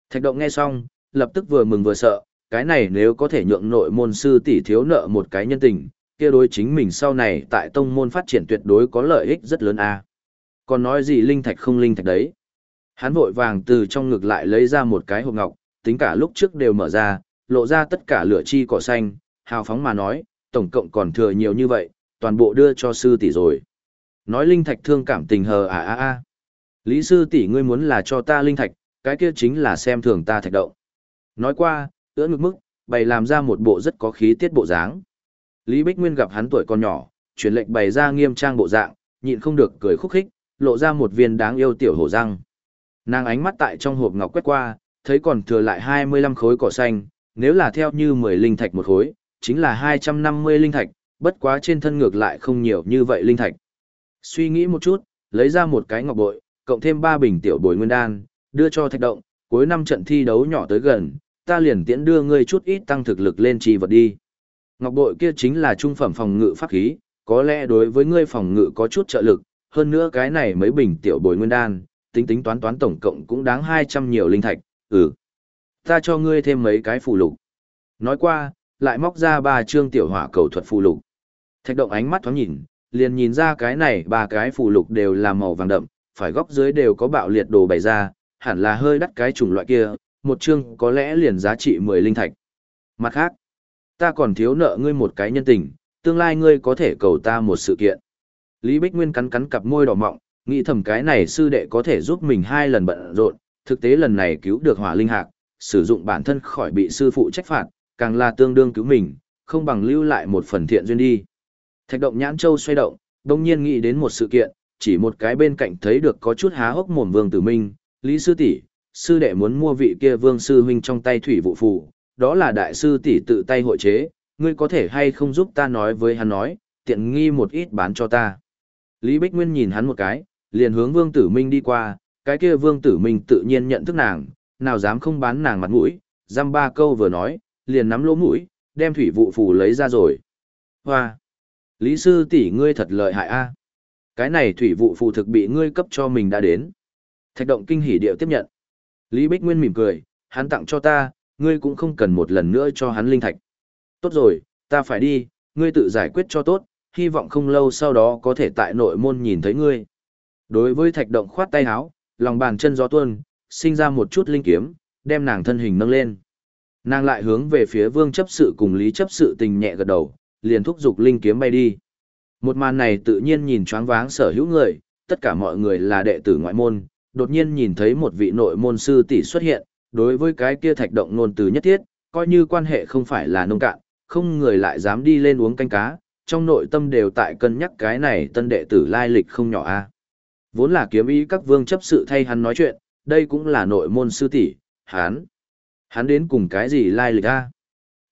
Speaker 1: Thạch động nghe xong, lập tức vừa mừng vừa sợ, cái này nếu có thể nhượng nội môn sư tỷ thiếu nợ một cái nhân tình, kia đối chính mình sau này tại tông môn phát triển tuyệt đối có lợi ích rất lớn a. Còn nói gì linh thạch không linh thạch đấy? Hắn vội vàng từ trong ngực lại lấy ra một cái hộp ngọc, tính cả lúc trước đều mở ra, lộ ra tất cả lửa chi cỏ xanh, hào phóng mà nói, tổng cộng còn thừa nhiều như vậy, toàn bộ đưa cho sư tỷ rồi. Nói linh thạch thương cảm tình hờ à à à. Lý sư tỷ ngươi muốn là cho ta linh thạch, cái kia chính là xem thường ta thạch động. Nói qua, ưỡn ngực mức, bày làm ra một bộ rất có khí tiết bộ dáng. Lý Bích Nguyên gặp hắn tuổi còn nhỏ, truyền lệnh bày ra nghiêm trang bộ dạng, nhịn không được cười khúc khích, lộ ra một viên đáng yêu tiểu hổ răng. Nàng ánh mắt tại trong hộp ngọc quét qua, thấy còn thừa lại 25 khối cỏ xanh, nếu là theo như 10 linh thạch một khối, chính là 250 linh thạch, bất quá trên thân ngược lại không nhiều như vậy linh thạch. Suy nghĩ một chút, lấy ra một cái ngọc bội, cộng thêm 3 bình tiểu bồi nguyên đan, đưa cho thạch động, cuối năm trận thi đấu nhỏ tới gần, ta liền tiễn đưa ngươi chút ít tăng thực lực lên trì vật đi. Ngọc bội kia chính là trung phẩm phòng ngự pháp khí, có lẽ đối với ngươi phòng ngự có chút trợ lực, hơn nữa cái này mấy bình tiểu bồi nguyên đan, tính tính toán toán tổng cộng cũng đáng 200 nhiều linh thạch, ừ. Ta cho ngươi thêm mấy cái phụ lục. Nói qua, lại móc ra ba chương tiểu hỏa cầu thuật phụ lục. Thạch động ánh mắt thoáng nhìn, liền nhìn ra cái này ba cái phụ lục đều là màu vàng đậm, phải góc dưới đều có bạo liệt đồ bày ra, hẳn là hơi đắt cái chủng loại kia, một chương có lẽ liền giá trị 10 linh thạch. Mặt khác, ta còn thiếu nợ ngươi một cái nhân tình, tương lai ngươi có thể cầu ta một sự kiện. Lý Bích Nguyên cắn cắn cặp môi đỏ mọng, nghĩ thầm cái này sư đệ có thể giúp mình hai lần bận rộn, thực tế lần này cứu được hỏa linh hạc, sử dụng bản thân khỏi bị sư phụ trách phạt, càng là tương đương cứu mình, không bằng lưu lại một phần thiện duyên đi. Thạch động nhãn châu xoay động, đồng nhiên nghĩ đến một sự kiện, chỉ một cái bên cạnh thấy được có chút há hốc mồm vương tử minh, lý sư tỷ sư đệ muốn mua vị kia vương sư huynh trong tay thủy vụ phù, đó là đại sư tỷ tự tay hội chế, ngươi có thể hay không giúp ta nói với hắn nói, tiện nghi một ít bán cho ta. Lý Bích Nguyên nhìn hắn một cái, liền hướng vương tử minh đi qua, cái kia vương tử minh tự nhiên nhận thức nàng, nào dám không bán nàng mặt mũi, giam ba câu vừa nói, liền nắm lỗ mũi, đem thủy vụ phù lấy ra rồi. Hoa! Lý sư tỷ ngươi thật lợi hại a. Cái này thủy vụ phù thực bị ngươi cấp cho mình đã đến. Thạch động kinh hỉ điệu tiếp nhận. Lý Bích Nguyên mỉm cười, hắn tặng cho ta, ngươi cũng không cần một lần nữa cho hắn linh thạch. Tốt rồi, ta phải đi, ngươi tự giải quyết cho tốt, hy vọng không lâu sau đó có thể tại nội môn nhìn thấy ngươi. Đối với thạch động khoát tay áo, lòng bàn chân gió tuôn, sinh ra một chút linh kiếm, đem nàng thân hình nâng lên. Nàng lại hướng về phía vương chấp sự cùng lý chấp sự tình nhẹ gật đầu, liền thúc giục linh kiếm bay đi. Một màn này tự nhiên nhìn choáng váng sở hữu người, tất cả mọi người là đệ tử ngoại môn, đột nhiên nhìn thấy một vị nội môn sư tỷ xuất hiện, đối với cái kia thạch động nôn từ nhất thiết, coi như quan hệ không phải là nông cạn, không người lại dám đi lên uống canh cá, trong nội tâm đều tại cân nhắc cái này tân đệ tử lai lịch không nhỏ a. Vốn là kiếm ý các vương chấp sự thay hắn nói chuyện, đây cũng là nội môn sư tỷ, hắn. Hắn đến cùng cái gì lai lịch a?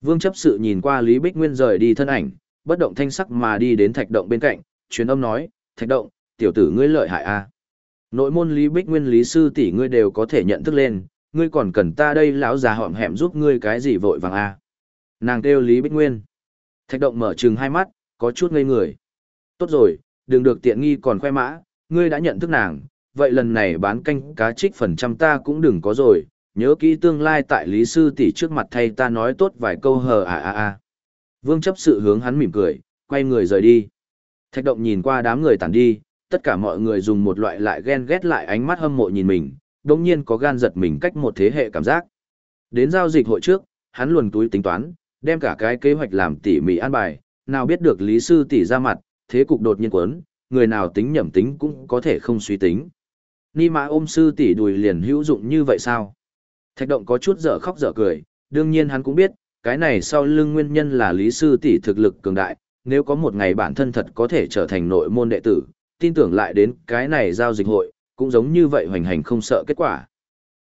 Speaker 1: Vương chấp sự nhìn qua Lý Bích Nguyên rời đi thân ảnh, bất động thanh sắc mà đi đến thạch động bên cạnh, truyền âm nói, thạch động, tiểu tử ngươi lợi hại a. Nội môn Lý Bích Nguyên Lý Sư tỷ ngươi đều có thể nhận thức lên, ngươi còn cần ta đây lão già họm hẹm giúp ngươi cái gì vội vàng a? Nàng kêu Lý Bích Nguyên. Thạch động mở trừng hai mắt, có chút ngây người. Tốt rồi, đừng được tiện nghi còn khoe mã, ngươi đã nhận thức nàng, vậy lần này bán canh cá trích phần trăm ta cũng đừng có rồi, nhớ kỹ tương lai tại Lý Sư tỷ trước mặt thay ta nói tốt vài câu hờ à à à. Vương chấp sự hướng hắn mỉm cười, quay người rời đi. Thạch động nhìn qua đám người tản đi, tất cả mọi người dùng một loại lại ghen ghét lại ánh mắt hâm mộ nhìn mình, đồng nhiên có gan giật mình cách một thế hệ cảm giác. Đến giao dịch hội trước, hắn luồn túi tính toán, đem cả cái kế hoạch làm tỉ mỉ an bài, nào biết được Lý Sư tỷ ra mặt, thế cục đột nhiên quấn, người nào tính nhẩm tính cũng có thể không suy tính. Ni mã ôm sư tỷ đùi liền hữu dụng như vậy sao? Thạch động có chút dở khóc dở cười, đương nhiên hắn cũng biết, cái này sau lưng nguyên nhân là lý sư tỷ thực lực cường đại, nếu có một ngày bản thân thật có thể trở thành nội môn đệ tử, tin tưởng lại đến cái này giao dịch hội, cũng giống như vậy hoành hành không sợ kết quả.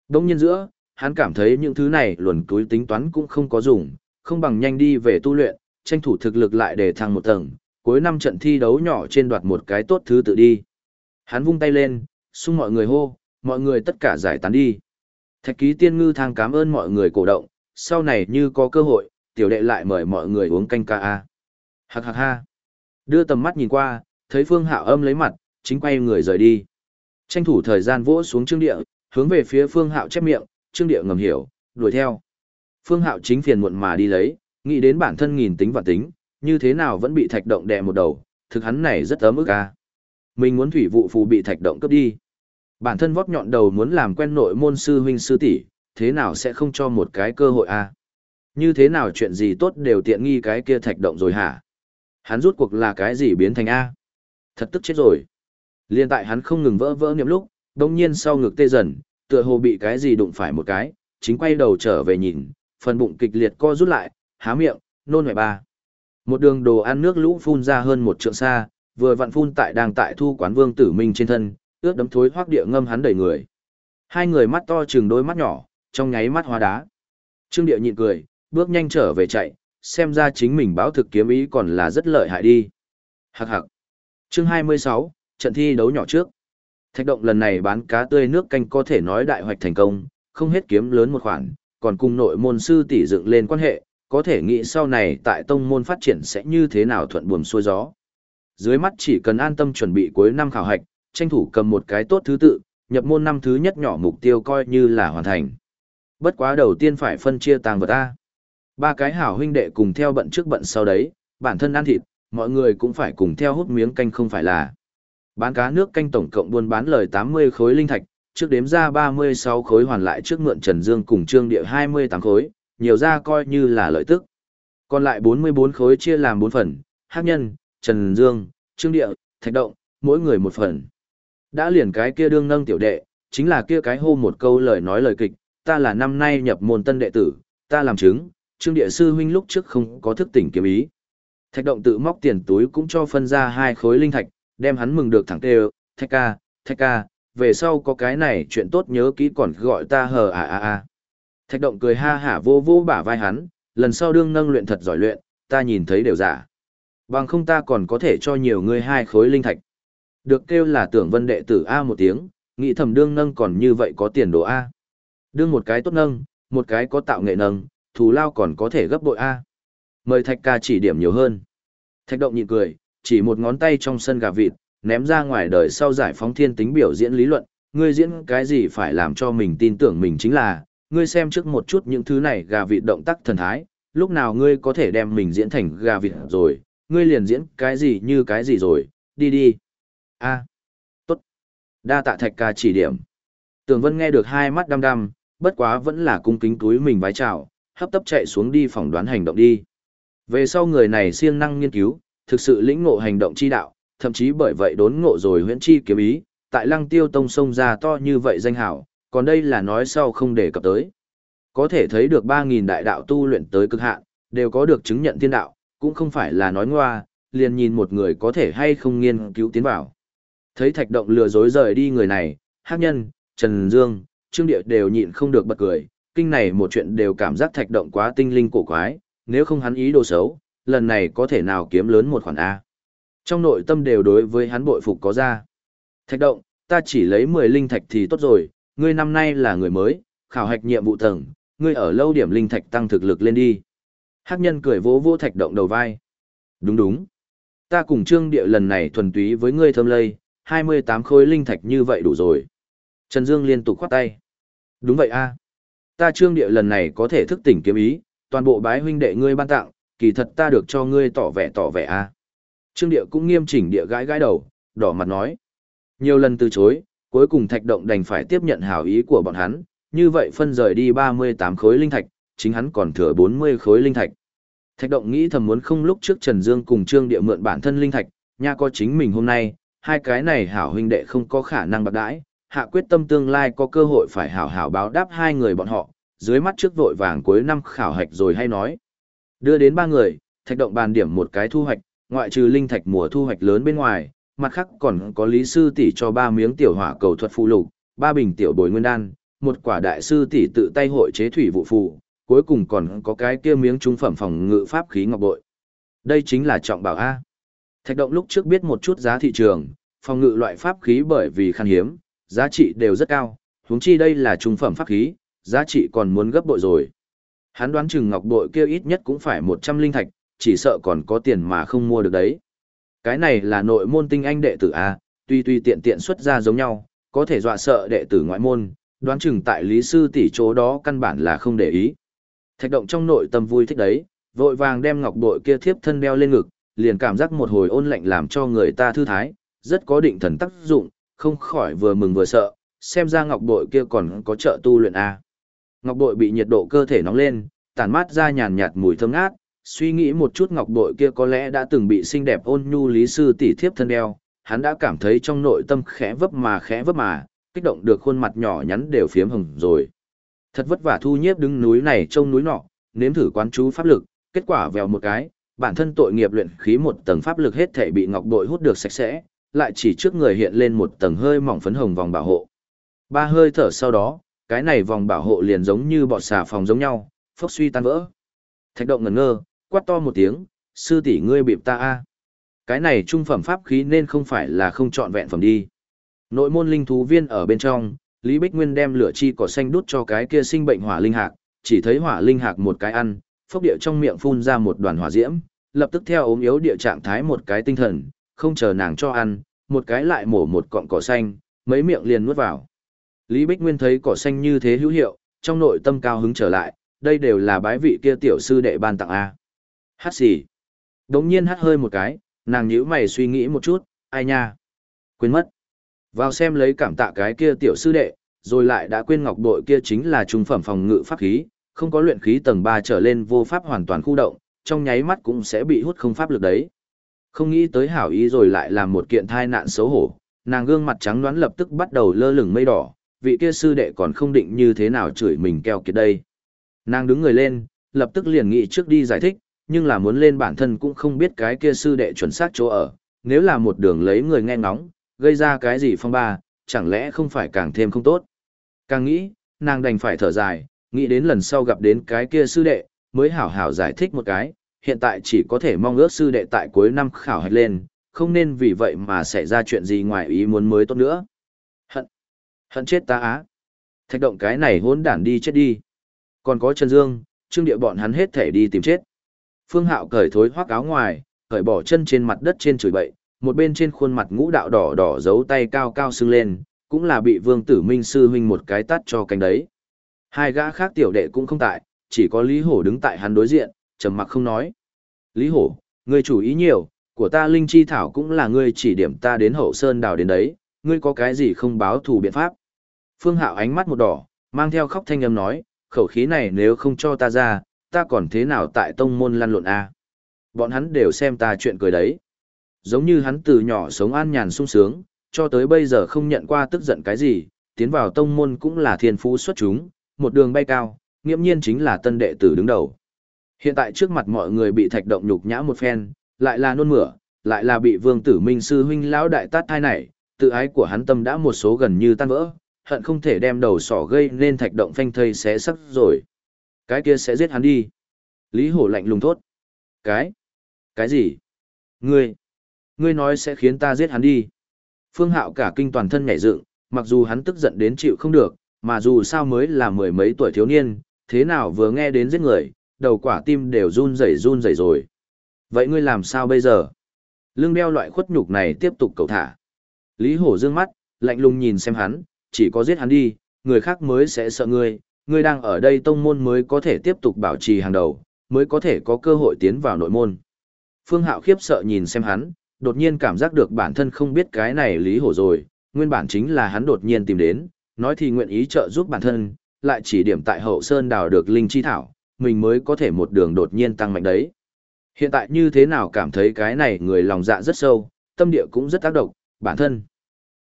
Speaker 1: Đông nhiên giữa, hắn cảm thấy những thứ này luồn túi tính toán cũng không có dùng, không bằng nhanh đi về tu luyện, tranh thủ thực lực lại để thăng một tầng, cuối năm trận thi đấu nhỏ trên đoạt một cái tốt thứ tự đi. Hắn vung tay lên, xung mọi người hô, mọi người tất cả giải tán đi. Thạch ký tiên ngư thang cảm ơn mọi người cổ động, sau này như có cơ hội, tiểu đệ lại mời mọi người uống canh ca a. Hạc hạc ha. Đưa tầm mắt nhìn qua, thấy Phương Hạo âm lấy mặt, chính quay người rời đi. Tranh thủ thời gian vỗ xuống trương địa, hướng về phía Phương Hạo chép miệng, trương địa ngầm hiểu, đuổi theo. Phương Hạo chính phiền muộn mà đi lấy, nghĩ đến bản thân nghìn tính và tính, như thế nào vẫn bị thạch động đè một đầu, thực hắn này rất ấm ức a. Mình muốn thủy vụ phù bị thạch động cướp đi. Bản thân vót nhọn đầu muốn làm quen nội môn sư huynh sư tỷ, thế nào sẽ không cho một cái cơ hội a? Như thế nào chuyện gì tốt đều tiện nghi cái kia thạch động rồi hả? Hắn rút cuộc là cái gì biến thành a? Thật tức chết rồi. Liên tại hắn không ngừng vỡ vỡ niệm lúc, đồng nhiên sau ngực tê dần, tựa hồ bị cái gì đụng phải một cái, chính quay đầu trở về nhìn, phần bụng kịch liệt co rút lại, há miệng, nôn hoài ba. Một đường đồ ăn nước lũ phun ra hơn một trượng xa, vừa vặn phun tại đang tại thu quán vương tử minh trên thân, ướt đấm thối hoác địa ngâm hắn đầy người. Hai người mắt to chừng đôi mắt nhỏ, trong nháy mắt hóa đá. Trương địa nhịn cười, bước nhanh trở về chạy, xem ra chính mình báo thực kiếm ý còn là rất lợi hại đi. Hạc hạc. Chương 26, trận thi đấu nhỏ trước. Thạch động lần này bán cá tươi nước canh có thể nói đại hoạch thành công, không hết kiếm lớn một khoản, còn cùng nội môn sư tỷ dựng lên quan hệ, có thể nghĩ sau này tại tông môn phát triển sẽ như thế nào thuận buồm xuôi gió. Dưới mắt chỉ cần an tâm chuẩn bị cuối năm khảo hạch, tranh thủ cầm một cái tốt thứ tự, nhập môn năm thứ nhất nhỏ mục tiêu coi như là hoàn thành. Bất quá đầu tiên phải phân chia tàng vật ta. Ba cái hảo huynh đệ cùng theo bận trước bận sau đấy, bản thân ăn thịt, mọi người cũng phải cùng theo hút miếng canh không phải là. Bán cá nước canh tổng cộng buôn bán lời 80 khối linh thạch, trước đếm ra 36 khối hoàn lại trước mượn Trần Dương cùng Trương Địa 28 khối, nhiều ra coi như là lợi tức. Còn lại 44 khối chia làm 4 phần, Hắc Nhân, Trần Dương, Trương Địa, Thạch Động, mỗi người một phần. Đã liền cái kia đương nâng tiểu đệ, chính là kia cái hô một câu lời nói lời kịch, ta là năm nay nhập môn tân đệ tử, ta làm chứng, Trương Địa sư huynh lúc trước không có thức tỉnh kiếm ý. Thạch Động tự móc tiền túi cũng cho phân ra hai khối linh thạch, đem hắn mừng được thẳng tê Thạch ca, Thạch ca, về sau có cái này chuyện tốt nhớ kỹ còn gọi ta hờ à à à. Thạch động cười ha hả vô vô bả vai hắn, lần sau đương nâng luyện thật giỏi luyện, ta nhìn thấy đều giả. Bằng không ta còn có thể cho nhiều người hai khối linh thạch. Được kêu là tưởng vân đệ tử A một tiếng, nghĩ thầm đương nâng còn như vậy có tiền đồ A. Đương một cái tốt nâng, một cái có tạo nghệ nâng, thù lao còn có thể gấp bội A. Mời thạch ca chỉ điểm nhiều hơn. Thạch động nhịn cười, chỉ một ngón tay trong sân gà vịt, ném ra ngoài đời sau giải phóng thiên tính biểu diễn lý luận, ngươi diễn cái gì phải làm cho mình tin tưởng mình chính là, ngươi xem trước một chút những thứ này gà vịt động tác thần thái, lúc nào ngươi có thể đem mình diễn thành gà vịt rồi, ngươi liền diễn cái gì như cái gì rồi, đi đi a tốt. Đa tạ thạch ca chỉ điểm. Tường Vân nghe được hai mắt đăm đăm, bất quá vẫn là cung kính túi mình vái chào, hấp tấp chạy xuống đi phỏng đoán hành động đi. Về sau người này siêng năng nghiên cứu, thực sự lĩnh ngộ hành động chi đạo, thậm chí bởi vậy đốn ngộ rồi huyễn chi kiếm ý, tại lăng tiêu tông sông ra to như vậy danh hảo, còn đây là nói sau không để cập tới. Có thể thấy được ba nghìn đại đạo tu luyện tới cực hạn, đều có được chứng nhận thiên đạo, cũng không phải là nói ngoa, liền nhìn một người có thể hay không nghiên cứu tiến vào. Thấy thạch động lừa dối rời đi người này, hát nhân, Trần Dương, Trương Địa đều nhịn không được bật cười, kinh này một chuyện đều cảm giác thạch động quá tinh linh cổ quái, nếu không hắn ý đồ xấu, lần này có thể nào kiếm lớn một khoản A. Trong nội tâm đều đối với hắn bội phục có ra. Thạch động, ta chỉ lấy 10 linh thạch thì tốt rồi, ngươi năm nay là người mới, khảo hạch nhiệm vụ tầng, ngươi ở lâu điểm linh thạch tăng thực lực lên đi. Hắc nhân cười vỗ vỗ thạch động đầu vai. Đúng đúng. Ta cùng trương địa lần này thuần túy với ngươi thơm lây, 28 khối linh thạch như vậy đủ rồi. Trần Dương liên tục khoát tay. Đúng vậy a Ta trương địa lần này có thể thức tỉnh kiếm ý, toàn bộ bái huynh đệ ngươi ban tặng, kỳ thật ta được cho ngươi tỏ vẻ tỏ vẻ a Trương địa cũng nghiêm chỉnh địa gãi gãi đầu, đỏ mặt nói. Nhiều lần từ chối, cuối cùng thạch động đành phải tiếp nhận hảo ý của bọn hắn, như vậy phân rời đi 38 khối linh thạch, chính hắn còn thừa 40 khối linh thạch. Thạch động nghĩ thầm muốn không lúc trước Trần Dương cùng Trương Địa mượn bản thân linh thạch, nha có chính mình hôm nay, hai cái này hảo huynh đệ không có khả năng bạc đãi, hạ quyết tâm tương lai có cơ hội phải hảo hảo báo đáp hai người bọn họ, dưới mắt trước vội vàng cuối năm khảo hạch rồi hay nói. Đưa đến ba người, thạch động bàn điểm một cái thu hoạch, ngoại trừ linh thạch mùa thu hoạch lớn bên ngoài, mặt khác còn có lý sư tỷ cho ba miếng tiểu hỏa cầu thuật phụ lục, ba bình tiểu bồi nguyên đan, một quả đại sư tỷ tự tay hội chế thủy vụ phụ cuối cùng còn có cái kia miếng trung phẩm phòng ngự pháp khí ngọc bội. Đây chính là trọng bảo A. Thạch động lúc trước biết một chút giá thị trường, phòng ngự loại pháp khí bởi vì khan hiếm, giá trị đều rất cao, huống chi đây là trung phẩm pháp khí, giá trị còn muốn gấp bội rồi. Hắn đoán chừng ngọc bội kia ít nhất cũng phải 100 linh thạch, chỉ sợ còn có tiền mà không mua được đấy. Cái này là nội môn tinh anh đệ tử A, tuy tuy tiện tiện xuất ra giống nhau, có thể dọa sợ đệ tử ngoại môn, đoán chừng tại lý sư tỷ chỗ đó căn bản là không để ý. Thạch động trong nội tâm vui thích đấy, vội vàng đem ngọc bội kia thiếp thân đeo lên ngực, liền cảm giác một hồi ôn lạnh làm cho người ta thư thái, rất có định thần tác dụng, không khỏi vừa mừng vừa sợ, xem ra ngọc bội kia còn có trợ tu luyện A. Ngọc bội bị nhiệt độ cơ thể nóng lên, tản mát ra nhàn nhạt mùi thơm ngát, suy nghĩ một chút ngọc bội kia có lẽ đã từng bị xinh đẹp ôn nhu lý sư tỷ thiếp thân đeo, hắn đã cảm thấy trong nội tâm khẽ vấp mà khẽ vấp mà, kích động được khuôn mặt nhỏ nhắn đều phiếm hồng rồi. Thật vất vả thu nhiếp đứng núi này trông núi nọ, nếm thử quán chú pháp lực, kết quả vèo một cái, bản thân tội nghiệp luyện khí một tầng pháp lực hết thể bị ngọc bội hút được sạch sẽ, lại chỉ trước người hiện lên một tầng hơi mỏng phấn hồng vòng bảo hộ. Ba hơi thở sau đó, cái này vòng bảo hộ liền giống như bọt xà phòng giống nhau, phốc suy tan vỡ. Thạch động ngẩn ngơ, quát to một tiếng, sư tỷ ngươi bịp ta a. Cái này trung phẩm pháp khí nên không phải là không chọn vẹn phẩm đi. Nội môn linh thú viên ở bên trong, Lý Bích Nguyên đem lửa chi cỏ xanh đút cho cái kia sinh bệnh hỏa linh hạc, chỉ thấy hỏa linh hạc một cái ăn, phốc địa trong miệng phun ra một đoàn hỏa diễm, lập tức theo ốm yếu địa trạng thái một cái tinh thần, không chờ nàng cho ăn, một cái lại mổ một cọng cỏ xanh, mấy miệng liền nuốt vào. Lý Bích Nguyên thấy cỏ xanh như thế hữu hiệu, trong nội tâm cao hứng trở lại, đây đều là bái vị kia tiểu sư đệ ban tặng A. Hát gì Đống nhiên hát hơi một cái, nàng nhíu mày suy nghĩ một chút, ai nha. Quên mất. Vào xem lấy cảm tạ cái kia tiểu sư đệ, rồi lại đã quên ngọc bội kia chính là trung phẩm phòng ngự pháp khí, không có luyện khí tầng 3 trở lên vô pháp hoàn toàn khu động, trong nháy mắt cũng sẽ bị hút không pháp lực đấy. Không nghĩ tới hảo ý rồi lại làm một kiện thai nạn xấu hổ, nàng gương mặt trắng đoán lập tức bắt đầu lơ lửng mây đỏ, vị kia sư đệ còn không định như thế nào chửi mình keo kiệt đây. Nàng đứng người lên, lập tức liền nghĩ trước đi giải thích, nhưng là muốn lên bản thân cũng không biết cái kia sư đệ chuẩn xác chỗ ở, nếu là một đường lấy người nghe ngóng, gây ra cái gì phong ba, chẳng lẽ không phải càng thêm không tốt. Càng nghĩ, nàng đành phải thở dài, nghĩ đến lần sau gặp đến cái kia sư đệ, mới hảo hảo giải thích một cái, hiện tại chỉ có thể mong ước sư đệ tại cuối năm khảo hạch lên, không nên vì vậy mà xảy ra chuyện gì ngoài ý muốn mới tốt nữa. Hận, hận chết ta á. Thạch động cái này hỗn đản đi chết đi. Còn có Trần Dương, trương địa bọn hắn hết thể đi tìm chết. Phương Hạo cởi thối hoác áo ngoài, cởi bỏ chân trên mặt đất trên chửi bậy, một bên trên khuôn mặt ngũ đạo đỏ đỏ giấu tay cao cao sưng lên, cũng là bị Vương Tử Minh sư huynh một cái tát cho cánh đấy. Hai gã khác tiểu đệ cũng không tại, chỉ có Lý Hổ đứng tại hắn đối diện, trầm mặc không nói. Lý Hổ, ngươi chủ ý nhiều, của ta Linh Chi Thảo cũng là ngươi chỉ điểm ta đến hậu sơn đào đến đấy, ngươi có cái gì không báo thù biện pháp. Phương Hạo ánh mắt một đỏ, mang theo khóc thanh âm nói, khẩu khí này nếu không cho ta ra, ta còn thế nào tại tông môn lăn lộn a? Bọn hắn đều xem ta chuyện cười đấy. Giống như hắn từ nhỏ sống an nhàn sung sướng, cho tới bây giờ không nhận qua tức giận cái gì, tiến vào tông môn cũng là thiên phú xuất chúng, một đường bay cao, nghiễm nhiên chính là tân đệ tử đứng đầu. Hiện tại trước mặt mọi người bị thạch động nhục nhã một phen, lại là nôn mửa, lại là bị vương tử minh sư huynh lão đại tát thai này, tự ái của hắn tâm đã một số gần như tan vỡ, hận không thể đem đầu sỏ gây nên thạch động phanh thây xé sắc rồi. Cái kia sẽ giết hắn đi. Lý hổ lạnh lùng thốt. Cái? Cái gì? Ngươi? Ngươi nói sẽ khiến ta giết hắn đi. Phương hạo cả kinh toàn thân nhảy dựng, mặc dù hắn tức giận đến chịu không được, mà dù sao mới là mười mấy tuổi thiếu niên, thế nào vừa nghe đến giết người, đầu quả tim đều run rẩy run rẩy rồi. Vậy ngươi làm sao bây giờ? Lương đeo loại khuất nhục này tiếp tục cầu thả. Lý hổ dương mắt, lạnh lùng nhìn xem hắn, chỉ có giết hắn đi, người khác mới sẽ sợ ngươi, ngươi đang ở đây tông môn mới có thể tiếp tục bảo trì hàng đầu, mới có thể có cơ hội tiến vào nội môn. Phương Hạo khiếp sợ nhìn xem hắn, đột nhiên cảm giác được bản thân không biết cái này lý hổ rồi, nguyên bản chính là hắn đột nhiên tìm đến, nói thì nguyện ý trợ giúp bản thân, lại chỉ điểm tại hậu sơn đào được linh chi thảo, mình mới có thể một đường đột nhiên tăng mạnh đấy. Hiện tại như thế nào cảm thấy cái này người lòng dạ rất sâu, tâm địa cũng rất tác động, bản thân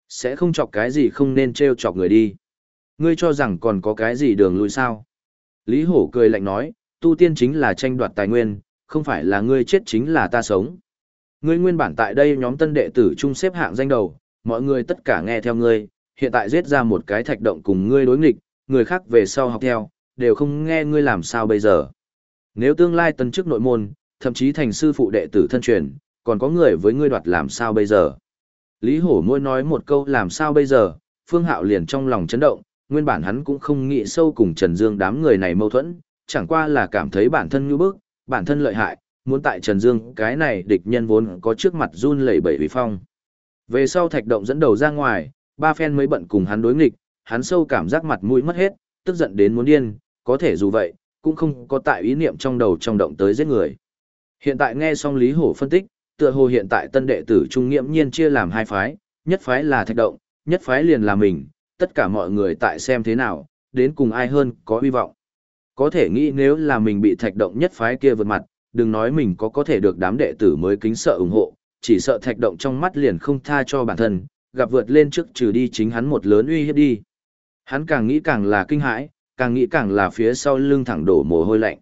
Speaker 1: sẽ không chọc cái gì không nên treo chọc người đi. Ngươi cho rằng còn có cái gì đường lui sao? Lý Hổ cười lạnh nói, tu tiên chính là tranh đoạt tài nguyên, không phải là ngươi chết chính là ta sống. Ngươi nguyên bản tại đây nhóm tân đệ tử chung xếp hạng danh đầu, mọi người tất cả nghe theo ngươi, hiện tại giết ra một cái thạch động cùng ngươi đối nghịch, người khác về sau học theo, đều không nghe ngươi làm sao bây giờ. Nếu tương lai tân chức nội môn, thậm chí thành sư phụ đệ tử thân truyền, còn có người với ngươi đoạt làm sao bây giờ. Lý Hổ môi nói một câu làm sao bây giờ, Phương Hạo liền trong lòng chấn động, nguyên bản hắn cũng không nghĩ sâu cùng Trần Dương đám người này mâu thuẫn, chẳng qua là cảm thấy bản thân như bức, bản thân lợi hại, muốn tại Trần Dương cái này địch nhân vốn có trước mặt run lẩy bẩy vì phong. Về sau thạch động dẫn đầu ra ngoài, ba phen mới bận cùng hắn đối nghịch, hắn sâu cảm giác mặt mũi mất hết, tức giận đến muốn điên, có thể dù vậy, cũng không có tại ý niệm trong đầu trong động tới giết người. Hiện tại nghe xong Lý Hổ phân tích, tựa hồ hiện tại tân đệ tử trung nghiệm nhiên chia làm hai phái, nhất phái là thạch động, nhất phái liền là mình, tất cả mọi người tại xem thế nào, đến cùng ai hơn có hy vọng. Có thể nghĩ nếu là mình bị thạch động nhất phái kia vượt mặt, đừng nói mình có có thể được đám đệ tử mới kính sợ ủng hộ, chỉ sợ thạch động trong mắt liền không tha cho bản thân, gặp vượt lên trước trừ đi chính hắn một lớn uy hiếp đi. Hắn càng nghĩ càng là kinh hãi, càng nghĩ càng là phía sau lưng thẳng đổ mồ hôi lạnh.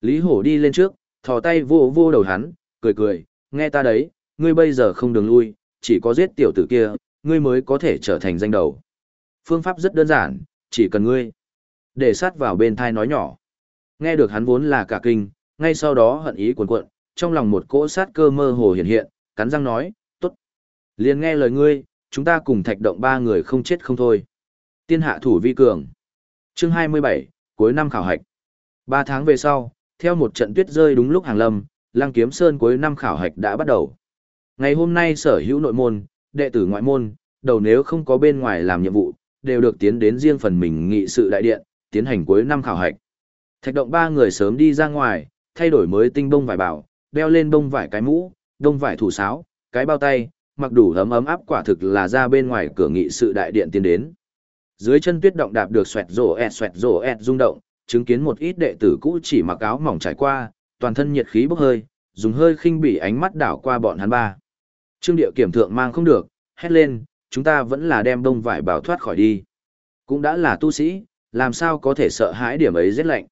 Speaker 1: Lý Hổ đi lên trước, thò tay vô vô đầu hắn, cười cười, nghe ta đấy, ngươi bây giờ không đường lui, chỉ có giết tiểu tử kia, ngươi mới có thể trở thành danh đầu. Phương pháp rất đơn giản, chỉ cần ngươi để sát vào bên thai nói nhỏ. Nghe được hắn vốn là cả kinh, ngay sau đó hận ý cuồn cuộn, trong lòng một cỗ sát cơ mơ hồ hiện hiện, cắn răng nói, tốt. Liền nghe lời ngươi, chúng ta cùng thạch động ba người không chết không thôi. Tiên hạ thủ vi cường. Chương 27, cuối năm khảo hạch. Ba tháng về sau, theo một trận tuyết rơi đúng lúc hàng lâm, Lăng Kiếm Sơn cuối năm khảo hạch đã bắt đầu. Ngày hôm nay sở hữu nội môn, đệ tử ngoại môn, đầu nếu không có bên ngoài làm nhiệm vụ, đều được tiến đến riêng phần mình nghị sự đại điện, tiến hành cuối năm khảo hạch. Thạch động ba người sớm đi ra ngoài, thay đổi mới tinh bông vải bảo, đeo lên bông vải cái mũ, đông vải thủ sáo, cái bao tay, mặc đủ ấm ấm áp quả thực là ra bên ngoài cửa nghị sự đại điện tiến đến. Dưới chân tuyết động đạp được xoẹt rổ ẹt xoẹt rổ ẹt rung động, chứng kiến một ít đệ tử cũ chỉ mặc áo mỏng trải qua, toàn thân nhiệt khí bốc hơi, dùng hơi khinh bỉ ánh mắt đảo qua bọn hắn ba. Trương địa kiểm thượng mang không được, hét lên, chúng ta vẫn là đem đông vải bảo thoát khỏi đi. Cũng đã là tu sĩ, làm sao có thể sợ hãi điểm ấy rét lạnh.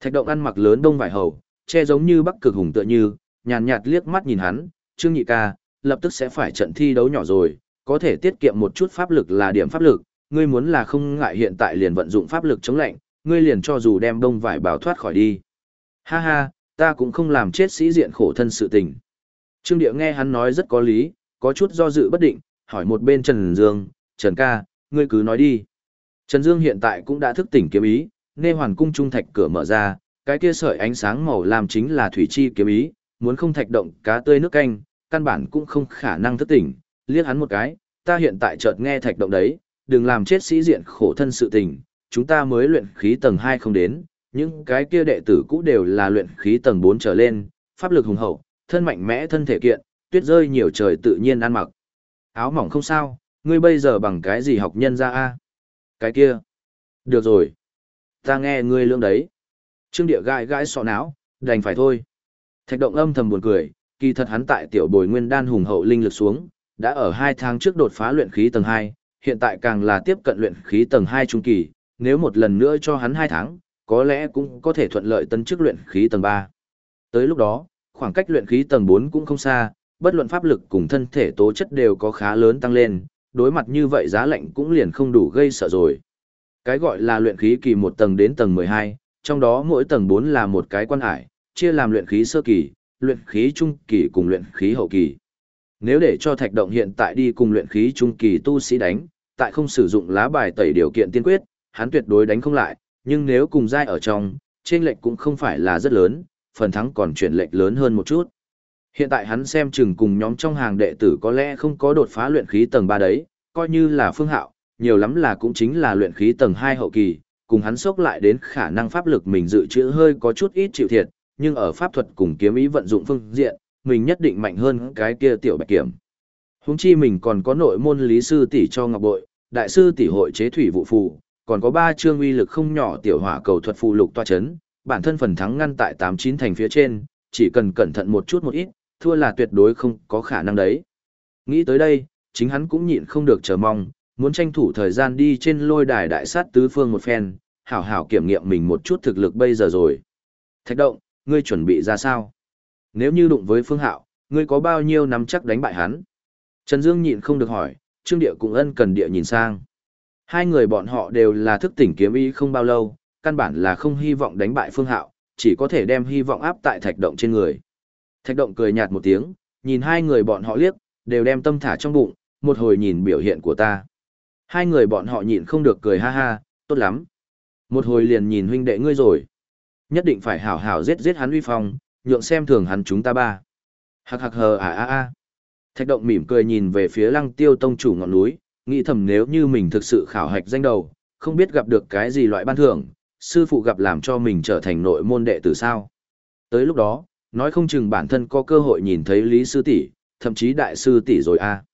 Speaker 1: Thạch động ăn mặc lớn đông vải hầu, che giống như bắc cực hùng tựa như, nhàn nhạt liếc mắt nhìn hắn, Trương Nhị ca, lập tức sẽ phải trận thi đấu nhỏ rồi, có thể tiết kiệm một chút pháp lực là điểm pháp lực, ngươi muốn là không ngại hiện tại liền vận dụng pháp lực chống lạnh, ngươi liền cho dù đem đông vải bảo thoát khỏi đi. Ha ha, ta cũng không làm chết sĩ diện khổ thân sự tình. Trương Địa nghe hắn nói rất có lý, có chút do dự bất định, hỏi một bên Trần Dương, Trần ca, ngươi cứ nói đi. Trần Dương hiện tại cũng đã thức tỉnh kiếm ý, nghe hoàn cung trung thạch cửa mở ra, cái kia sợi ánh sáng màu làm chính là thủy chi kiếm ý, muốn không thạch động cá tươi nước canh, căn bản cũng không khả năng thức tỉnh, liếc hắn một cái, ta hiện tại chợt nghe thạch động đấy, đừng làm chết sĩ diện khổ thân sự tình, chúng ta mới luyện khí tầng 2 không đến, những cái kia đệ tử cũ đều là luyện khí tầng 4 trở lên, pháp lực hùng hậu, thân mạnh mẽ thân thể kiện, tuyết rơi nhiều trời tự nhiên ăn mặc. Áo mỏng không sao, ngươi bây giờ bằng cái gì học nhân ra a? Cái kia. Được rồi. Ta nghe ngươi lương đấy. Trương địa gãi gãi sọ não, đành phải thôi. Thạch động âm thầm buồn cười, kỳ thật hắn tại tiểu bồi nguyên đan hùng hậu linh lực xuống, đã ở hai tháng trước đột phá luyện khí tầng 2, hiện tại càng là tiếp cận luyện khí tầng 2 trung kỳ, nếu một lần nữa cho hắn 2 tháng, có lẽ cũng có thể thuận lợi tấn chức luyện khí tầng 3. Tới lúc đó, khoảng cách luyện khí tầng 4 cũng không xa, bất luận pháp lực cùng thân thể tố chất đều có khá lớn tăng lên, đối mặt như vậy giá lạnh cũng liền không đủ gây sợ rồi. Cái gọi là luyện khí kỳ 1 tầng đến tầng 12, trong đó mỗi tầng 4 là một cái quan hải, chia làm luyện khí sơ kỳ, luyện khí trung kỳ cùng luyện khí hậu kỳ. Nếu để cho thạch động hiện tại đi cùng luyện khí trung kỳ tu sĩ đánh, tại không sử dụng lá bài tẩy điều kiện tiên quyết, hắn tuyệt đối đánh không lại, nhưng nếu cùng giai ở trong, trên lệch cũng không phải là rất lớn, phần thắng còn chuyển lệch lớn hơn một chút. Hiện tại hắn xem chừng cùng nhóm trong hàng đệ tử có lẽ không có đột phá luyện khí tầng 3 đấy, coi như là phương hạo, nhiều lắm là cũng chính là luyện khí tầng 2 hậu kỳ, cùng hắn sốc lại đến khả năng pháp lực mình dự trữ hơi có chút ít chịu thiệt, nhưng ở pháp thuật cùng kiếm ý vận dụng phương diện, mình nhất định mạnh hơn cái kia tiểu bạch kiểm. Huống chi mình còn có nội môn lý sư tỷ cho ngọc bội, đại sư tỷ hội chế thủy vụ phù, còn có ba chương uy lực không nhỏ tiểu hỏa cầu thuật phù lục toa chấn, bản thân phần thắng ngăn tại 89 thành phía trên, chỉ cần cẩn thận một chút một ít, thua là tuyệt đối không có khả năng đấy. Nghĩ tới đây, chính hắn cũng nhịn không được chờ mong, muốn tranh thủ thời gian đi trên lôi đài đại sát tứ phương một phen, hảo hảo kiểm nghiệm mình một chút thực lực bây giờ rồi. Thạch động, ngươi chuẩn bị ra sao? Nếu như đụng với Phương Hạo, ngươi có bao nhiêu nắm chắc đánh bại hắn? Trần Dương nhịn không được hỏi, Trương Địa cũng ân cần địa nhìn sang. Hai người bọn họ đều là thức tỉnh kiếm ý không bao lâu, căn bản là không hy vọng đánh bại Phương Hạo, chỉ có thể đem hy vọng áp tại thạch động trên người. Thạch động cười nhạt một tiếng, nhìn hai người bọn họ liếc, đều đem tâm thả trong bụng, một hồi nhìn biểu hiện của ta. Hai người bọn họ nhịn không được cười ha ha, tốt lắm. Một hồi liền nhìn huynh đệ ngươi rồi. Nhất định phải hảo hảo giết giết hắn uy phong, nhượng xem thường hắn chúng ta ba. Hạc hạc hờ à à à. Thạch động mỉm cười nhìn về phía lăng tiêu tông chủ ngọn núi, nghĩ thầm nếu như mình thực sự khảo hạch danh đầu, không biết gặp được cái gì loại ban thưởng, sư phụ gặp làm cho mình trở thành nội môn đệ tử sao. Tới lúc đó, nói không chừng bản thân có cơ hội nhìn thấy lý sư tỷ, thậm chí đại sư tỷ rồi a. À.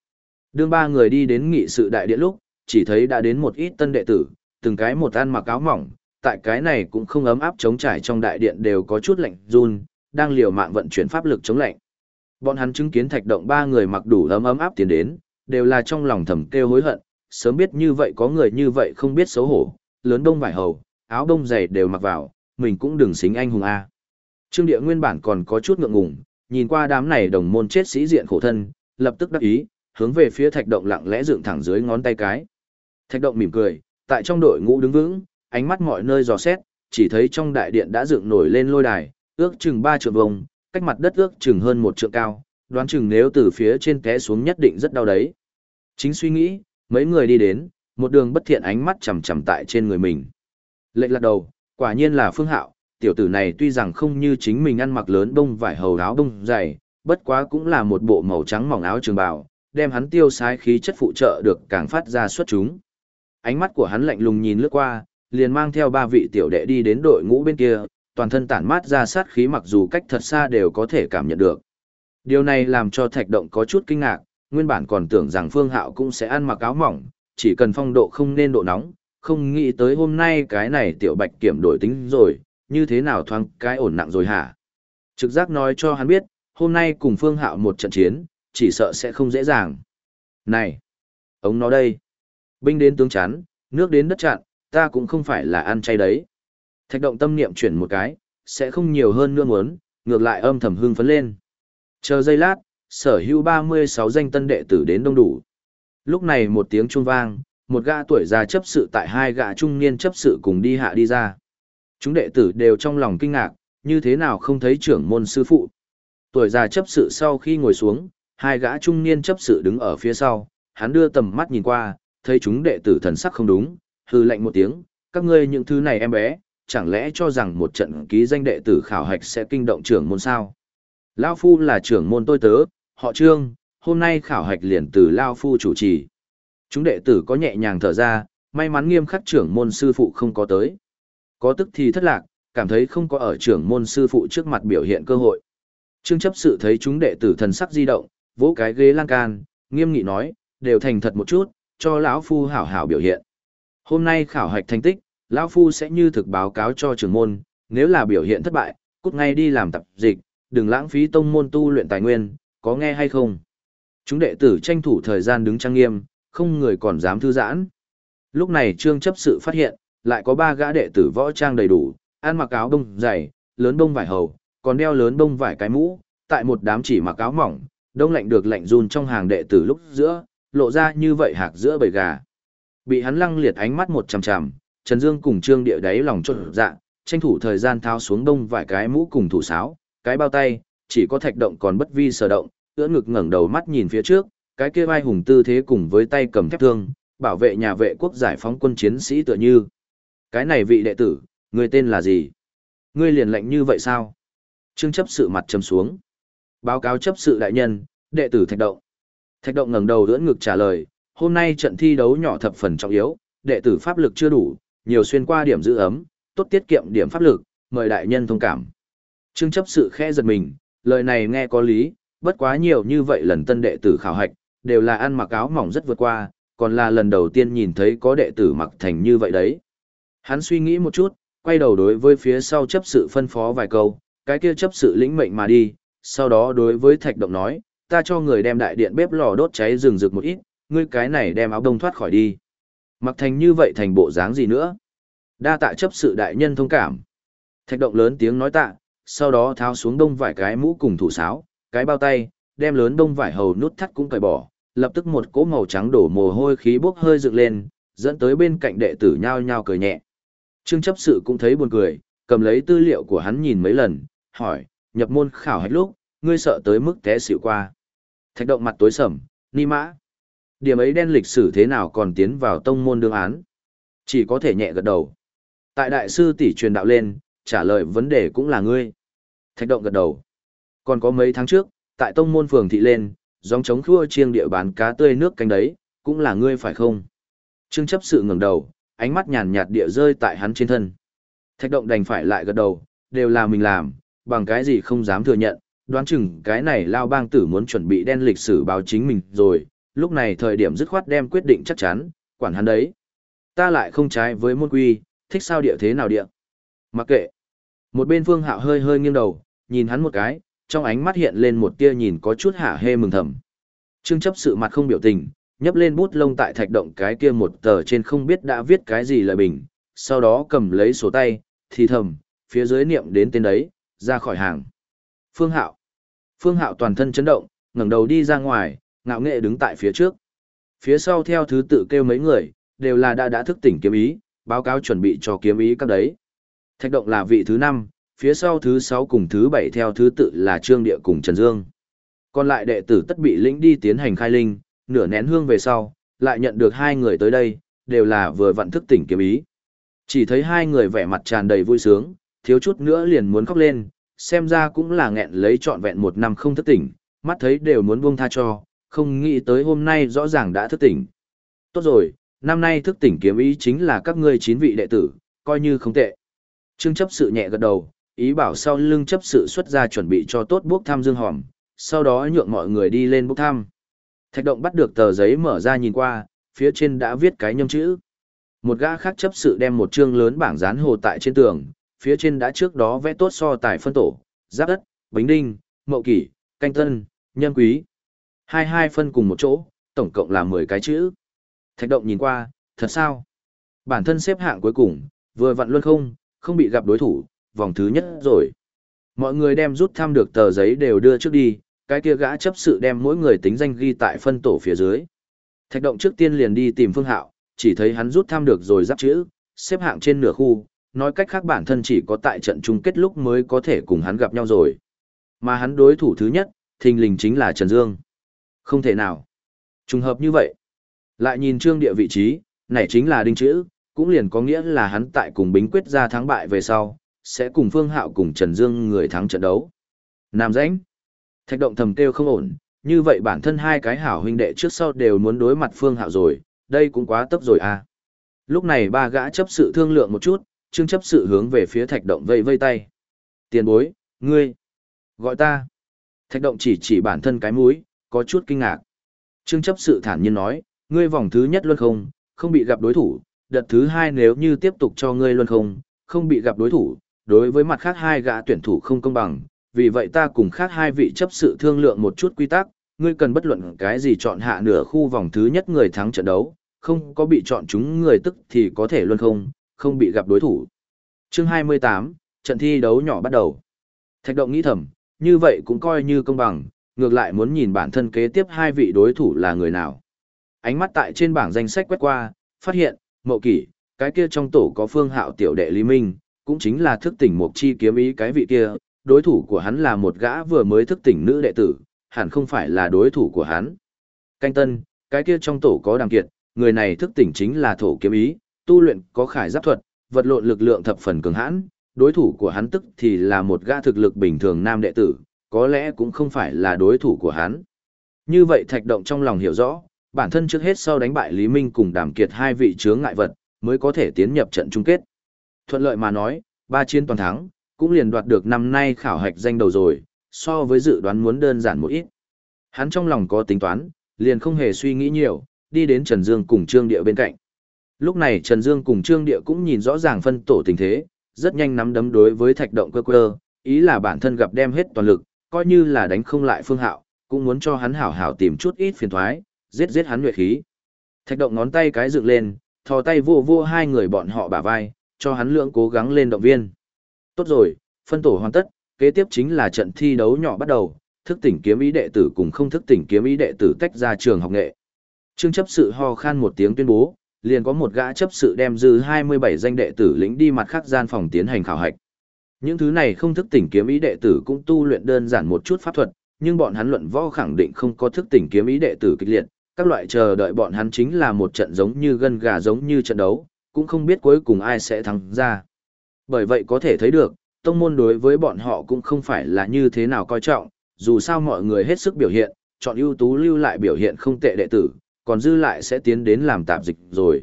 Speaker 1: Đương ba người đi đến nghị sự đại điện lúc, chỉ thấy đã đến một ít tân đệ tử, từng cái một ăn mặc áo mỏng, tại cái này cũng không ấm áp chống trải trong đại điện đều có chút lạnh run, đang liều mạng vận chuyển pháp lực chống lạnh. Bọn hắn chứng kiến thạch động ba người mặc đủ ấm ấm áp tiến đến, đều là trong lòng thầm kêu hối hận, sớm biết như vậy có người như vậy không biết xấu hổ, lớn đông vải hầu, áo đông dày đều mặc vào, mình cũng đừng xính anh hùng a. Trương Địa nguyên bản còn có chút ngượng ngùng, nhìn qua đám này đồng môn chết sĩ diện khổ thân, lập tức đắc ý, hướng về phía thạch động lặng lẽ dựng thẳng dưới ngón tay cái. Thạch động mỉm cười, tại trong đội ngũ đứng vững, ánh mắt mọi nơi dò xét, chỉ thấy trong đại điện đã dựng nổi lên lôi đài, ước chừng 3 trượng vông, cách mặt đất ước chừng hơn một trượng cao, đoán chừng nếu từ phía trên té xuống nhất định rất đau đấy. Chính suy nghĩ, mấy người đi đến, một đường bất thiện ánh mắt chằm chằm tại trên người mình. Lệnh lạc đầu, quả nhiên là Phương Hạo, tiểu tử này tuy rằng không như chính mình ăn mặc lớn bông vải hầu áo bông dày, bất quá cũng là một bộ màu trắng mỏng áo trường bào, đem hắn tiêu sái khí chất phụ trợ được càng phát ra xuất chúng. Ánh mắt của hắn lạnh lùng nhìn lướt qua, liền mang theo ba vị tiểu đệ đi đến đội ngũ bên kia, toàn thân tản mát ra sát khí mặc dù cách thật xa đều có thể cảm nhận được. Điều này làm cho thạch động có chút kinh ngạc, nguyên bản còn tưởng rằng Phương Hạo cũng sẽ ăn mặc áo mỏng, chỉ cần phong độ không nên độ nóng, không nghĩ tới hôm nay cái này tiểu bạch kiểm đổi tính rồi, như thế nào thoáng cái ổn nặng rồi hả? Trực giác nói cho hắn biết, hôm nay cùng Phương Hạo một trận chiến, chỉ sợ sẽ không dễ dàng. Này, ống nó đây. Binh đến tướng chắn, nước đến đất chặn, ta cũng không phải là ăn chay đấy. Thạch động tâm niệm chuyển một cái, sẽ không nhiều hơn nữa muốn, ngược lại âm thầm hưng phấn lên. Chờ giây lát, sở hữu 36 danh tân đệ tử đến đông đủ. Lúc này một tiếng chuông vang, một gã tuổi già chấp sự tại hai gã trung niên chấp sự cùng đi hạ đi ra. Chúng đệ tử đều trong lòng kinh ngạc, như thế nào không thấy trưởng môn sư phụ. Tuổi già chấp sự sau khi ngồi xuống, hai gã trung niên chấp sự đứng ở phía sau, hắn đưa tầm mắt nhìn qua, thấy chúng đệ tử thần sắc không đúng, hư lạnh một tiếng, các ngươi những thứ này em bé, chẳng lẽ cho rằng một trận ký danh đệ tử khảo hạch sẽ kinh động trưởng môn sao? Lao Phu là trưởng môn tôi tớ, họ trương, hôm nay khảo hạch liền từ Lao Phu chủ trì. Chúng đệ tử có nhẹ nhàng thở ra, may mắn nghiêm khắc trưởng môn sư phụ không có tới. Có tức thì thất lạc, cảm thấy không có ở trưởng môn sư phụ trước mặt biểu hiện cơ hội. Trương chấp sự thấy chúng đệ tử thần sắc di động, vỗ cái ghế lan can, nghiêm nghị nói, đều thành thật một chút, cho lão phu hảo hảo biểu hiện. Hôm nay khảo hạch thành tích, lão phu sẽ như thực báo cáo cho trưởng môn, nếu là biểu hiện thất bại, cút ngay đi làm tập dịch, đừng lãng phí tông môn tu luyện tài nguyên, có nghe hay không? Chúng đệ tử tranh thủ thời gian đứng trang nghiêm, không người còn dám thư giãn. Lúc này trương chấp sự phát hiện, lại có ba gã đệ tử võ trang đầy đủ, ăn mặc áo đông dày, lớn đông vải hầu, còn đeo lớn đông vải cái mũ, tại một đám chỉ mặc áo mỏng, đông lạnh được lạnh run trong hàng đệ tử lúc giữa, lộ ra như vậy hạc giữa bầy gà. Bị hắn lăng liệt ánh mắt một chằm chằm, Trần Dương cùng Trương Địa đáy lòng chột dạ, tranh thủ thời gian tháo xuống đông vài cái mũ cùng thủ sáo, cái bao tay, chỉ có thạch động còn bất vi sở động, ưỡn ngực ngẩng đầu mắt nhìn phía trước, cái kia vai hùng tư thế cùng với tay cầm thép thương, bảo vệ nhà vệ quốc giải phóng quân chiến sĩ tựa như. Cái này vị đệ tử, người tên là gì? Ngươi liền lệnh như vậy sao? Trương chấp sự mặt trầm xuống. Báo cáo chấp sự đại nhân, đệ tử Thạch Động. Thạch Động ngẩng đầu ưỡn ngực trả lời, hôm nay trận thi đấu nhỏ thập phần trọng yếu, đệ tử pháp lực chưa đủ, nhiều xuyên qua điểm giữ ấm, tốt tiết kiệm điểm pháp lực, mời đại nhân thông cảm. Trương chấp sự khẽ giật mình, lời này nghe có lý, bất quá nhiều như vậy lần tân đệ tử khảo hạch, đều là ăn mặc áo mỏng rất vượt qua, còn là lần đầu tiên nhìn thấy có đệ tử mặc thành như vậy đấy. Hắn suy nghĩ một chút, quay đầu đối với phía sau chấp sự phân phó vài câu, cái kia chấp sự lĩnh mệnh mà đi, sau đó đối với thạch động nói, ta cho người đem đại điện bếp lò đốt cháy rừng rực một ít, ngươi cái này đem áo đông thoát khỏi đi. Mặc thành như vậy thành bộ dáng gì nữa? Đa tạ chấp sự đại nhân thông cảm. Thạch động lớn tiếng nói tạ, sau đó tháo xuống đông vải cái mũ cùng thủ sáo, cái bao tay, đem lớn đông vải hầu nút thắt cũng cởi bỏ, lập tức một cỗ màu trắng đổ mồ hôi khí bốc hơi dựng lên, dẫn tới bên cạnh đệ tử nhao nhao cười nhẹ. Trương chấp sự cũng thấy buồn cười, cầm lấy tư liệu của hắn nhìn mấy lần, hỏi, nhập môn khảo hạch lúc, ngươi sợ tới mức té xỉu qua. Thạch động mặt tối sầm, ni mã. Điểm ấy đen lịch sử thế nào còn tiến vào tông môn đương án. Chỉ có thể nhẹ gật đầu. Tại đại sư tỷ truyền đạo lên, trả lời vấn đề cũng là ngươi. Thạch động gật đầu. Còn có mấy tháng trước, tại tông môn phường thị lên, dòng chống khua chiêng địa bán cá tươi nước canh đấy, cũng là ngươi phải không? Trương chấp sự ngẩng đầu, ánh mắt nhàn nhạt địa rơi tại hắn trên thân. Thạch động đành phải lại gật đầu, đều là mình làm, bằng cái gì không dám thừa nhận, đoán chừng cái này lao bang tử muốn chuẩn bị đen lịch sử báo chính mình rồi, lúc này thời điểm dứt khoát đem quyết định chắc chắn, quản hắn đấy. Ta lại không trái với môn quy, thích sao địa thế nào địa. Mặc kệ. Một bên phương hạo hơi hơi nghiêng đầu, nhìn hắn một cái, trong ánh mắt hiện lên một tia nhìn có chút hả hê mừng thầm. Trương chấp sự mặt không biểu tình, nhấp lên bút lông tại thạch động cái kia một tờ trên không biết đã viết cái gì lời bình, sau đó cầm lấy sổ tay, thì thầm, phía dưới niệm đến tên đấy, ra khỏi hàng. Phương Hạo. Phương Hạo toàn thân chấn động, ngẩng đầu đi ra ngoài, ngạo nghệ đứng tại phía trước. Phía sau theo thứ tự kêu mấy người, đều là đã đã thức tỉnh kiếm ý, báo cáo chuẩn bị cho kiếm ý các đấy. Thạch động là vị thứ 5, phía sau thứ 6 cùng thứ 7 theo thứ tự là Trương Địa cùng Trần Dương. Còn lại đệ tử tất bị lĩnh đi tiến hành khai linh, nửa nén hương về sau, lại nhận được hai người tới đây, đều là vừa vận thức tỉnh kiếm ý. Chỉ thấy hai người vẻ mặt tràn đầy vui sướng, thiếu chút nữa liền muốn khóc lên, xem ra cũng là nghẹn lấy trọn vẹn một năm không thức tỉnh, mắt thấy đều muốn buông tha cho, không nghĩ tới hôm nay rõ ràng đã thức tỉnh. Tốt rồi, năm nay thức tỉnh kiếm ý chính là các ngươi chín vị đệ tử, coi như không tệ. Trương chấp sự nhẹ gật đầu, ý bảo sau lưng chấp sự xuất ra chuẩn bị cho tốt bước thăm dương hòm, sau đó nhượng mọi người đi lên bước thăm. Thạch động bắt được tờ giấy mở ra nhìn qua, phía trên đã viết cái nhâm chữ. Một gã khác chấp sự đem một chương lớn bảng dán hồ tại trên tường, phía trên đã trước đó vẽ tốt so tài phân tổ, giáp đất, bính đinh, mậu kỷ, canh tân, nhân quý. Hai hai phân cùng một chỗ, tổng cộng là 10 cái chữ. Thạch động nhìn qua, thật sao? Bản thân xếp hạng cuối cùng, vừa vặn luôn không, không bị gặp đối thủ, vòng thứ nhất rồi. Mọi người đem rút thăm được tờ giấy đều đưa trước đi, cái kia gã chấp sự đem mỗi người tính danh ghi tại phân tổ phía dưới. Thạch động trước tiên liền đi tìm Phương Hạo, chỉ thấy hắn rút thăm được rồi giáp chữ, xếp hạng trên nửa khu, nói cách khác bản thân chỉ có tại trận chung kết lúc mới có thể cùng hắn gặp nhau rồi. Mà hắn đối thủ thứ nhất, thình lình chính là Trần Dương. Không thể nào. Trùng hợp như vậy. Lại nhìn trương địa vị trí, này chính là đinh chữ, cũng liền có nghĩa là hắn tại cùng bính quyết ra thắng bại về sau, sẽ cùng Phương Hạo cùng Trần Dương người thắng trận đấu. Nam rãnh. Thạch động thầm kêu không ổn, như vậy bản thân hai cái hảo huynh đệ trước sau đều muốn đối mặt Phương Hạo rồi, đây cũng quá tấp rồi à. Lúc này ba gã chấp sự thương lượng một chút, trương chấp sự hướng về phía thạch động vây vây tay. Tiền bối, ngươi, gọi ta. Thạch động chỉ chỉ bản thân cái mũi, có chút kinh ngạc. Trương chấp sự thản nhiên nói, ngươi vòng thứ nhất luôn không, không bị gặp đối thủ, đợt thứ hai nếu như tiếp tục cho ngươi luôn không, không bị gặp đối thủ, đối với mặt khác hai gã tuyển thủ không công bằng, vì vậy ta cùng khác hai vị chấp sự thương lượng một chút quy tắc, ngươi cần bất luận cái gì chọn hạ nửa khu vòng thứ nhất người thắng trận đấu, không có bị chọn chúng người tức thì có thể luôn không, không bị gặp đối thủ. Chương 28, trận thi đấu nhỏ bắt đầu. Thạch động nghĩ thầm, như vậy cũng coi như công bằng, ngược lại muốn nhìn bản thân kế tiếp hai vị đối thủ là người nào. Ánh mắt tại trên bảng danh sách quét qua, phát hiện, mậu kỷ, cái kia trong tổ có phương hạo tiểu đệ Lý Minh, cũng chính là thức tỉnh mục chi kiếm ý cái vị kia, đối thủ của hắn là một gã vừa mới thức tỉnh nữ đệ tử, hẳn không phải là đối thủ của hắn. Canh tân, cái kia trong tổ có đàm kiệt, người này thức tỉnh chính là thổ kiếm ý, tu luyện có khải giáp thuật, vật lộn lực lượng thập phần cường hãn, đối thủ của hắn tức thì là một gã thực lực bình thường nam đệ tử, có lẽ cũng không phải là đối thủ của hắn. Như vậy thạch động trong lòng hiểu rõ, bản thân trước hết sau đánh bại Lý Minh cùng đàm kiệt hai vị chướng ngại vật, mới có thể tiến nhập trận chung kết. Thuận lợi mà nói, ba chiến toàn thắng, cũng liền đoạt được năm nay khảo hạch danh đầu rồi, so với dự đoán muốn đơn giản một ít. Hắn trong lòng có tính toán, liền không hề suy nghĩ nhiều, đi đến Trần Dương cùng Trương Địa bên cạnh. Lúc này Trần Dương cùng Trương Địa cũng nhìn rõ ràng phân tổ tình thế, rất nhanh nắm đấm đối với thạch động cơ cơ, ý là bản thân gặp đem hết toàn lực, coi như là đánh không lại phương hạo, cũng muốn cho hắn hảo hảo tìm chút ít phiền thoái, giết giết hắn nguyệt khí. Thạch động ngón tay cái dựng lên, thò tay vô vô hai người bọn họ bả vai, cho hắn lượng cố gắng lên động viên. Tốt rồi, phân tổ hoàn tất, kế tiếp chính là trận thi đấu nhỏ bắt đầu, thức tỉnh kiếm ý đệ tử cùng không thức tỉnh kiếm ý đệ tử tách ra trường học nghệ. Trương chấp sự ho khan một tiếng tuyên bố, liền có một gã chấp sự đem dư 27 danh đệ tử lĩnh đi mặt khác gian phòng tiến hành khảo hạch. Những thứ này không thức tỉnh kiếm ý đệ tử cũng tu luyện đơn giản một chút pháp thuật, nhưng bọn hắn luận võ khẳng định không có thức tỉnh kiếm ý đệ tử kịch liệt, các loại chờ đợi bọn hắn chính là một trận giống như gân gà giống như trận đấu, cũng không biết cuối cùng ai sẽ thắng ra. Bởi vậy có thể thấy được, tông môn đối với bọn họ cũng không phải là như thế nào coi trọng, dù sao mọi người hết sức biểu hiện, chọn ưu tú lưu lại biểu hiện không tệ đệ tử, còn dư lại sẽ tiến đến làm tạp dịch rồi.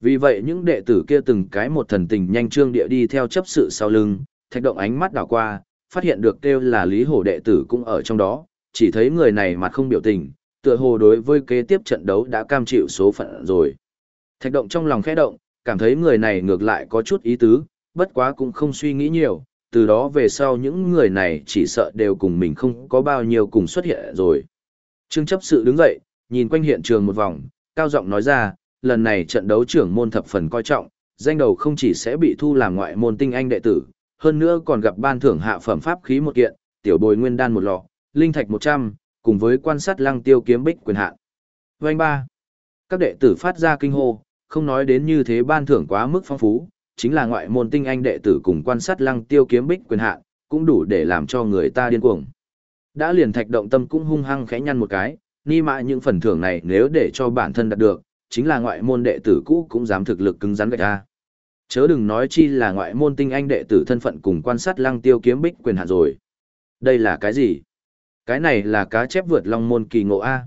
Speaker 1: Vì vậy những đệ tử kia từng cái một thần tình nhanh trương địa đi theo chấp sự sau lưng, thạch động ánh mắt đảo qua, phát hiện được kêu là Lý Hổ đệ tử cũng ở trong đó, chỉ thấy người này mặt không biểu tình, tựa hồ đối với kế tiếp trận đấu đã cam chịu số phận rồi. Thạch động trong lòng khẽ động, cảm thấy người này ngược lại có chút ý tứ, bất quá cũng không suy nghĩ nhiều, từ đó về sau những người này chỉ sợ đều cùng mình không có bao nhiêu cùng xuất hiện rồi. Trương chấp sự đứng dậy, nhìn quanh hiện trường một vòng, cao giọng nói ra, lần này trận đấu trưởng môn thập phần coi trọng, danh đầu không chỉ sẽ bị thu làm ngoại môn tinh anh đệ tử, hơn nữa còn gặp ban thưởng hạ phẩm pháp khí một kiện, tiểu bồi nguyên đan một lọ, linh thạch 100, cùng với quan sát lăng tiêu kiếm bích quyền hạn. Vành ba. Các đệ tử phát ra kinh hô, không nói đến như thế ban thưởng quá mức phong phú, chính là ngoại môn tinh anh đệ tử cùng quan sát lăng tiêu kiếm bích quyền hạn, cũng đủ để làm cho người ta điên cuồng. Đã liền thạch động tâm cũng hung hăng khẽ nhăn một cái, ni mã những phần thưởng này nếu để cho bản thân đạt được, chính là ngoại môn đệ tử cũ cũng dám thực lực cứng rắn gạch ra. Chớ đừng nói chi là ngoại môn tinh anh đệ tử thân phận cùng quan sát lăng tiêu kiếm bích quyền hạn rồi. Đây là cái gì? Cái này là cá chép vượt long môn kỳ ngộ A.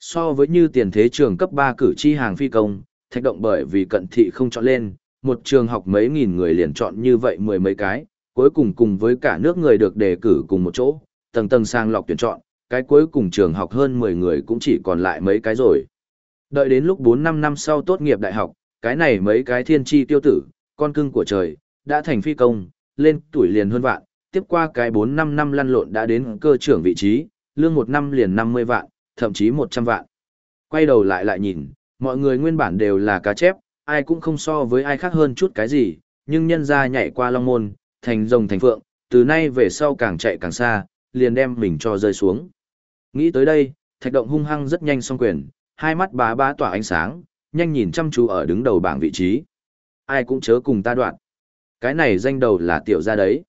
Speaker 1: So với như tiền thế trường cấp 3 cử chi hàng phi công, thạch động bởi vì cận thị không chọn lên, một trường học mấy nghìn người liền chọn như vậy mười mấy cái, cuối cùng cùng với cả nước người được đề cử cùng một chỗ, tầng tầng sang lọc tuyển chọn, cái cuối cùng trường học hơn 10 người cũng chỉ còn lại mấy cái rồi. Đợi đến lúc 4-5 năm sau tốt nghiệp đại học, cái này mấy cái thiên tri tiêu tử, con cưng của trời, đã thành phi công, lên tuổi liền hơn vạn, tiếp qua cái 4-5 năm lăn lộn đã đến cơ trưởng vị trí, lương một năm liền 50 vạn, thậm chí 100 vạn. Quay đầu lại lại nhìn, mọi người nguyên bản đều là cá chép, ai cũng không so với ai khác hơn chút cái gì, nhưng nhân ra nhảy qua long môn, thành rồng thành phượng, từ nay về sau càng chạy càng xa, liền đem mình cho rơi xuống. Nghĩ tới đây, thạch động hung hăng rất nhanh song quyền, hai mắt bá bá tỏa ánh sáng, nhanh nhìn chăm chú ở đứng đầu bảng vị trí. Ai cũng chớ cùng ta đoạn. Cái này danh đầu là tiểu gia đấy.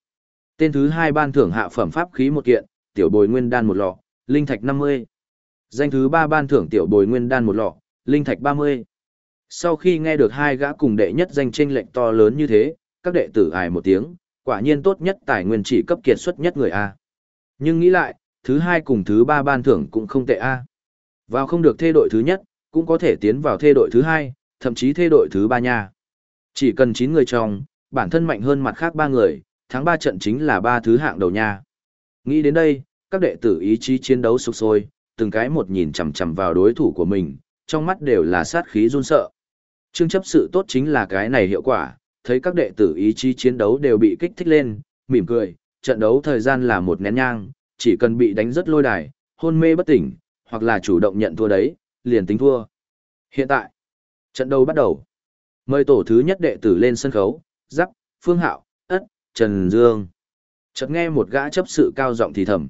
Speaker 1: Tên thứ hai ban thưởng hạ phẩm pháp khí một kiện, tiểu bồi nguyên đan một lọ, linh thạch 50. Danh thứ ba ban thưởng tiểu bồi nguyên đan một lọ, linh thạch 30. Sau khi nghe được hai gã cùng đệ nhất danh tranh lệnh to lớn như thế, các đệ tử ải một tiếng, quả nhiên tốt nhất tài nguyên chỉ cấp kiệt xuất nhất người A. Nhưng nghĩ lại, thứ hai cùng thứ ba ban thưởng cũng không tệ A. Vào không được thê đội thứ nhất, cũng có thể tiến vào thê đội thứ hai, thậm chí thê đội thứ ba nha. Chỉ cần 9 người trong, bản thân mạnh hơn mặt khác ba người, thắng ba trận chính là ba thứ hạng đầu nha. Nghĩ đến đây, các đệ tử ý chí chiến đấu sục sôi, từng cái một nhìn chằm chằm vào đối thủ của mình, trong mắt đều là sát khí run sợ. Trương chấp sự tốt chính là cái này hiệu quả, thấy các đệ tử ý chí chiến đấu đều bị kích thích lên, mỉm cười, trận đấu thời gian là một nén nhang, chỉ cần bị đánh rất lôi đài, hôn mê bất tỉnh, hoặc là chủ động nhận thua đấy, liền tính thua. Hiện tại, trận đấu bắt đầu. Mời tổ thứ nhất đệ tử lên sân khấu, giáp, phương hạo, ất, Trần Dương. Chợt nghe một gã chấp sự cao giọng thì thầm.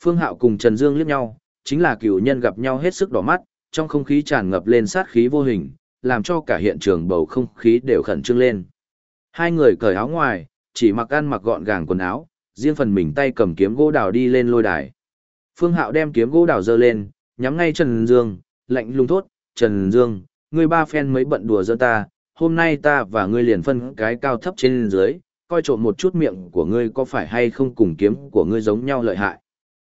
Speaker 1: Phương Hạo cùng Trần Dương liếc nhau, chính là cựu nhân gặp nhau hết sức đỏ mắt, trong không khí tràn ngập lên sát khí vô hình, làm cho cả hiện trường bầu không khí đều khẩn trương lên. Hai người cởi áo ngoài, chỉ mặc ăn mặc gọn gàng quần áo, riêng phần mình tay cầm kiếm gỗ đào đi lên lôi đài. Phương Hạo đem kiếm gỗ đào giơ lên, nhắm ngay Trần Dương, lạnh lùng thốt, "Trần Dương, ngươi ba phen mấy bận đùa giỡn ta, hôm nay ta và ngươi liền phân cái cao thấp trên dưới, coi trộm một chút miệng của ngươi có phải hay không cùng kiếm của ngươi giống nhau lợi hại."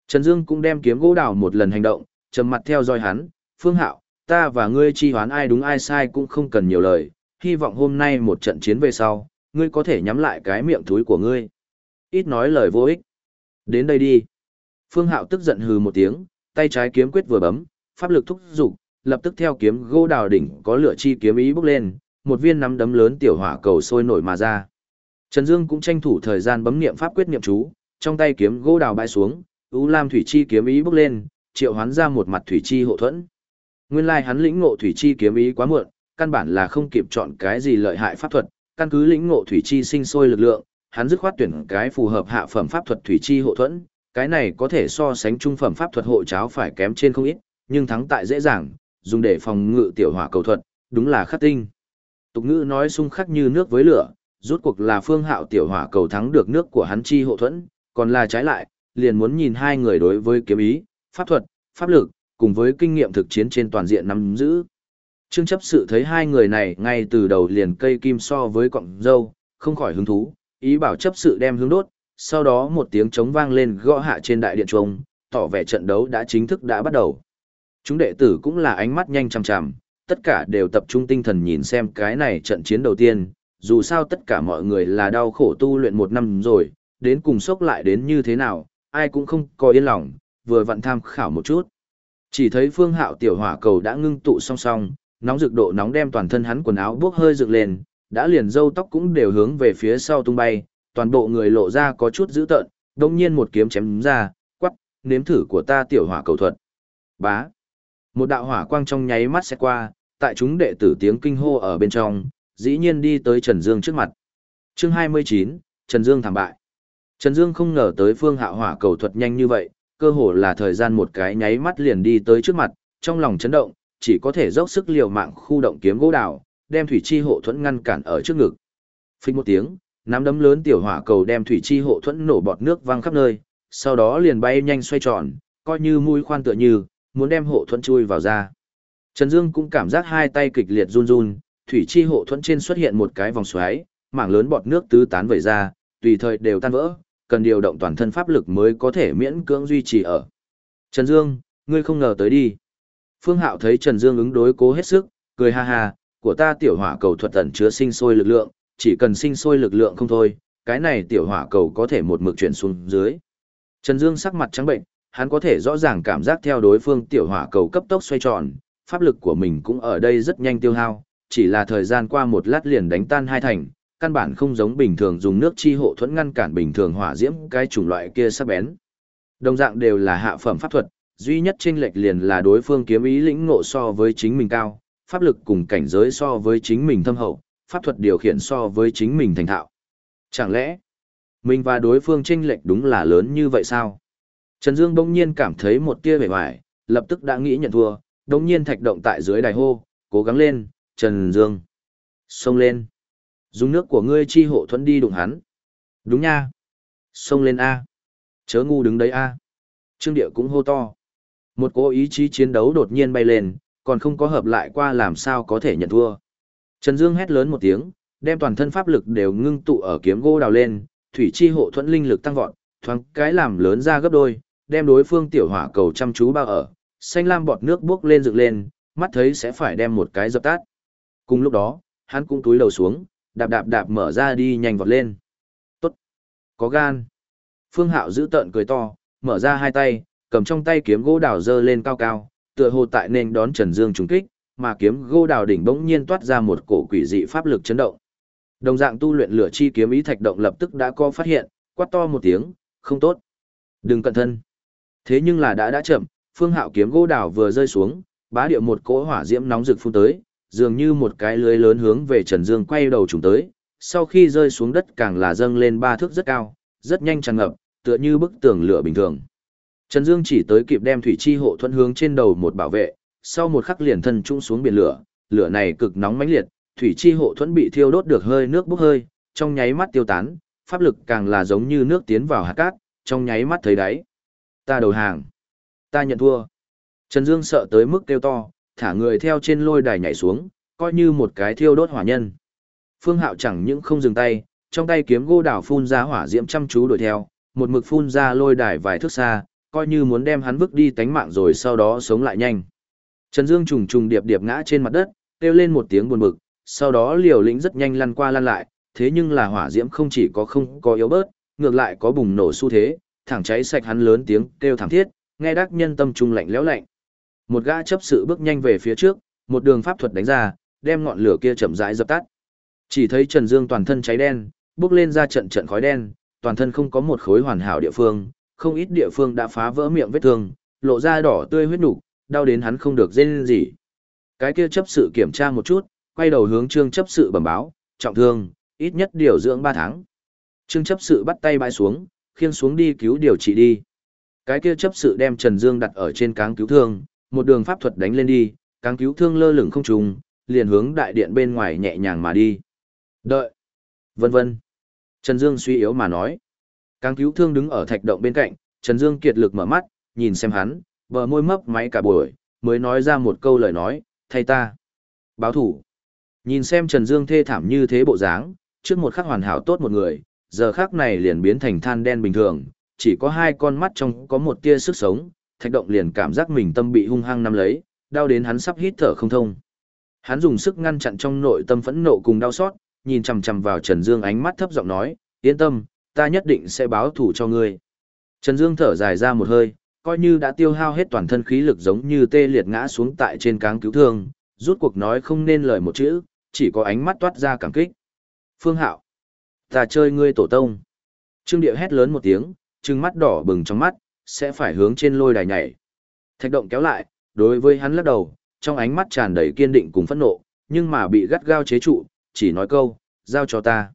Speaker 1: Trần Dương cũng đem kiếm gỗ đào một lần hành động, trầm mặt theo dõi hắn, "Phương Hạo, ta và ngươi chi hoán ai đúng ai sai cũng không cần nhiều lời, hy vọng hôm nay một trận chiến về sau, ngươi có thể nhắm lại cái miệng thúi của ngươi. Ít nói lời vô ích. Đến đây đi. Phương Hạo tức giận hừ một tiếng, tay trái kiếm quyết vừa bấm, pháp lực thúc dục, lập tức theo kiếm gỗ đào đỉnh có lửa chi kiếm ý bốc lên, một viên nắm đấm lớn tiểu hỏa cầu sôi nổi mà ra. Trần Dương cũng tranh thủ thời gian bấm niệm pháp quyết niệm chú, trong tay kiếm gỗ đào bãi xuống, U Lam thủy chi kiếm ý bốc lên, triệu hoán ra một mặt thủy chi hộ thuẫn. Nguyên lai hắn lĩnh ngộ thủy chi kiếm ý quá muộn, căn bản là không kịp chọn cái gì lợi hại pháp thuật, căn cứ lĩnh ngộ thủy chi sinh sôi lực lượng, hắn dứt khoát tuyển cái phù hợp hạ phẩm pháp thuật thủy chi hộ thuẫn, cái này có thể so sánh trung phẩm pháp thuật hộ cháo phải kém trên không ít, nhưng thắng tại dễ dàng, dùng để phòng ngự tiểu hỏa cầu thuật, đúng là khắc tinh. Tục ngữ nói xung khắc như nước với lửa, rốt cuộc là phương hạo tiểu hỏa cầu thắng được nước của hắn chi hộ thuẫn, còn là trái lại, liền muốn nhìn hai người đối với kiếm ý, pháp thuật, pháp lực, cùng với kinh nghiệm thực chiến trên toàn diện nắm giữ. Trương chấp sự thấy hai người này ngay từ đầu liền cây kim so với cọng dâu, không khỏi hứng thú, ý bảo chấp sự đem hướng đốt, sau đó một tiếng trống vang lên gõ hạ trên đại điện trung, tỏ vẻ trận đấu đã chính thức đã bắt đầu. Chúng đệ tử cũng là ánh mắt nhanh chằm chằm, tất cả đều tập trung tinh thần nhìn xem cái này trận chiến đầu tiên, dù sao tất cả mọi người là đau khổ tu luyện một năm rồi, đến cùng sốc lại đến như thế nào, ai cũng không có yên lòng, vừa vặn tham khảo một chút. Chỉ thấy phương hạo tiểu hỏa cầu đã ngưng tụ song song, nóng rực độ nóng đem toàn thân hắn quần áo bốc hơi rực lên, đã liền râu tóc cũng đều hướng về phía sau tung bay, toàn bộ người lộ ra có chút dữ tợn, đồng nhiên một kiếm chém ra, quắc, nếm thử của ta tiểu hỏa cầu thuật. Bá. Một đạo hỏa quang trong nháy mắt sẽ qua, tại chúng đệ tử tiếng kinh hô ở bên trong, dĩ nhiên đi tới Trần Dương trước mặt. Chương 29, Trần Dương thảm bại. Trần Dương không ngờ tới phương hạ hỏa cầu thuật nhanh như vậy, cơ hồ là thời gian một cái nháy mắt liền đi tới trước mặt, trong lòng chấn động, chỉ có thể dốc sức liều mạng khu động kiếm gỗ đào, đem thủy chi hộ thuẫn ngăn cản ở trước ngực. Phình một tiếng, nắm đấm lớn tiểu hỏa cầu đem thủy chi hộ thuẫn nổ bọt nước văng khắp nơi, sau đó liền bay nhanh xoay tròn, coi như mũi khoan tựa như, muốn đem hộ thuẫn chui vào ra. Trần Dương cũng cảm giác hai tay kịch liệt run run, thủy chi hộ thuẫn trên xuất hiện một cái vòng xoáy, mảng lớn bọt nước tứ tán vẩy ra, tùy thời đều tan vỡ, cần điều động toàn thân pháp lực mới có thể miễn cưỡng duy trì ở. Trần Dương, ngươi không ngờ tới đi. Phương Hạo thấy Trần Dương ứng đối cố hết sức, cười ha ha, của ta tiểu hỏa cầu thuật tẩn chứa sinh sôi lực lượng, chỉ cần sinh sôi lực lượng không thôi, cái này tiểu hỏa cầu có thể một mực chuyển xuống dưới. Trần Dương sắc mặt trắng bệnh, hắn có thể rõ ràng cảm giác theo đối phương tiểu hỏa cầu cấp tốc xoay tròn, pháp lực của mình cũng ở đây rất nhanh tiêu hao, chỉ là thời gian qua một lát liền đánh tan hai thành, căn bản không giống bình thường dùng nước chi hộ thuẫn ngăn cản bình thường hỏa diễm cái chủng loại kia sắc bén. Đồng dạng đều là hạ phẩm pháp thuật, duy nhất chênh lệch liền là đối phương kiếm ý lĩnh ngộ so với chính mình cao, pháp lực cùng cảnh giới so với chính mình thâm hậu, pháp thuật điều khiển so với chính mình thành thạo. Chẳng lẽ, mình và đối phương chênh lệch đúng là lớn như vậy sao? Trần Dương bỗng nhiên cảm thấy một tia vẻ vải, lập tức đã nghĩ nhận thua, đống nhiên thạch động tại dưới đài hô, cố gắng lên, Trần Dương. Xông lên. Dùng nước của ngươi chi hộ thuẫn đi đụng hắn. Đúng nha. Xông lên A. Chớ ngu đứng đấy A. Trương Địa cũng hô to. Một cố ý chí chiến đấu đột nhiên bay lên, còn không có hợp lại qua làm sao có thể nhận thua. Trần Dương hét lớn một tiếng, đem toàn thân pháp lực đều ngưng tụ ở kiếm gỗ đào lên, thủy chi hộ thuẫn linh lực tăng vọt, thoáng cái làm lớn ra gấp đôi, đem đối phương tiểu hỏa cầu chăm chú bao ở, xanh lam bọt nước bước lên dựng lên, mắt thấy sẽ phải đem một cái dập tắt. Cùng lúc đó, hắn cũng túi đầu xuống, đạp đạp đạp mở ra đi nhanh vọt lên. Tốt! Có gan! Phương Hạo giữ tợn cười to, mở ra hai tay, cầm trong tay kiếm gỗ đào dơ lên cao cao, tựa hồ tại nên đón Trần Dương trùng kích, mà kiếm gỗ đào đỉnh bỗng nhiên toát ra một cổ quỷ dị pháp lực chấn động. Đồng dạng tu luyện lửa chi kiếm ý thạch động lập tức đã có phát hiện, quát to một tiếng, không tốt. Đừng cẩn thân. Thế nhưng là đã đã chậm, phương hạo kiếm gỗ đào vừa rơi xuống, bá điệu một cỗ hỏa diễm nóng rực phun tới, dường như một cái lưới lớn hướng về Trần Dương quay đầu trùng tới, sau khi rơi xuống đất càng là dâng lên ba thước rất cao, rất nhanh tràn ngập, tựa như bức tường lửa bình thường. Trần Dương chỉ tới kịp đem thủy chi hộ thuận hướng trên đầu một bảo vệ, sau một khắc liền thân trung xuống biển lửa, lửa này cực nóng mãnh liệt, thủy chi hộ thuẫn bị thiêu đốt được hơi nước bốc hơi, trong nháy mắt tiêu tán, pháp lực càng là giống như nước tiến vào hạt cát, trong nháy mắt thấy đáy. Ta đầu hàng. Ta nhận thua. Trần Dương sợ tới mức kêu to, thả người theo trên lôi đài nhảy xuống, coi như một cái thiêu đốt hỏa nhân. Phương Hạo chẳng những không dừng tay, trong tay kiếm gô đảo phun ra hỏa diễm chăm chú đuổi theo, một mực phun ra lôi đài vài thước xa, coi như muốn đem hắn vứt đi tánh mạng rồi sau đó sống lại nhanh. Trần Dương trùng trùng điệp điệp ngã trên mặt đất, kêu lên một tiếng buồn bực, sau đó liều lĩnh rất nhanh lăn qua lăn lại, thế nhưng là hỏa diễm không chỉ có không có yếu bớt, ngược lại có bùng nổ xu thế, thẳng cháy sạch hắn lớn tiếng kêu thảm thiết, nghe đắc nhân tâm trung lạnh lẽo lạnh. Một gã chấp sự bước nhanh về phía trước, một đường pháp thuật đánh ra, đem ngọn lửa kia chậm rãi dập tắt. Chỉ thấy Trần Dương toàn thân cháy đen, bước lên ra trận trận khói đen, toàn thân không có một khối hoàn hảo địa phương, không ít địa phương đã phá vỡ miệng vết thương, lộ ra đỏ tươi huyết nục, đau đến hắn không được rên gì. Cái kia chấp sự kiểm tra một chút, quay đầu hướng Trương chấp sự bẩm báo, trọng thương, ít nhất điều dưỡng 3 tháng. Trương chấp sự bắt tay bãi xuống, khiêng xuống đi cứu điều trị đi. Cái kia chấp sự đem Trần Dương đặt ở trên cáng cứu thương, một đường pháp thuật đánh lên đi, cáng cứu thương lơ lửng không trùng, liền hướng đại điện bên ngoài nhẹ nhàng mà đi. Đợi. Vân vân. Trần Dương suy yếu mà nói. Cáng cứu thương đứng ở thạch động bên cạnh, Trần Dương kiệt lực mở mắt, nhìn xem hắn, bờ môi mấp máy cả buổi, mới nói ra một câu lời nói, thay ta. Báo thủ. Nhìn xem Trần Dương thê thảm như thế bộ dáng, trước một khắc hoàn hảo tốt một người, giờ khắc này liền biến thành than đen bình thường, chỉ có hai con mắt trong có một tia sức sống, thạch động liền cảm giác mình tâm bị hung hăng nắm lấy, đau đến hắn sắp hít thở không thông. Hắn dùng sức ngăn chặn trong nội tâm phẫn nộ cùng đau xót, nhìn chằm chằm vào Trần Dương ánh mắt thấp giọng nói, yên tâm, ta nhất định sẽ báo thù cho ngươi. Trần Dương thở dài ra một hơi, coi như đã tiêu hao hết toàn thân khí lực giống như tê liệt ngã xuống tại trên cáng cứu thương, rút cuộc nói không nên lời một chữ, chỉ có ánh mắt toát ra cảm kích. Phương Hạo, ta chơi ngươi tổ tông. Trương Điệu hét lớn một tiếng, trừng mắt đỏ bừng trong mắt, sẽ phải hướng trên lôi đài nhảy. Thạch động kéo lại, đối với hắn lắc đầu, trong ánh mắt tràn đầy kiên định cùng phẫn nộ, nhưng mà bị gắt gao chế trụ, chỉ nói câu, giao cho ta.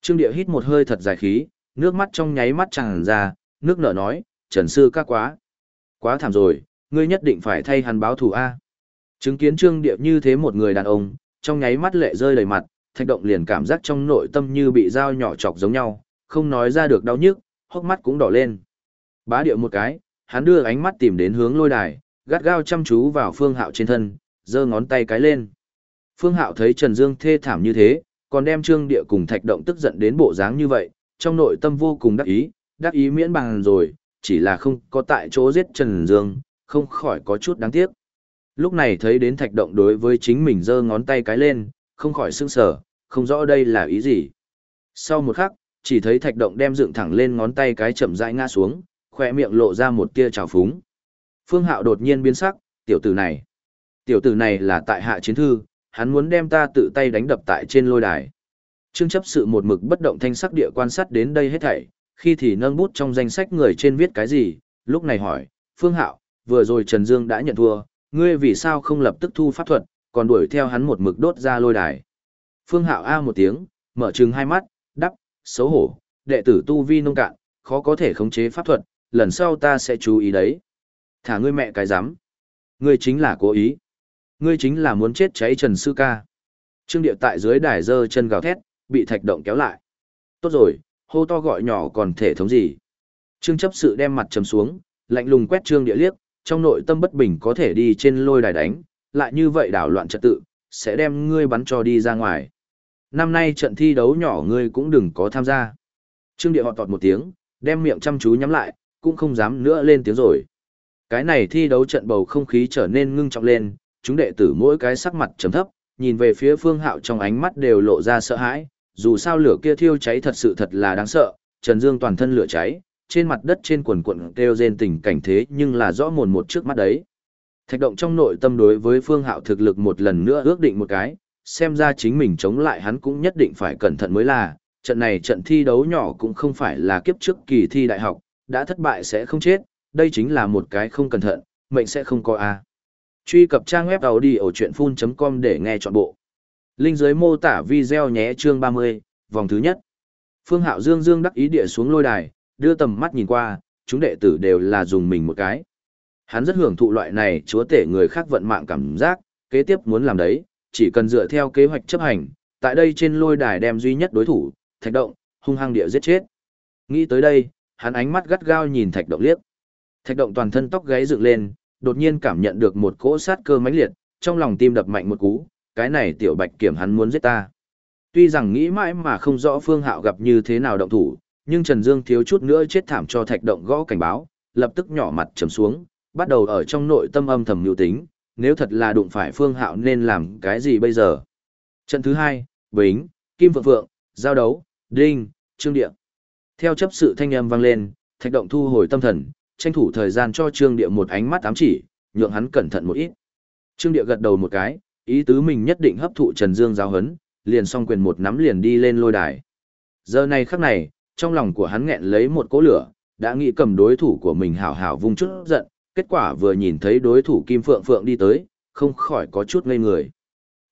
Speaker 1: Trương Điệu hít một hơi thật dài khí, nước mắt trong nháy mắt tràn ra, nước nở nói, Trần Sư các quá. Quá thảm rồi, ngươi nhất định phải thay hắn báo thù A. Chứng kiến Trương Điệu như thế một người đàn ông, trong nháy mắt lệ rơi đầy mặt, thạch động liền cảm giác trong nội tâm như bị dao nhỏ chọc giống nhau, không nói ra được đau nhức, hốc mắt cũng đỏ lên. Bá điệu một cái, hắn đưa ánh mắt tìm đến hướng lôi đài, gắt gao chăm chú vào phương hạo trên thân, giơ ngón tay cái lên. Phương hạo thấy Trần Dương thê thảm như thế, còn đem trương địa cùng thạch động tức giận đến bộ dáng như vậy, trong nội tâm vô cùng đắc ý, đắc ý miễn bằng rồi, chỉ là không có tại chỗ giết Trần Dương, không khỏi có chút đáng tiếc. Lúc này thấy đến thạch động đối với chính mình giơ ngón tay cái lên, không khỏi sững sờ, không rõ đây là ý gì. Sau một khắc, chỉ thấy thạch động đem dựng thẳng lên ngón tay cái chậm rãi ngã xuống, khỏe miệng lộ ra một tia trào phúng. Phương Hạo đột nhiên biến sắc, tiểu tử này. Tiểu tử này là tại hạ chiến thư, hắn muốn đem ta tự tay đánh đập tại trên lôi đài. Trương chấp sự một mực bất động thanh sắc địa quan sát đến đây hết thảy, khi thì nâng bút trong danh sách người trên viết cái gì, lúc này hỏi, Phương Hạo, vừa rồi Trần Dương đã nhận thua, ngươi vì sao không lập tức thu pháp thuật, còn đuổi theo hắn một mực đốt ra lôi đài. Phương Hạo A một tiếng, mở trừng hai mắt, đắp, xấu hổ, đệ tử tu vi nông cạn, khó có thể khống chế pháp thuật, lần sau ta sẽ chú ý đấy. Thả ngươi mẹ cái dám. Ngươi chính là cố ý. Ngươi chính là muốn chết cháy Trần Sư Ca. Trương Điệu tại dưới đài dơ chân gào thét, bị thạch động kéo lại. Tốt rồi, hô to gọi nhỏ còn thể thống gì. Trương chấp sự đem mặt trầm xuống, lạnh lùng quét Trương Địa liếc, trong nội tâm bất bình có thể đi trên lôi đài đánh, lại như vậy đảo loạn trật tự, sẽ đem ngươi bắn cho đi ra ngoài. Năm nay trận thi đấu nhỏ ngươi cũng đừng có tham gia. Trương Địa họ tọt một tiếng, đem miệng chăm chú nhắm lại, cũng không dám nữa lên tiếng rồi. Cái này thi đấu trận bầu không khí trở nên ngưng trọng lên, chúng đệ tử mỗi cái sắc mặt trầm thấp, nhìn về phía phương hạo trong ánh mắt đều lộ ra sợ hãi, dù sao lửa kia thiêu cháy thật sự thật là đáng sợ, Trần Dương toàn thân lửa cháy, trên mặt đất trên quần quần kêu rên tình cảnh thế nhưng là rõ mồn một trước mắt đấy. Thạch động trong nội tâm đối với phương hạo thực lực một lần nữa ước định một cái, xem ra chính mình chống lại hắn cũng nhất định phải cẩn thận mới là, trận này trận thi đấu nhỏ cũng không phải là kiếp trước kỳ thi đại học, đã thất bại sẽ không chết, đây chính là một cái không cẩn thận, mệnh sẽ không có a. Truy cập trang web đầu đi ở chuyện full.com để nghe trọn bộ. Linh dưới mô tả video nhé chương 30, vòng thứ nhất. Phương Hạo Dương Dương đắc ý địa xuống lôi đài, đưa tầm mắt nhìn qua, chúng đệ tử đều là dùng mình một cái. Hắn rất hưởng thụ loại này chúa tể người khác vận mạng cảm giác, kế tiếp muốn làm đấy, chỉ cần dựa theo kế hoạch chấp hành, tại đây trên lôi đài đem duy nhất đối thủ, thạch động, hung hăng địa giết chết. Nghĩ tới đây, hắn ánh mắt gắt gao nhìn thạch động liếc. Thạch động toàn thân tóc gáy dựng lên, đột nhiên cảm nhận được một cỗ sát cơ mãnh liệt, trong lòng tim đập mạnh một cú, cái này tiểu bạch kiểm hắn muốn giết ta. Tuy rằng nghĩ mãi mà không rõ phương hạo gặp như thế nào động thủ, nhưng Trần Dương thiếu chút nữa chết thảm cho thạch động gõ cảnh báo, lập tức nhỏ mặt trầm xuống, bắt đầu ở trong nội tâm âm thầm nhu tính, nếu thật là đụng phải phương hạo nên làm cái gì bây giờ. Trận thứ hai, Bính, Kim Phượng Phượng, Giao đấu, Đinh, Trương Địa. Theo chấp sự thanh âm vang lên, thạch động thu hồi tâm thần, tranh thủ thời gian cho Trương Địa một ánh mắt ám chỉ, nhượng hắn cẩn thận một ít. Trương Địa gật đầu một cái, ý tứ mình nhất định hấp thụ Trần Dương giáo huấn liền song quyền một nắm liền đi lên lôi đài. Giờ này khắc này, trong lòng của hắn nghẹn lấy một cỗ lửa, đã nghĩ cầm đối thủ của mình hảo hảo vung chút giận, kết quả vừa nhìn thấy đối thủ Kim Phượng Phượng đi tới, không khỏi có chút ngây người.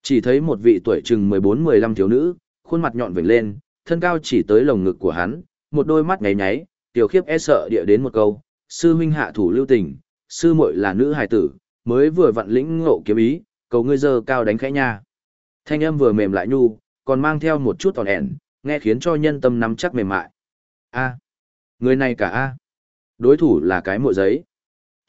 Speaker 1: Chỉ thấy một vị tuổi chừng 14-15 thiếu nữ, khuôn mặt nhọn vểnh lên, thân cao chỉ tới lồng ngực của hắn, một đôi mắt nháy nháy, tiểu khiếp e sợ địa đến một câu, sư huynh hạ thủ lưu tình, sư muội là nữ hài tử, mới vừa vặn lĩnh ngộ kiếm ý, cầu ngươi giờ cao đánh khẽ nha. Thanh âm vừa mềm lại nhu, còn mang theo một chút tòn ẻn, nghe khiến cho nhân tâm nắm chắc mềm mại. A, người này cả A. Đối thủ là cái mộ giấy.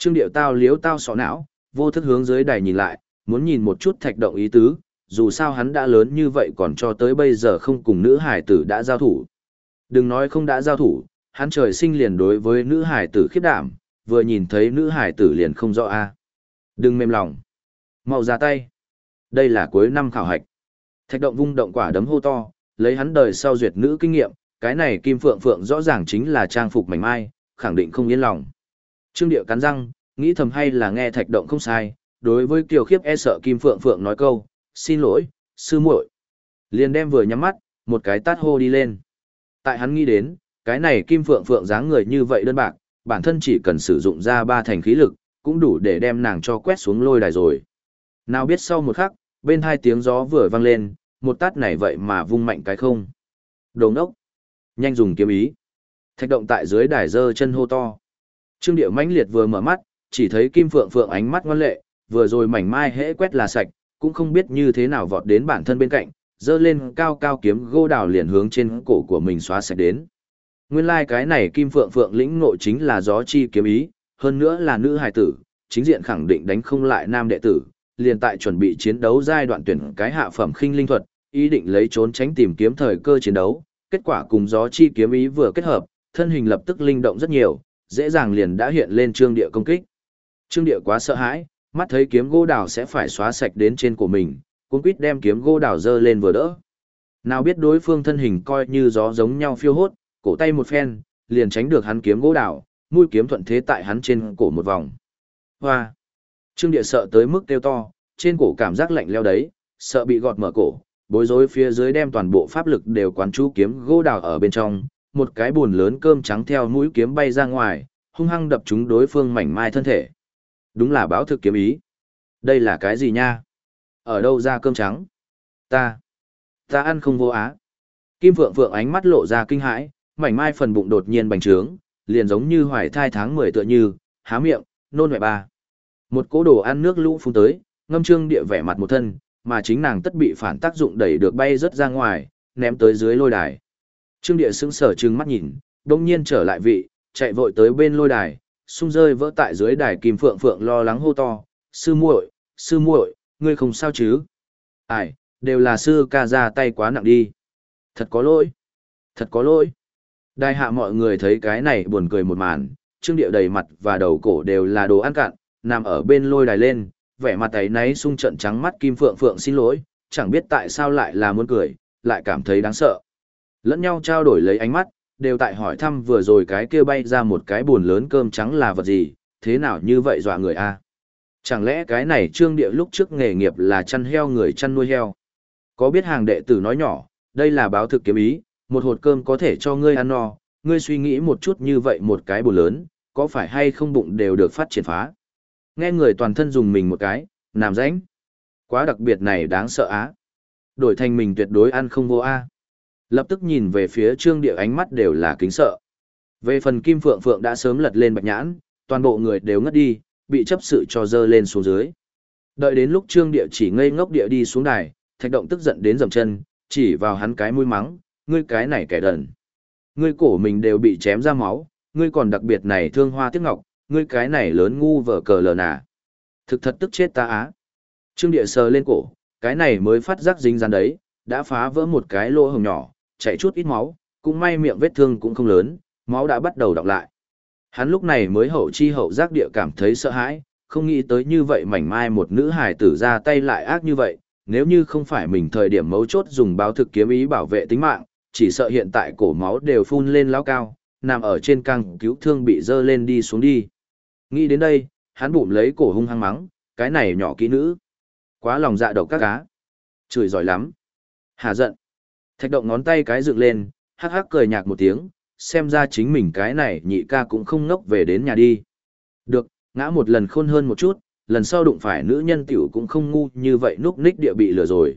Speaker 1: Trương điệu tao liếu tao sọ não, vô thức hướng dưới đài nhìn lại, muốn nhìn một chút thạch động ý tứ, dù sao hắn đã lớn như vậy còn cho tới bây giờ không cùng nữ hải tử đã giao thủ. Đừng nói không đã giao thủ, hắn trời sinh liền đối với nữ hải tử khiếp đảm, vừa nhìn thấy nữ hải tử liền không rõ a. À. Đừng mềm lòng. Mau ra tay. Đây là cuối năm khảo hạch. Thạch động vung động quả đấm hô to, lấy hắn đời sau duyệt nữ kinh nghiệm, cái này kim phượng phượng rõ ràng chính là trang phục mảnh mai, khẳng định không yên lòng. Trương Điệu cắn răng, nghĩ thầm hay là nghe thạch động không sai, đối với kiều khiếp e sợ kim phượng phượng nói câu, xin lỗi, sư muội. Liền đem vừa nhắm mắt, một cái tát hô đi lên. Tại hắn nghĩ đến, cái này kim phượng phượng dáng người như vậy đơn bạc, bản thân chỉ cần sử dụng ra ba thành khí lực, cũng đủ để đem nàng cho quét xuống lôi đài rồi. Nào biết sau một khắc, bên hai tiếng gió vừa vang lên, một tát này vậy mà vung mạnh cái không. Đồ ngốc! Nhanh dùng kiếm ý. Thạch động tại dưới đài dơ chân hô to. Trương Điệu mãnh liệt vừa mở mắt, chỉ thấy Kim Phượng Phượng ánh mắt ngoan lệ, vừa rồi mảnh mai hễ quét là sạch, cũng không biết như thế nào vọt đến bản thân bên cạnh, dơ lên cao cao kiếm gô đào liền hướng trên cổ của mình xóa sạch đến. Nguyên lai like cái này Kim Phượng Phượng lĩnh ngộ chính là gió chi kiếm ý, hơn nữa là nữ hài tử, chính diện khẳng định đánh không lại nam đệ tử, liền tại chuẩn bị chiến đấu giai đoạn tuyển cái hạ phẩm khinh linh thuật, ý định lấy trốn tránh tìm kiếm thời cơ chiến đấu, kết quả cùng gió chi kiếm ý vừa kết hợp, thân hình lập tức linh động rất nhiều, dễ dàng liền đã hiện lên trương địa công kích. Trương địa quá sợ hãi, mắt thấy kiếm gỗ đào sẽ phải xóa sạch đến trên của mình, cuốn quýt đem kiếm gỗ đào dơ lên vừa đỡ. Nào biết đối phương thân hình coi như gió giống nhau phiêu hốt, cổ tay một phen, liền tránh được hắn kiếm gỗ đào, mũi kiếm thuận thế tại hắn trên cổ một vòng. Hoa! Trương địa sợ tới mức kêu to, trên cổ cảm giác lạnh leo đấy, sợ bị gọt mở cổ, bối rối phía dưới đem toàn bộ pháp lực đều quán chú kiếm gỗ đào ở bên trong, một cái buồn lớn cơm trắng theo mũi kiếm bay ra ngoài, hung hăng đập trúng đối phương mảnh mai thân thể. Đúng là báo thực kiếm ý. Đây là cái gì nha? Ở đâu ra cơm trắng? Ta, ta ăn không vô á. Kim Phượng Phượng ánh mắt lộ ra kinh hãi, mảnh mai phần bụng đột nhiên bành trướng, liền giống như hoài thai tháng 10 tựa như, há miệng, nôn mẹ ba. Một cỗ đồ ăn nước lũ phun tới, ngâm trương địa vẻ mặt một thân, mà chính nàng tất bị phản tác dụng đẩy được bay rất ra ngoài, ném tới dưới lôi đài. Trương địa sững sờ trừng mắt nhìn, đông nhiên trở lại vị, chạy vội tới bên lôi đài, sung rơi vỡ tại dưới đài kim phượng phượng lo lắng hô to, sư muội, sư muội, ngươi không sao chứ? Ai, đều là sư ca ra tay quá nặng đi. Thật có lỗi, thật có lỗi. Đài hạ mọi người thấy cái này buồn cười một màn, trương địa đầy mặt và đầu cổ đều là đồ ăn cạn, nằm ở bên lôi đài lên, vẻ mặt ấy náy sung trận trắng mắt kim phượng phượng xin lỗi, chẳng biết tại sao lại là muốn cười, lại cảm thấy đáng sợ. Lẫn nhau trao đổi lấy ánh mắt, đều tại hỏi thăm vừa rồi cái kia bay ra một cái buồn lớn cơm trắng là vật gì, thế nào như vậy dọa người a? Chẳng lẽ cái này trương địa lúc trước nghề nghiệp là chăn heo người chăn nuôi heo? Có biết hàng đệ tử nói nhỏ, đây là báo thực kiếm ý, một hột cơm có thể cho ngươi ăn no, ngươi suy nghĩ một chút như vậy một cái buồn lớn, có phải hay không bụng đều được phát triển phá? Nghe người toàn thân dùng mình một cái, làm rãnh. Quá đặc biệt này đáng sợ á. Đổi thành mình tuyệt đối ăn không vô a. Lập tức nhìn về phía trương địa ánh mắt đều là kính sợ. Về phần kim phượng phượng đã sớm lật lên bạch nhãn, toàn bộ người đều ngất đi, bị chấp sự cho dơ lên xuống dưới. Đợi đến lúc trương địa chỉ ngây ngốc địa đi xuống đài, thạch động tức giận đến dầm chân, chỉ vào hắn cái mũi mắng, ngươi cái này kẻ đần. Ngươi cổ mình đều bị chém ra máu, ngươi còn đặc biệt này thương hoa tiếc ngọc, ngươi cái này lớn ngu vở cờ lờ nà. Thực thật tức chết ta á. Trương địa sờ lên cổ, cái này mới phát giác dính dán đấy, đã phá vỡ một cái lỗ hồng nhỏ, chảy chút ít máu, cũng may miệng vết thương cũng không lớn, máu đã bắt đầu đọng lại. Hắn lúc này mới hậu chi hậu giác địa cảm thấy sợ hãi, không nghĩ tới như vậy mảnh mai một nữ hài tử ra tay lại ác như vậy, nếu như không phải mình thời điểm mấu chốt dùng báo thực kiếm ý bảo vệ tính mạng, chỉ sợ hiện tại cổ máu đều phun lên lao cao, nằm ở trên căng cứu thương bị dơ lên đi xuống đi. Nghĩ đến đây, hắn bụng lấy cổ hung hăng mắng, cái này nhỏ kỹ nữ. Quá lòng dạ độc các cá. Chửi giỏi lắm. Hà giận. Thạch động ngón tay cái dựng lên, hắc hắc cười nhạc một tiếng, xem ra chính mình cái này nhị ca cũng không ngốc về đến nhà đi. Được, ngã một lần khôn hơn một chút, lần sau đụng phải nữ nhân tiểu cũng không ngu như vậy núp ních địa bị lừa rồi.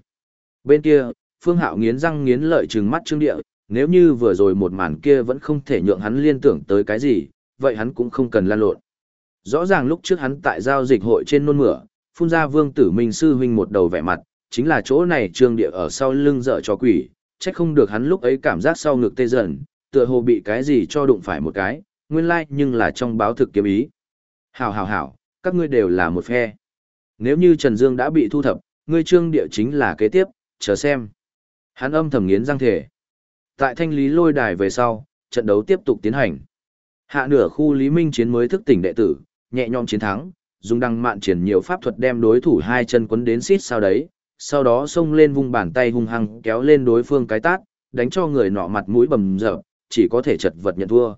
Speaker 1: Bên kia, Phương Hạo nghiến răng nghiến lợi trừng mắt Trương Địa, nếu như vừa rồi một màn kia vẫn không thể nhượng hắn liên tưởng tới cái gì, vậy hắn cũng không cần lan lộn. Rõ ràng lúc trước hắn tại giao dịch hội trên nôn mửa, phun ra Vương Tử Minh sư huynh một đầu vẻ mặt, chính là chỗ này Trương Địa ở sau lưng dở cho quỷ, trách không được hắn lúc ấy cảm giác sau ngực tê dần, tựa hồ bị cái gì cho đụng phải một cái, nguyên lai like nhưng là trong báo thực kiếm ý. Hảo hảo hảo, các ngươi đều là một phe. Nếu như Trần Dương đã bị thu thập, ngươi trương địa chính là kế tiếp, chờ xem. Hắn âm thầm nghiến răng thể. Tại thanh lý lôi đài về sau, trận đấu tiếp tục tiến hành. Hạ nửa khu Lý Minh chiến mới thức tỉnh đệ tử, nhẹ nhõm chiến thắng, dùng đăng mạn triển nhiều pháp thuật đem đối thủ hai chân quấn đến xít sau đấy, sau đó xông lên vung bàn tay hung hăng kéo lên đối phương cái tát, đánh cho người nọ mặt mũi bầm dở chỉ có thể chật vật nhận thua.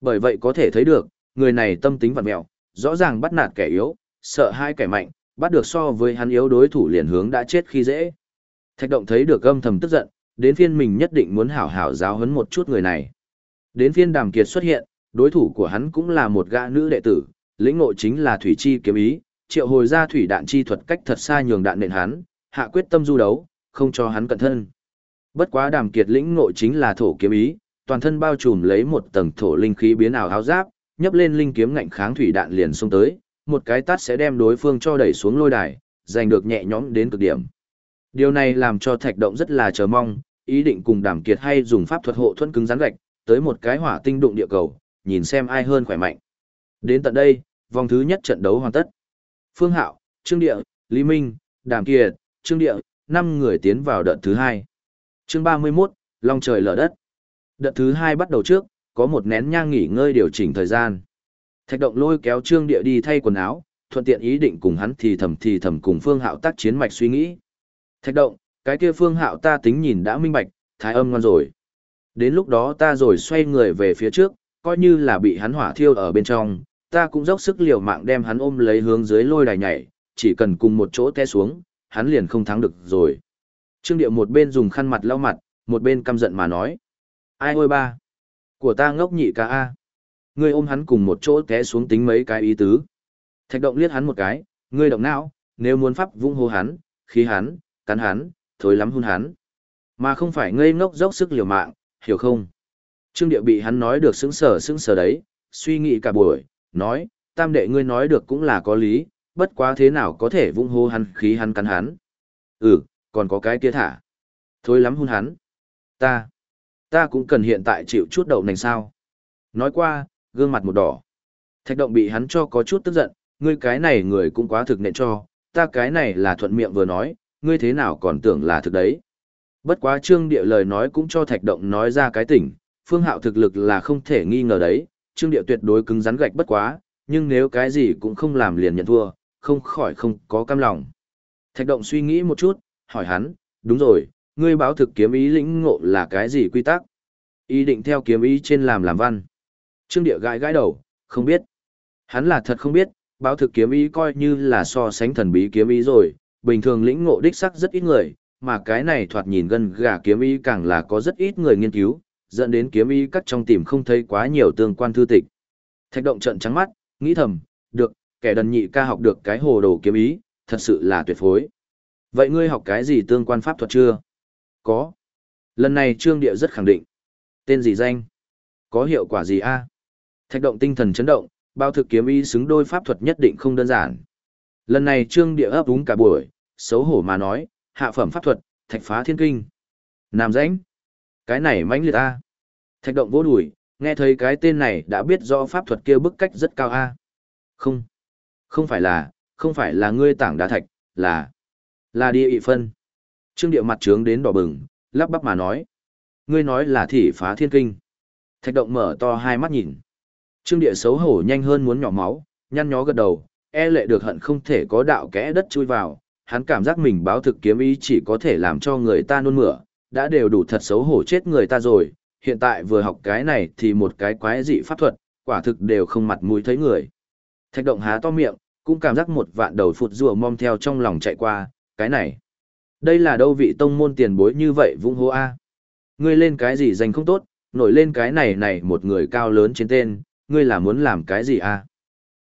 Speaker 1: Bởi vậy có thể thấy được, người này tâm tính vặn mẹo, rõ ràng bắt nạt kẻ yếu, sợ hai kẻ mạnh, bắt được so với hắn yếu đối thủ liền hướng đã chết khi dễ. Thạch động thấy được âm thầm tức giận, đến phiên mình nhất định muốn hảo hảo giáo huấn một chút người này. Đến phiên đàm kiệt xuất hiện, đối thủ của hắn cũng là một gã nữ đệ tử, lĩnh ngộ chính là thủy chi kiếm ý, triệu hồi ra thủy đạn chi thuật cách thật xa nhường đạn nện hắn, hạ quyết tâm du đấu, không cho hắn cận thân. Bất quá đàm kiệt lĩnh ngộ chính là thổ kiếm ý, toàn thân bao trùm lấy một tầng thổ linh khí biến ảo áo giáp, nhấp lên linh kiếm ngạnh kháng thủy đạn liền xông tới, một cái tát sẽ đem đối phương cho đẩy xuống lôi đài, giành được nhẹ nhõm đến cực điểm. Điều này làm cho Thạch Động rất là chờ mong, ý định cùng Đàm Kiệt hay dùng pháp thuật hộ thuẫn cứng rắn gạch, tới một cái hỏa tinh đụng địa cầu, nhìn xem ai hơn khỏe mạnh. Đến tận đây, vòng thứ nhất trận đấu hoàn tất. Phương Hạo, Trương Địa, Lý Minh, Đàm Kiệt, Trương Địa, năm người tiến vào đợt thứ hai. Chương 31, Long trời lở đất. Đợt thứ hai bắt đầu trước, có một nén nhang nghỉ ngơi điều chỉnh thời gian. Thạch động lôi kéo Trương Địa đi thay quần áo, thuận tiện ý định cùng hắn thì thầm thì thầm cùng Phương Hạo tác chiến mạch suy nghĩ. Thạch động, cái kia Phương Hạo ta tính nhìn đã minh bạch, thái âm ngon rồi. Đến lúc đó ta rồi xoay người về phía trước, coi như là bị hắn hỏa thiêu ở bên trong, ta cũng dốc sức liều mạng đem hắn ôm lấy hướng dưới lôi đài nhảy, chỉ cần cùng một chỗ té xuống, hắn liền không thắng được rồi. Trương Điệu một bên dùng khăn mặt lau mặt, một bên căm giận mà nói. Ai ôi ba? Của ta ngốc nhị ca A. ngươi ôm hắn cùng một chỗ té xuống tính mấy cái ý tứ. Thạch động liếc hắn một cái, ngươi động não, nếu muốn pháp vung hô hắn, khí hắn, cắn hắn, thối lắm hôn hắn. Mà không phải ngây ngốc dốc sức liều mạng, hiểu không? Trương Địa bị hắn nói được sững sờ sững sờ đấy, suy nghĩ cả buổi, nói, tam đệ ngươi nói được cũng là có lý, bất quá thế nào có thể vung hô hắn khí hắn cắn hắn. Ừ, còn có cái kia thả. Thôi lắm hôn hắn. Ta, ta cũng cần hiện tại chịu chút đậu nành sao. Nói qua, gương mặt một đỏ. Thạch động bị hắn cho có chút tức giận, ngươi cái này người cũng quá thực nện cho, ta cái này là thuận miệng vừa nói, ngươi thế nào còn tưởng là thực đấy. Bất quá trương địa lời nói cũng cho thạch động nói ra cái tỉnh, phương hạo thực lực là không thể nghi ngờ đấy, trương địa tuyệt đối cứng rắn gạch bất quá, nhưng nếu cái gì cũng không làm liền nhận thua, không khỏi không có cam lòng. Thạch động suy nghĩ một chút, hỏi hắn, đúng rồi, ngươi báo thực kiếm ý lĩnh ngộ là cái gì quy tắc? Ý định theo kiếm ý trên làm làm văn. Trương địa gãi gãi đầu, không biết. Hắn là thật không biết, báo thực kiếm ý coi như là so sánh thần bí kiếm ý rồi, bình thường lĩnh ngộ đích sắc rất ít người, mà cái này thoạt nhìn gần gà kiếm ý càng là có rất ít người nghiên cứu, dẫn đến kiếm ý cắt trong tìm không thấy quá nhiều tương quan thư tịch. Thạch động trận trắng mắt, nghĩ thầm, được, kẻ đần nhị ca học được cái hồ đồ kiếm ý, thật sự là tuyệt phối. Vậy ngươi học cái gì tương quan pháp thuật chưa? Có. Lần này trương địa rất khẳng định. Tên gì danh? Có hiệu quả gì a? Thạch động tinh thần chấn động, bao thực kiếm ý xứng đôi pháp thuật nhất định không đơn giản. Lần này trương địa ấp úng cả buổi, xấu hổ mà nói, hạ phẩm pháp thuật, thạch phá thiên kinh. Nam danh. Cái này mãnh liệt a. Thạch động vô đùi, nghe thấy cái tên này đã biết rõ pháp thuật kia bức cách rất cao a. Không. Không phải là, không phải là ngươi tảng đá thạch, là, là địa ị phân. Trương địa mặt trướng đến đỏ bừng, lắp bắp mà nói. Ngươi nói là thị phá thiên kinh. Thạch động mở to hai mắt nhìn. Trương địa xấu hổ nhanh hơn muốn nhỏ máu, nhăn nhó gật đầu, e lệ được hận không thể có đạo kẽ đất chui vào, hắn cảm giác mình báo thực kiếm ý chỉ có thể làm cho người ta nôn mửa, đã đều đủ thật xấu hổ chết người ta rồi, hiện tại vừa học cái này thì một cái quái dị pháp thuật, quả thực đều không mặt mũi thấy người. Thạch động há to miệng, cũng cảm giác một vạn đầu phụt rùa mom theo trong lòng chạy qua, cái này. Đây là đâu vị tông môn tiền bối như vậy vung hô a Ngươi lên cái gì danh không tốt, nổi lên cái này này một người cao lớn trên tên, ngươi là muốn làm cái gì a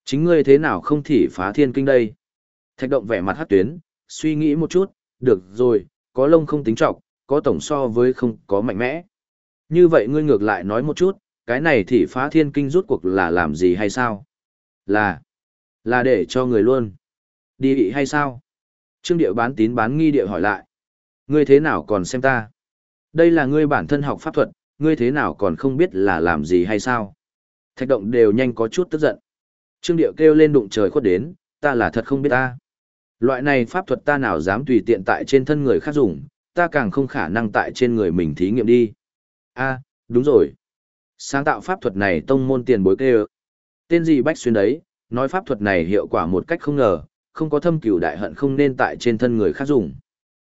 Speaker 1: Chính ngươi thế nào không thể phá thiên kinh đây? Thạch động vẻ mặt hát tuyến, suy nghĩ một chút, được rồi, có lông không tính trọng, có tổng so với không có mạnh mẽ. Như vậy ngươi ngược lại nói một chút, cái này thì phá thiên kinh rút cuộc là làm gì hay sao? Là, là để cho người luôn. Đi bị hay sao? Trương Điệu bán tín bán nghi điệu hỏi lại. Ngươi thế nào còn xem ta? Đây là ngươi bản thân học pháp thuật, ngươi thế nào còn không biết là làm gì hay sao? Thạch động đều nhanh có chút tức giận. Trương Điệu kêu lên đụng trời khuất đến, ta là thật không biết ta. Loại này pháp thuật ta nào dám tùy tiện tại trên thân người khác dùng, ta càng không khả năng tại trên người mình thí nghiệm đi. a đúng rồi. Sáng tạo pháp thuật này tông môn tiền bối kêu. Tên gì Bách Xuyên đấy, nói pháp thuật này hiệu quả một cách không ngờ, không có thâm cửu đại hận không nên tại trên thân người khác dùng.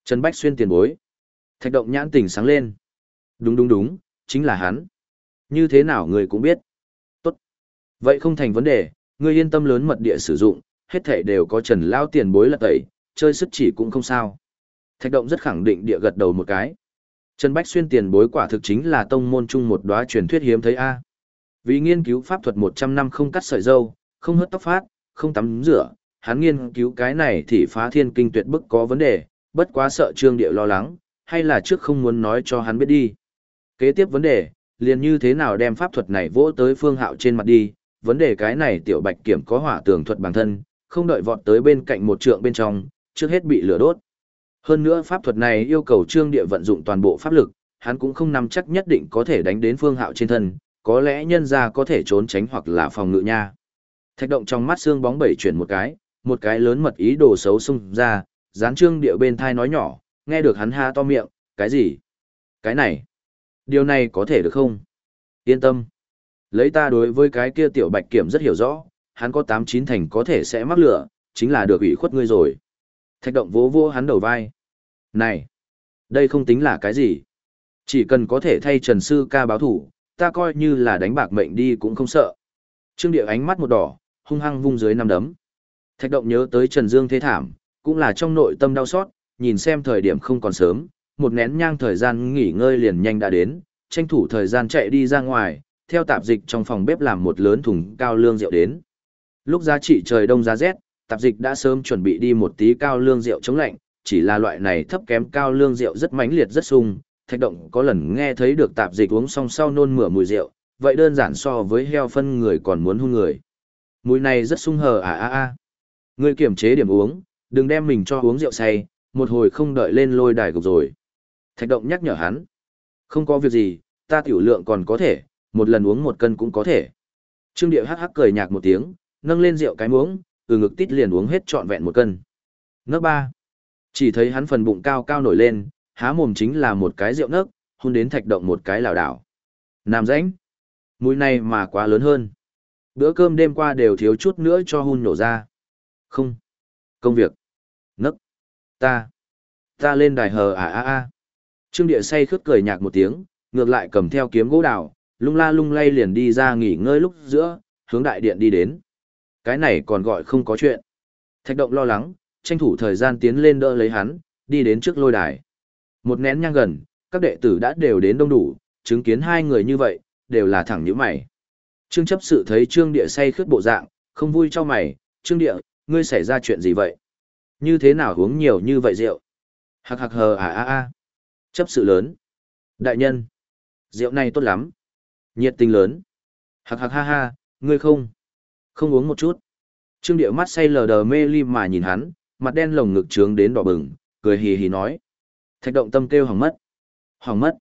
Speaker 1: Trần Bách Xuyên tiền bối. Thạch động nhãn tỉnh sáng lên. Đúng đúng đúng, chính là hắn. Như thế nào người cũng biết. Tốt. Vậy không thành vấn đề, người yên tâm lớn mật địa sử dụng, hết thể đều có trần lao tiền bối là tẩy, chơi sức chỉ cũng không sao. Thạch động rất khẳng định địa gật đầu một cái. Trần Bách Xuyên tiền bối quả thực chính là tông môn chung một đóa truyền thuyết hiếm thấy A. Vì nghiên cứu pháp thuật 100 năm không cắt sợi dâu, không hớt tóc phát, không tắm rửa, hắn nghiên cứu cái này thì phá thiên kinh tuyệt bức có vấn đề, bất quá sợ trương địa lo lắng, hay là trước không muốn nói cho hắn biết đi. Kế tiếp vấn đề, liền như thế nào đem pháp thuật này vỗ tới phương hạo trên mặt đi, vấn đề cái này tiểu bạch kiểm có hỏa tường thuật bản thân, không đợi vọt tới bên cạnh một trượng bên trong, trước hết bị lửa đốt. Hơn nữa pháp thuật này yêu cầu trương địa vận dụng toàn bộ pháp lực, hắn cũng không nắm chắc nhất định có thể đánh đến phương hạo trên thân, có lẽ nhân ra có thể trốn tránh hoặc là phòng ngự nha. Thạch động trong mắt xương bóng bảy chuyển một cái, một cái lớn mật ý đồ xấu xung ra, Gián trương địa bên thai nói nhỏ, nghe được hắn ha to miệng, cái gì? Cái này? Điều này có thể được không? Yên tâm. Lấy ta đối với cái kia tiểu bạch kiểm rất hiểu rõ, hắn có tám chín thành có thể sẽ mắc lửa, chính là được ủy khuất ngươi rồi. Thạch động vỗ vỗ hắn đầu vai. Này! Đây không tính là cái gì. Chỉ cần có thể thay Trần Sư ca báo thủ, ta coi như là đánh bạc mệnh đi cũng không sợ. Trương Điệu ánh mắt một đỏ, hung hăng vung dưới năm đấm. Thạch động nhớ tới Trần Dương thế thảm, cũng là trong nội tâm đau xót, nhìn xem thời điểm không còn sớm, một nén nhang thời gian nghỉ ngơi liền nhanh đã đến, tranh thủ thời gian chạy đi ra ngoài, theo tạp dịch trong phòng bếp làm một lớn thùng cao lương rượu đến. Lúc giá trị trời đông giá rét, tạp dịch đã sớm chuẩn bị đi một tí cao lương rượu chống lạnh, chỉ là loại này thấp kém cao lương rượu rất mãnh liệt rất sung, thạch động có lần nghe thấy được tạp dịch uống xong sau nôn mửa mùi rượu, vậy đơn giản so với heo phân người còn muốn hung người. Mùi này rất sung hờ à à à. Ngươi kiểm chế điểm uống, đừng đem mình cho uống rượu say, một hồi không đợi lên lôi đài gục rồi. Thạch động nhắc nhở hắn. Không có việc gì, ta tiểu lượng còn có thể, một lần uống một cân cũng có thể. Trương Điệu hắc hắc cười nhạc một tiếng, nâng lên rượu cái muỗng, từ ngực tít liền uống hết trọn vẹn một cân. Nước ba. Chỉ thấy hắn phần bụng cao cao nổi lên, há mồm chính là một cái rượu nấc, hôn đến thạch động một cái lảo đảo. Nam rãnh. Mùi này mà quá lớn hơn. Bữa cơm đêm qua đều thiếu chút nữa cho hun nổ ra. Không. Công việc. Nấc. Ta. Ta lên đài hờ à à à. Trương Địa say khướt cười nhạc một tiếng, ngược lại cầm theo kiếm gỗ đào, lung la lung lay liền đi ra nghỉ ngơi lúc giữa, hướng đại điện đi đến. Cái này còn gọi không có chuyện. Thạch động lo lắng, tranh thủ thời gian tiến lên đỡ lấy hắn, đi đến trước lôi đài. Một nén nhang gần, các đệ tử đã đều đến đông đủ, chứng kiến hai người như vậy, đều là thẳng như mày. Trương chấp sự thấy Trương Địa say khướt bộ dạng, không vui cho mày, Trương Địa, ngươi xảy ra chuyện gì vậy? Như thế nào uống nhiều như vậy rượu? Hạc hạc hờ à à à. Chấp sự lớn. Đại nhân. Rượu này tốt lắm. Nhiệt tình lớn. Hạc hạc ha ha, ngươi không. Không uống một chút. Trương địa mắt say lờ đờ mê ly mà nhìn hắn, mặt đen lồng ngực trướng đến đỏ bừng, cười hì hì nói. Thạch động tâm kêu hỏng mất. Hỏng mất.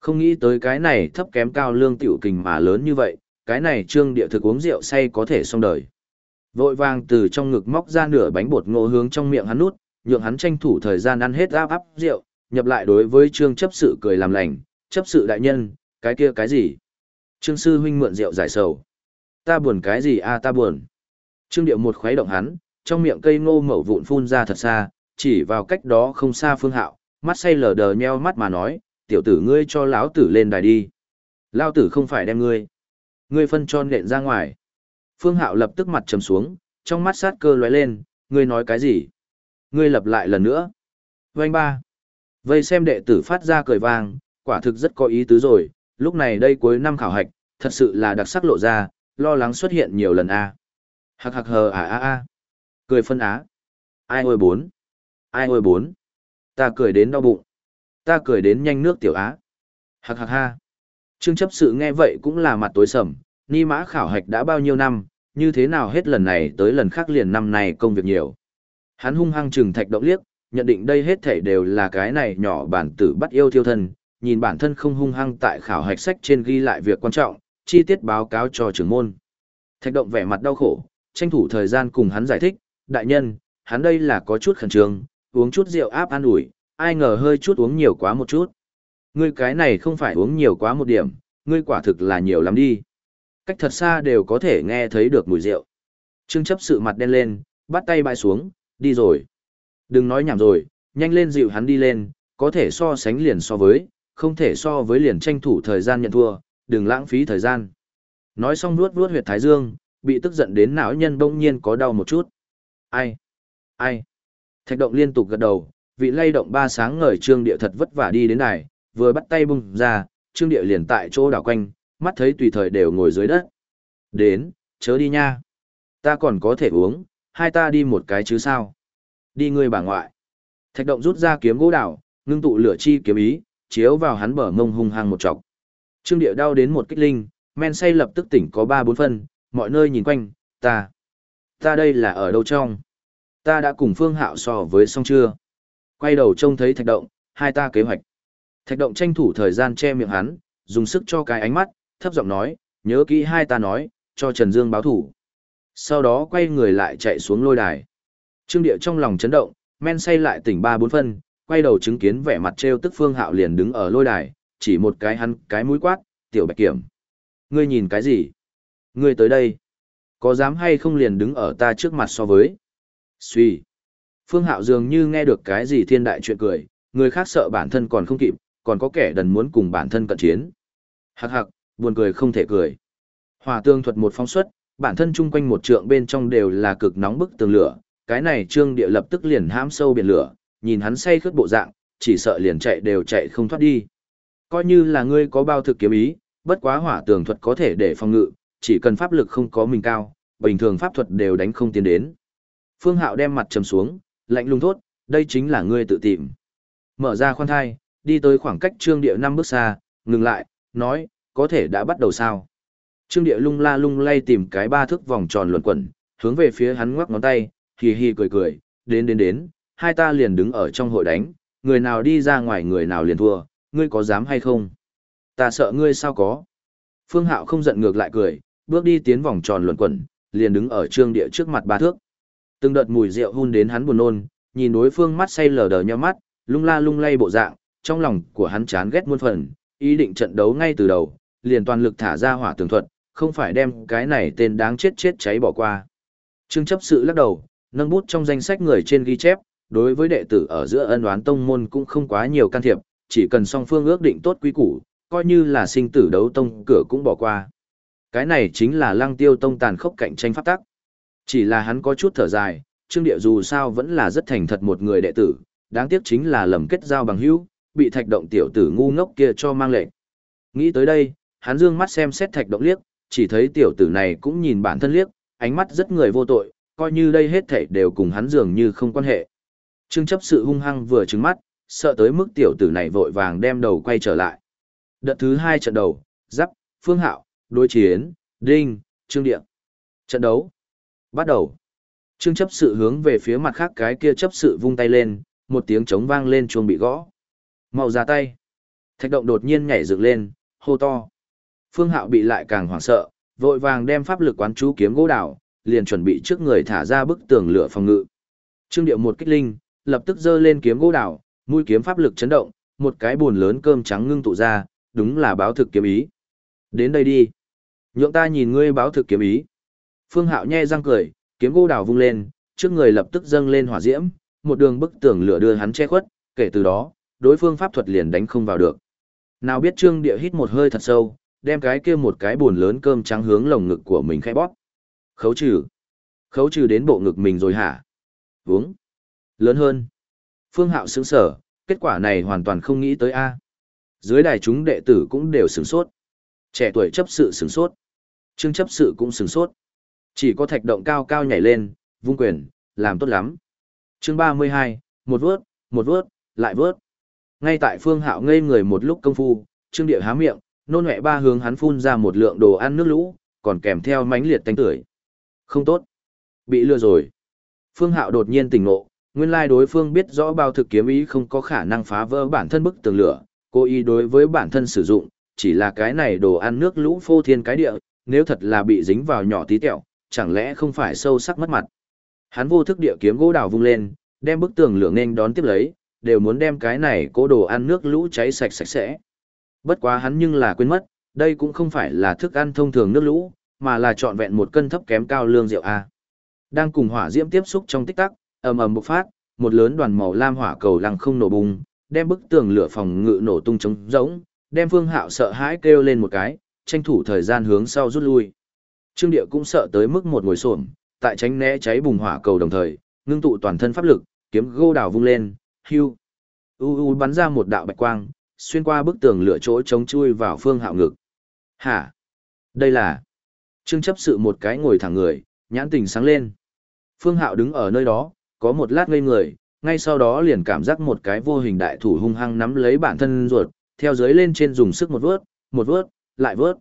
Speaker 1: Không nghĩ tới cái này thấp kém cao lương tiểu kình mà lớn như vậy, cái này trương địa thực uống rượu say có thể xong đời. Vội vàng từ trong ngực móc ra nửa bánh bột ngô hướng trong miệng hắn nút, nhượng hắn tranh thủ thời gian ăn hết áp áp rượu, nhập lại đối với trương chấp sự cười làm lành, chấp sự đại nhân, cái kia cái gì? Trương sư huynh mượn rượu giải sầu. Ta buồn cái gì a à, ta buồn. Trương điệu một khuấy động hắn, trong miệng cây ngô mẩu vụn phun ra thật xa, chỉ vào cách đó không xa phương hạo, mắt say lờ đờ nheo mắt mà nói, tiểu tử ngươi cho lão tử lên đài đi. lão tử không phải đem ngươi. Ngươi phân cho nện ra ngoài. Phương hạo lập tức mặt trầm xuống, trong mắt sát cơ lóe lên, ngươi nói cái gì? Ngươi lặp lại lần nữa. Vành ba. Vây xem đệ tử phát ra cười vang, quả thực rất có ý tứ rồi, lúc này đây cuối năm khảo hạch, thật sự là đặc sắc lộ ra, lo lắng xuất hiện nhiều lần a. Hạc hạc hờ à a a. Cười phân á. Ai ôi bốn. Ai ôi bốn. Ta cười đến đau bụng. Ta cười đến nhanh nước tiểu á. Hạc hạc ha. Trương chấp sự nghe vậy cũng là mặt tối sầm, ni mã khảo hạch đã bao nhiêu năm, như thế nào hết lần này tới lần khác liền năm này công việc nhiều. Hắn hung hăng trừng thạch động liếc, nhận định đây hết thảy đều là cái này nhỏ bản tử bắt yêu thiêu thân, nhìn bản thân không hung hăng tại khảo hạch sách trên ghi lại việc quan trọng, chi tiết báo cáo cho trưởng môn. Thạch động vẻ mặt đau khổ, tranh thủ thời gian cùng hắn giải thích, đại nhân, hắn đây là có chút khẩn trương, uống chút rượu áp an ủi, ai ngờ hơi chút uống nhiều quá một chút. Ngươi cái này không phải uống nhiều quá một điểm, ngươi quả thực là nhiều lắm đi. Cách thật xa đều có thể nghe thấy được mùi rượu. Trương chấp sự mặt đen lên, bắt tay bãi xuống, đi rồi. Đừng nói nhảm rồi, nhanh lên dịu hắn đi lên, có thể so sánh liền so với, không thể so với liền tranh thủ thời gian nhận thua, đừng lãng phí thời gian. Nói xong nuốt nuốt huyệt thái dương, bị tức giận đến não nhân bỗng nhiên có đau một chút. Ai? Ai? Thạch động liên tục gật đầu, vị lay động ba sáng ngời trương địa thật vất vả đi đến này vừa bắt tay bung ra, trương địa liền tại chỗ đảo quanh, mắt thấy tùy thời đều ngồi dưới đất. Đến, chớ đi nha. Ta còn có thể uống, hai ta đi một cái chứ sao. Đi ngươi bà ngoại. Thạch động rút ra kiếm gỗ đảo, ngưng tụ lửa chi kiếm ý, chiếu vào hắn bờ mông hung hăng một chọc. Trương địa đau đến một kích linh, men say lập tức tỉnh có ba bốn phân, mọi nơi nhìn quanh, ta. Ta đây là ở đâu trong? Ta đã cùng phương hạo so với xong chưa? Quay đầu trông thấy thạch động, hai ta kế hoạch. Thạch động tranh thủ thời gian che miệng hắn, dùng sức cho cái ánh mắt, thấp giọng nói, nhớ kỹ hai ta nói, cho Trần Dương báo thủ. Sau đó quay người lại chạy xuống lôi đài. Trương Địa trong lòng chấn động, men say lại tỉnh ba bốn phân, quay đầu chứng kiến vẻ mặt trêu tức Phương Hạo liền đứng ở lôi đài, chỉ một cái hắn, cái mũi quát, "Tiểu Bạch Kiểm, ngươi nhìn cái gì? Ngươi tới đây, có dám hay không liền đứng ở ta trước mặt so với?" Suy. Phương Hạo dường như nghe được cái gì thiên đại chuyện cười, người khác sợ bản thân còn không kịp, còn có kẻ đần muốn cùng bản thân cận chiến. Hắc hắc, buồn cười không thể cười. Hỏa tương thuật một phong suất, bản thân chung quanh một trượng bên trong đều là cực nóng bức tường lửa, cái này trương địa lập tức liền hãm sâu biển lửa, nhìn hắn say khướt bộ dạng, chỉ sợ liền chạy đều chạy không thoát đi. Coi như là ngươi có bao thực kiếm ý, bất quá hỏa tường thuật có thể để phòng ngự, chỉ cần pháp lực không có mình cao, bình thường pháp thuật đều đánh không tiến đến. Phương Hạo đem mặt trầm xuống, lạnh lùng thốt, đây chính là ngươi tự tìm. Mở ra khoan thai, đi tới khoảng cách trương địa năm bước xa, ngừng lại, nói, có thể đã bắt đầu sao. Trương địa lung la lung lay tìm cái ba thước vòng tròn luẩn quẩn, hướng về phía hắn ngoắc ngón tay, hì hì cười cười, đến đến đến, hai ta liền đứng ở trong hội đánh, người nào đi ra ngoài người nào liền thua, ngươi có dám hay không? Ta sợ ngươi sao có. Phương Hạo không giận ngược lại cười, bước đi tiến vòng tròn luẩn quẩn, liền đứng ở trương địa trước mặt ba thước. Từng đợt mùi rượu hun đến hắn buồn nôn, nhìn đối phương mắt say lờ đờ nheo mắt, lung la lung lay bộ dạng, trong lòng của hắn chán ghét muôn phần, ý định trận đấu ngay từ đầu, liền toàn lực thả ra hỏa tường thuật, không phải đem cái này tên đáng chết chết cháy bỏ qua. Trương chấp sự lắc đầu, nâng bút trong danh sách người trên ghi chép, đối với đệ tử ở giữa ân oán tông môn cũng không quá nhiều can thiệp, chỉ cần song phương ước định tốt quý củ, coi như là sinh tử đấu tông cửa cũng bỏ qua. Cái này chính là lăng tiêu tông tàn khốc cạnh tranh pháp tắc. Chỉ là hắn có chút thở dài, Trương Địa dù sao vẫn là rất thành thật một người đệ tử, đáng tiếc chính là lầm kết giao bằng hữu, bị thạch động tiểu tử ngu ngốc kia cho mang lệnh. Nghĩ tới đây, hắn dương mắt xem xét thạch động liếc, chỉ thấy tiểu tử này cũng nhìn bản thân liếc, ánh mắt rất người vô tội, coi như đây hết thảy đều cùng hắn dường như không quan hệ. Trương chấp sự hung hăng vừa trừng mắt, sợ tới mức tiểu tử này vội vàng đem đầu quay trở lại. Đợt thứ hai trận đầu, giáp, phương hạo, đối chiến, đinh, trương địa. Trận đấu. Bắt đầu. Trương chấp sự hướng về phía mặt khác cái kia chấp sự vung tay lên, một tiếng trống vang lên chuông bị gõ. Mau ra tay. Thạch động đột nhiên nhảy dựng lên, hô to. Phương Hạo bị lại càng hoảng sợ, vội vàng đem pháp lực quán chú kiếm gỗ đảo, liền chuẩn bị trước người thả ra bức tường lửa phòng ngự. Trương Điệu một kích linh, lập tức giơ lên kiếm gỗ đảo, mũi kiếm pháp lực chấn động, một cái buồn lớn cơm trắng ngưng tụ ra, đúng là báo thực kiếm ý. Đến đây đi. Nhượng ta nhìn ngươi báo thực kiếm ý. Phương Hạo nhe răng cười, kiếm gỗ đảo vung lên, trước người lập tức dâng lên hỏa diễm, một đường bức tường lửa đưa hắn che khuất, kể từ đó, đối phương pháp thuật liền đánh không vào được. Nào biết Trương Địa hít một hơi thật sâu, đem cái kia một cái buồn lớn cơm trắng hướng lồng ngực của mình khẽ bóp. Khấu trừ. Khấu trừ đến bộ ngực mình rồi hả? Vướng. Lớn hơn. Phương Hạo sững sở, kết quả này hoàn toàn không nghĩ tới A. Dưới đài chúng đệ tử cũng đều sửng sốt. Trẻ tuổi chấp sự sửng sốt. Trương chấp sự cũng sửng sốt. Chỉ có thạch động cao cao nhảy lên, vung quyền, làm tốt lắm. Chương 32, một vớt, một vớt, lại vớt. Ngay tại Phương Hạo ngây người một lúc công phu, Trương Địa há miệng, nôn mẹ ba hướng hắn phun ra một lượng đồ ăn nước lũ, còn kèm theo mánh liệt tanh tưởi. Không tốt. Bị lừa rồi. Phương Hạo đột nhiên tỉnh ngộ, nguyên lai đối phương biết rõ bao thực kiếm ý không có khả năng phá vỡ bản thân bức tường lửa, cố ý đối với bản thân sử dụng, chỉ là cái này đồ ăn nước lũ phô thiên cái địa, nếu thật là bị dính vào nhỏ tí tẹo, chẳng lẽ không phải sâu sắc mất mặt. Hắn vô thức địa kiếm gỗ đào vung lên, đem bức tường lửa nên đón tiếp lấy, đều muốn đem cái này cố đồ ăn nước lũ cháy sạch sạch sẽ. Bất quá hắn nhưng là quên mất, đây cũng không phải là thức ăn thông thường nước lũ, mà là trọn vẹn một cân thấp kém cao lương rượu A. Đang cùng hỏa diễm tiếp xúc trong tích tắc, ầm ầm bộc phát, một lớn đoàn màu lam hỏa cầu lăng không nổ bùng, đem bức tường lửa phòng ngự nổ tung trống rỗng, đem Phương Hạo sợ hãi kêu lên một cái, tranh thủ thời gian hướng sau rút lui. Trương Điệu cũng sợ tới mức một ngồi xổm, tại tránh né cháy bùng hỏa cầu đồng thời, ngưng tụ toàn thân pháp lực, kiếm gô đào vung lên, hưu. U u bắn ra một đạo bạch quang, xuyên qua bức tường lửa chỗ chống chui vào Phương Hạo ngực. Hả? Đây là... Trương chấp sự một cái ngồi thẳng người, nhãn tình sáng lên. Phương Hạo đứng ở nơi đó, có một lát ngây người, ngay sau đó liền cảm giác một cái vô hình đại thủ hung hăng nắm lấy bản thân ruột, theo dưới lên trên dùng sức một vớt, một vớt, lại vớt.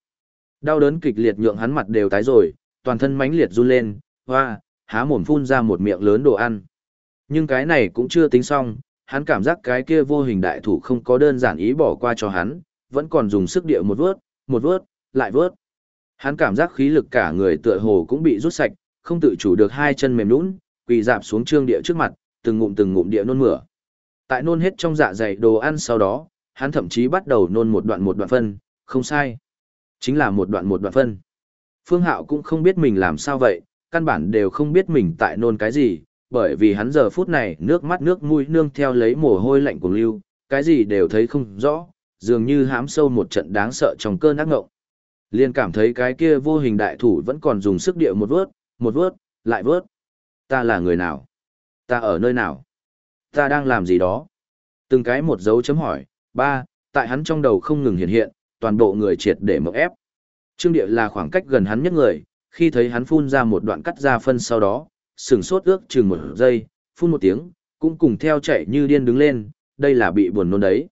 Speaker 1: Đau đớn kịch liệt nhượng hắn mặt đều tái rồi, toàn thân mãnh liệt run lên, hoa, há mồm phun ra một miệng lớn đồ ăn. Nhưng cái này cũng chưa tính xong, hắn cảm giác cái kia vô hình đại thủ không có đơn giản ý bỏ qua cho hắn, vẫn còn dùng sức địa một vớt, một vớt, lại vớt. Hắn cảm giác khí lực cả người tựa hồ cũng bị rút sạch, không tự chủ được hai chân mềm nhũn, quỳ dạp xuống trương địa trước mặt, từng ngụm từng ngụm địa nôn mửa. Tại nôn hết trong dạ dày đồ ăn sau đó, hắn thậm chí bắt đầu nôn một đoạn một đoạn phân, không sai. Chính là một đoạn một đoạn phân. Phương Hạo cũng không biết mình làm sao vậy, căn bản đều không biết mình tại nôn cái gì, bởi vì hắn giờ phút này nước mắt nước mũi nương theo lấy mồ hôi lạnh của lưu, cái gì đều thấy không rõ, dường như hám sâu một trận đáng sợ trong cơn ác ngộng. Liên cảm thấy cái kia vô hình đại thủ vẫn còn dùng sức địa một vớt, một vớt, lại vớt. Ta là người nào? Ta ở nơi nào? Ta đang làm gì đó? Từng cái một dấu chấm hỏi, ba, tại hắn trong đầu không ngừng hiện hiện, toàn bộ người triệt để mộng ép. Trương Địa là khoảng cách gần hắn nhất người, khi thấy hắn phun ra một đoạn cắt ra phân sau đó, sừng sốt ước chừng một giây, phun một tiếng, cũng cùng theo chạy như điên đứng lên, đây là bị buồn nôn đấy.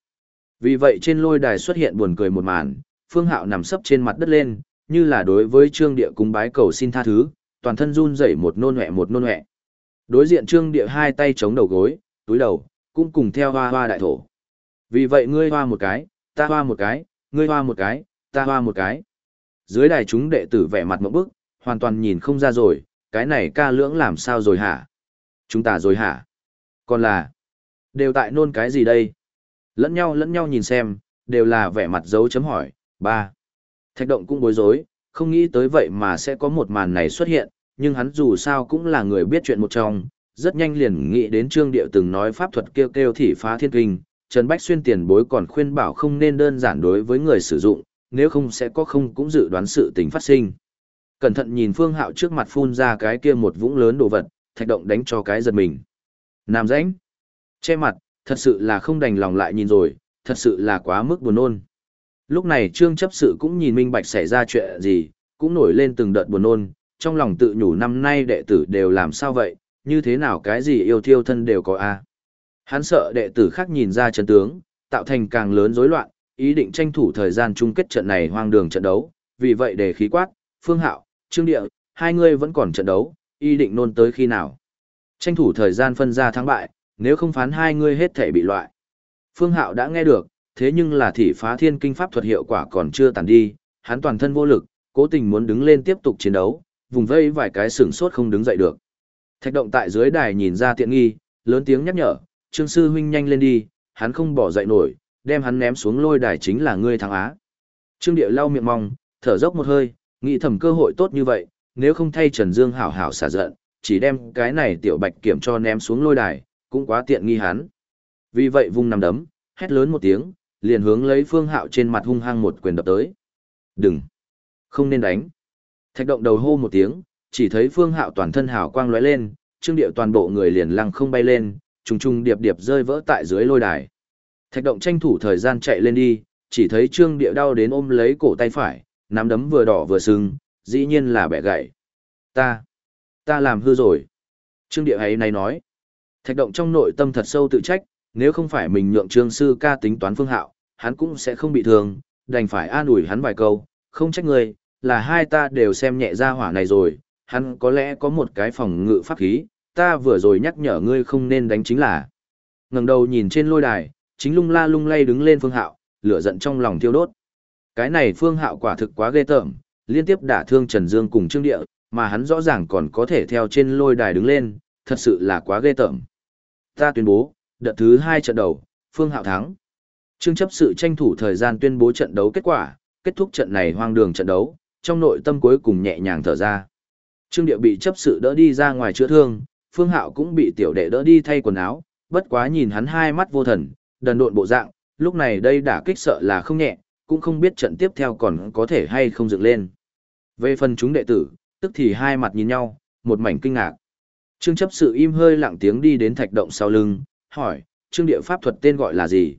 Speaker 1: Vì vậy trên lôi đài xuất hiện buồn cười một màn, Phương Hạo nằm sấp trên mặt đất lên, như là đối với Trương Địa cung bái cầu xin tha thứ, toàn thân run rẩy một nôn hẹ một nôn hẹ. Đối diện Trương Địa hai tay chống đầu gối, túi đầu, cũng cùng theo hoa hoa đại thổ. Vì vậy ngươi hoa một cái, ta hoa một cái, ngươi hoa một cái, ta hoa một cái. Dưới đài chúng đệ tử vẻ mặt mộng bức, hoàn toàn nhìn không ra rồi, cái này ca lưỡng làm sao rồi hả? Chúng ta rồi hả? Còn là, đều tại nôn cái gì đây? Lẫn nhau lẫn nhau nhìn xem, đều là vẻ mặt dấu chấm hỏi, ba. Thạch động cũng bối rối, không nghĩ tới vậy mà sẽ có một màn này xuất hiện, nhưng hắn dù sao cũng là người biết chuyện một trong, rất nhanh liền nghĩ đến Trương Điệu từng nói pháp thuật kêu kêu thị phá thiên kinh, Trần Bách Xuyên tiền bối còn khuyên bảo không nên đơn giản đối với người sử dụng, nếu không sẽ có không cũng dự đoán sự tình phát sinh. Cẩn thận nhìn Phương Hạo trước mặt phun ra cái kia một vũng lớn đồ vật, thạch động đánh cho cái giật mình. Nam rãnh. Che mặt, thật sự là không đành lòng lại nhìn rồi, thật sự là quá mức buồn nôn. Lúc này Trương chấp sự cũng nhìn minh bạch xảy ra chuyện gì, cũng nổi lên từng đợt buồn nôn, trong lòng tự nhủ năm nay đệ tử đều làm sao vậy, như thế nào cái gì yêu thiêu thân đều có a. Hắn sợ đệ tử khác nhìn ra trận tướng, tạo thành càng lớn rối loạn, ý định tranh thủ thời gian chung kết trận này hoang đường trận đấu, vì vậy để khí quát, Phương Hạo, Trương Địa, hai người vẫn còn trận đấu, ý định nôn tới khi nào. Tranh thủ thời gian phân ra thắng bại, nếu không phán hai người hết thể bị loại. Phương Hạo đã nghe được, thế nhưng là thị phá thiên kinh pháp thuật hiệu quả còn chưa tàn đi, hắn toàn thân vô lực, cố tình muốn đứng lên tiếp tục chiến đấu, vùng vây vài cái sửng sốt không đứng dậy được. Thạch động tại dưới đài nhìn ra tiện nghi, lớn tiếng nhắc nhở, Trương Sư Huynh nhanh lên đi, hắn không bỏ dậy nổi, đem hắn ném xuống lôi đài chính là ngươi thắng á. Trương Địa lau miệng mong, thở dốc một hơi, nghĩ thầm cơ hội tốt như vậy, nếu không thay Trần Dương hảo hảo xả giận, chỉ đem cái này tiểu bạch kiểm cho ném xuống lôi đài, cũng quá tiện nghi hắn. Vì vậy vung nằm đấm, hét lớn một tiếng, liền hướng lấy Phương Hạo trên mặt hung hăng một quyền đập tới. Đừng! Không nên đánh! Thạch động đầu hô một tiếng, chỉ thấy Phương Hạo toàn thân hào quang lóe lên, trương điệu toàn bộ người liền lăng không bay lên, trùng trùng điệp điệp rơi vỡ tại dưới lôi đài. Thạch động tranh thủ thời gian chạy lên đi, chỉ thấy trương điệu đau đến ôm lấy cổ tay phải, nắm đấm vừa đỏ vừa sưng, dĩ nhiên là bẻ gãy. Ta, ta làm hư rồi. Trương Địa ấy này nói. Thạch động trong nội tâm thật sâu tự trách, nếu không phải mình nhượng trương sư ca tính toán phương hạo, hắn cũng sẽ không bị thương, đành phải an ủi hắn vài câu, không trách người, là hai ta đều xem nhẹ ra hỏa này rồi, hắn có lẽ có một cái phòng ngự pháp khí, ta vừa rồi nhắc nhở ngươi không nên đánh chính là. ngẩng đầu nhìn trên lôi đài, chính lung la lung lay đứng lên phương hạo, lửa giận trong lòng thiêu đốt. Cái này phương hạo quả thực quá ghê tởm, liên tiếp đả thương Trần Dương cùng Trương Địa, mà hắn rõ ràng còn có thể theo trên lôi đài đứng lên, thật sự là quá ghê tởm. Ta tuyên bố, đợt thứ hai trận đầu, phương hạo thắng. Trương chấp sự tranh thủ thời gian tuyên bố trận đấu kết quả, kết thúc trận này hoang đường trận đấu, trong nội tâm cuối cùng nhẹ nhàng thở ra. Trương Điệu bị chấp sự đỡ đi ra ngoài chữa thương, Phương Hạo cũng bị tiểu đệ đỡ đi thay quần áo, bất quá nhìn hắn hai mắt vô thần, đần độn bộ dạng, lúc này đây đã kích sợ là không nhẹ, cũng không biết trận tiếp theo còn có thể hay không dựng lên. Về phần chúng đệ tử, tức thì hai mặt nhìn nhau, một mảnh kinh ngạc. Trương chấp sự im hơi lặng tiếng đi đến thạch động sau lưng, hỏi, Trương địa pháp thuật tên gọi là gì?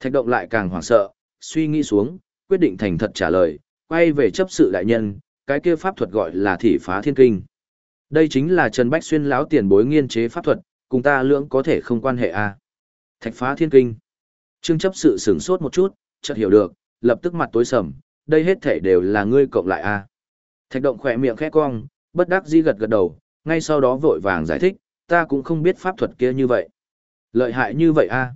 Speaker 1: Thạch động lại càng hoảng sợ, suy nghĩ xuống, quyết định thành thật trả lời, quay về chấp sự đại nhân, cái kia pháp thuật gọi là thị phá thiên kinh. Đây chính là Trần Bách Xuyên lão tiền bối nghiên chế pháp thuật, cùng ta lưỡng có thể không quan hệ a. À. Thạch phá thiên kinh. Trương chấp sự sửng sốt một chút, chợt hiểu được, lập tức mặt tối sầm, đây hết thể đều là ngươi cộng lại a. À. Thạch động khỏe miệng khẽ cong, bất đắc dĩ gật gật đầu, ngay sau đó vội vàng giải thích, ta cũng không biết pháp thuật kia như vậy. Lợi hại như vậy a. À.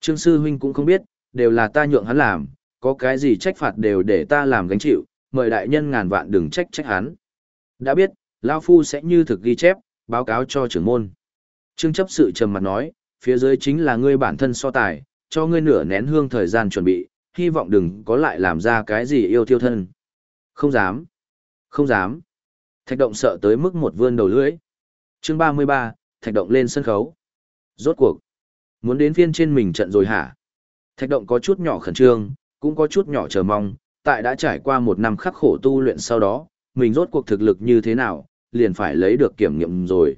Speaker 1: Trương sư huynh cũng không biết, đều là ta nhượng hắn làm, có cái gì trách phạt đều để ta làm gánh chịu, mời đại nhân ngàn vạn đừng trách trách hắn. Đã biết, Lao Phu sẽ như thực ghi chép, báo cáo cho trưởng môn. Trương chấp sự trầm mặt nói, phía dưới chính là ngươi bản thân so tài, cho ngươi nửa nén hương thời gian chuẩn bị, hy vọng đừng có lại làm ra cái gì yêu thiêu thân. Không dám. Không dám. Thạch động sợ tới mức một vươn đầu lưỡi. Chương 33, Thạch động lên sân khấu. Rốt cuộc. Muốn đến phiên trên mình trận rồi hả? Thạch động có chút nhỏ khẩn trương, cũng có chút nhỏ chờ mong, tại đã trải qua một năm khắc khổ tu luyện sau đó, mình rốt cuộc thực lực như thế nào, liền phải lấy được kiểm nghiệm rồi.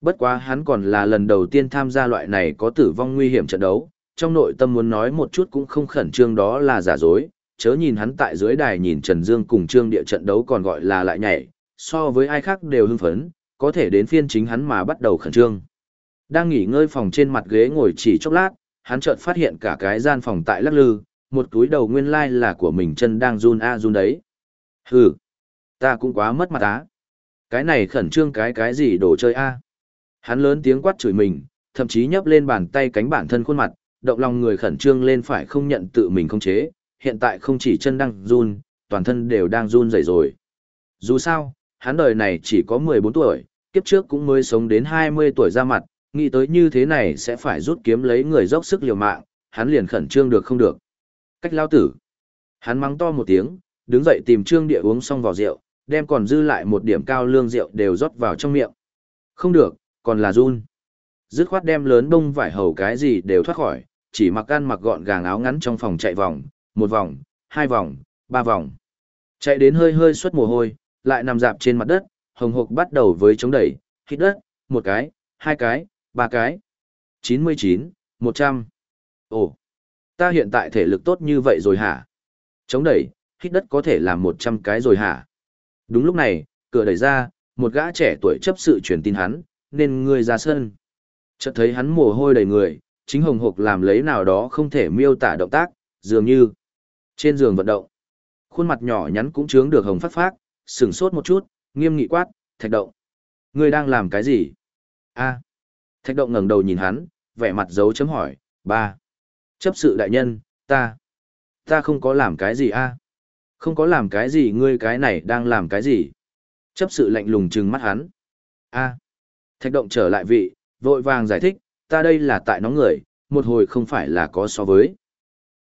Speaker 1: Bất quá hắn còn là lần đầu tiên tham gia loại này có tử vong nguy hiểm trận đấu, trong nội tâm muốn nói một chút cũng không khẩn trương đó là giả dối, chớ nhìn hắn tại dưới đài nhìn Trần Dương cùng Trương Địa trận đấu còn gọi là lại nhảy, so với ai khác đều hưng phấn, có thể đến phiên chính hắn mà bắt đầu khẩn trương. Đang nghỉ ngơi phòng trên mặt ghế ngồi chỉ chốc lát, hắn chợt phát hiện cả cái gian phòng tại lắc lư, một túi đầu nguyên lai like là của mình chân đang run a run đấy. Hừ, ta cũng quá mất mặt á. Cái này khẩn trương cái cái gì đồ chơi a? Hắn lớn tiếng quát chửi mình, thậm chí nhấp lên bàn tay cánh bản thân khuôn mặt, động lòng người khẩn trương lên phải không nhận tự mình không chế, hiện tại không chỉ chân đang run, toàn thân đều đang run rẩy rồi. Dù sao, hắn đời này chỉ có 14 tuổi, kiếp trước cũng mới sống đến 20 tuổi ra mặt, nghĩ tới như thế này sẽ phải rút kiếm lấy người dốc sức liều mạng, hắn liền khẩn trương được không được. Cách lao tử. Hắn mắng to một tiếng, đứng dậy tìm trương địa uống xong vào rượu, đem còn dư lại một điểm cao lương rượu đều rót vào trong miệng. Không được, còn là run. Dứt khoát đem lớn đông vải hầu cái gì đều thoát khỏi, chỉ mặc ăn mặc gọn gàng áo ngắn trong phòng chạy vòng, một vòng, hai vòng, ba vòng. Chạy đến hơi hơi xuất mồ hôi, lại nằm dạp trên mặt đất, hồng hộc bắt đầu với chống đẩy, hít đất, một cái, hai cái, ba cái. 99, 100. Ồ, ta hiện tại thể lực tốt như vậy rồi hả? Chống đẩy, hít đất có thể làm 100 cái rồi hả? Đúng lúc này, cửa đẩy ra, một gã trẻ tuổi chấp sự truyền tin hắn, nên người ra sân. Chợt thấy hắn mồ hôi đầy người, chính hồng hộc làm lấy nào đó không thể miêu tả động tác, dường như trên giường vận động. Khuôn mặt nhỏ nhắn cũng chướng được hồng phát phát, sừng sốt một chút, nghiêm nghị quát, thạch động. Ngươi đang làm cái gì? a Thạch động ngẩng đầu nhìn hắn, vẻ mặt dấu chấm hỏi, ba. Chấp sự đại nhân, ta. Ta không có làm cái gì a Không có làm cái gì ngươi cái này đang làm cái gì? Chấp sự lạnh lùng trừng mắt hắn. a Thạch động trở lại vị, vội vàng giải thích, ta đây là tại nóng người, một hồi không phải là có so với.